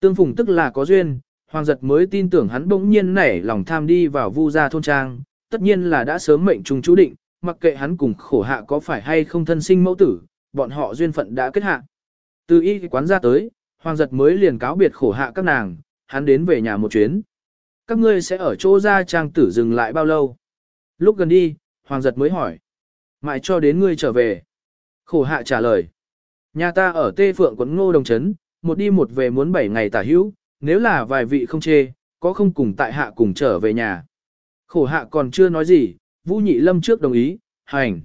Tương phùng tức là có duyên, hoàng giật mới tin tưởng hắn bỗng nhiên nảy lòng tham đi vào vu gia thôn trang, tất nhiên là đã sớm mệnh trùng chú định, mặc kệ hắn cùng khổ hạ có phải hay không thân sinh mẫu tử, bọn họ duyên phận đã kết hạ. Từ y quán ra tới, hoàng giật mới liền cáo biệt khổ hạ các nàng, hắn đến về nhà một chuyến. Các ngươi sẽ ở chỗ gia trang tử dừng lại bao lâu? Lúc gần đi, hoàng giật mới hỏi. Mãi cho đến ngươi trở về. Khổ hạ trả lời. Nhà ta ở Tê Phượng quận Ngô Đồng Trấn, một đi một về muốn 7 ngày tả hữu, nếu là vài vị không chê, có không cùng tại hạ cùng trở về nhà. Khổ hạ còn chưa nói gì, Vũ Nhị Lâm trước đồng ý, hành.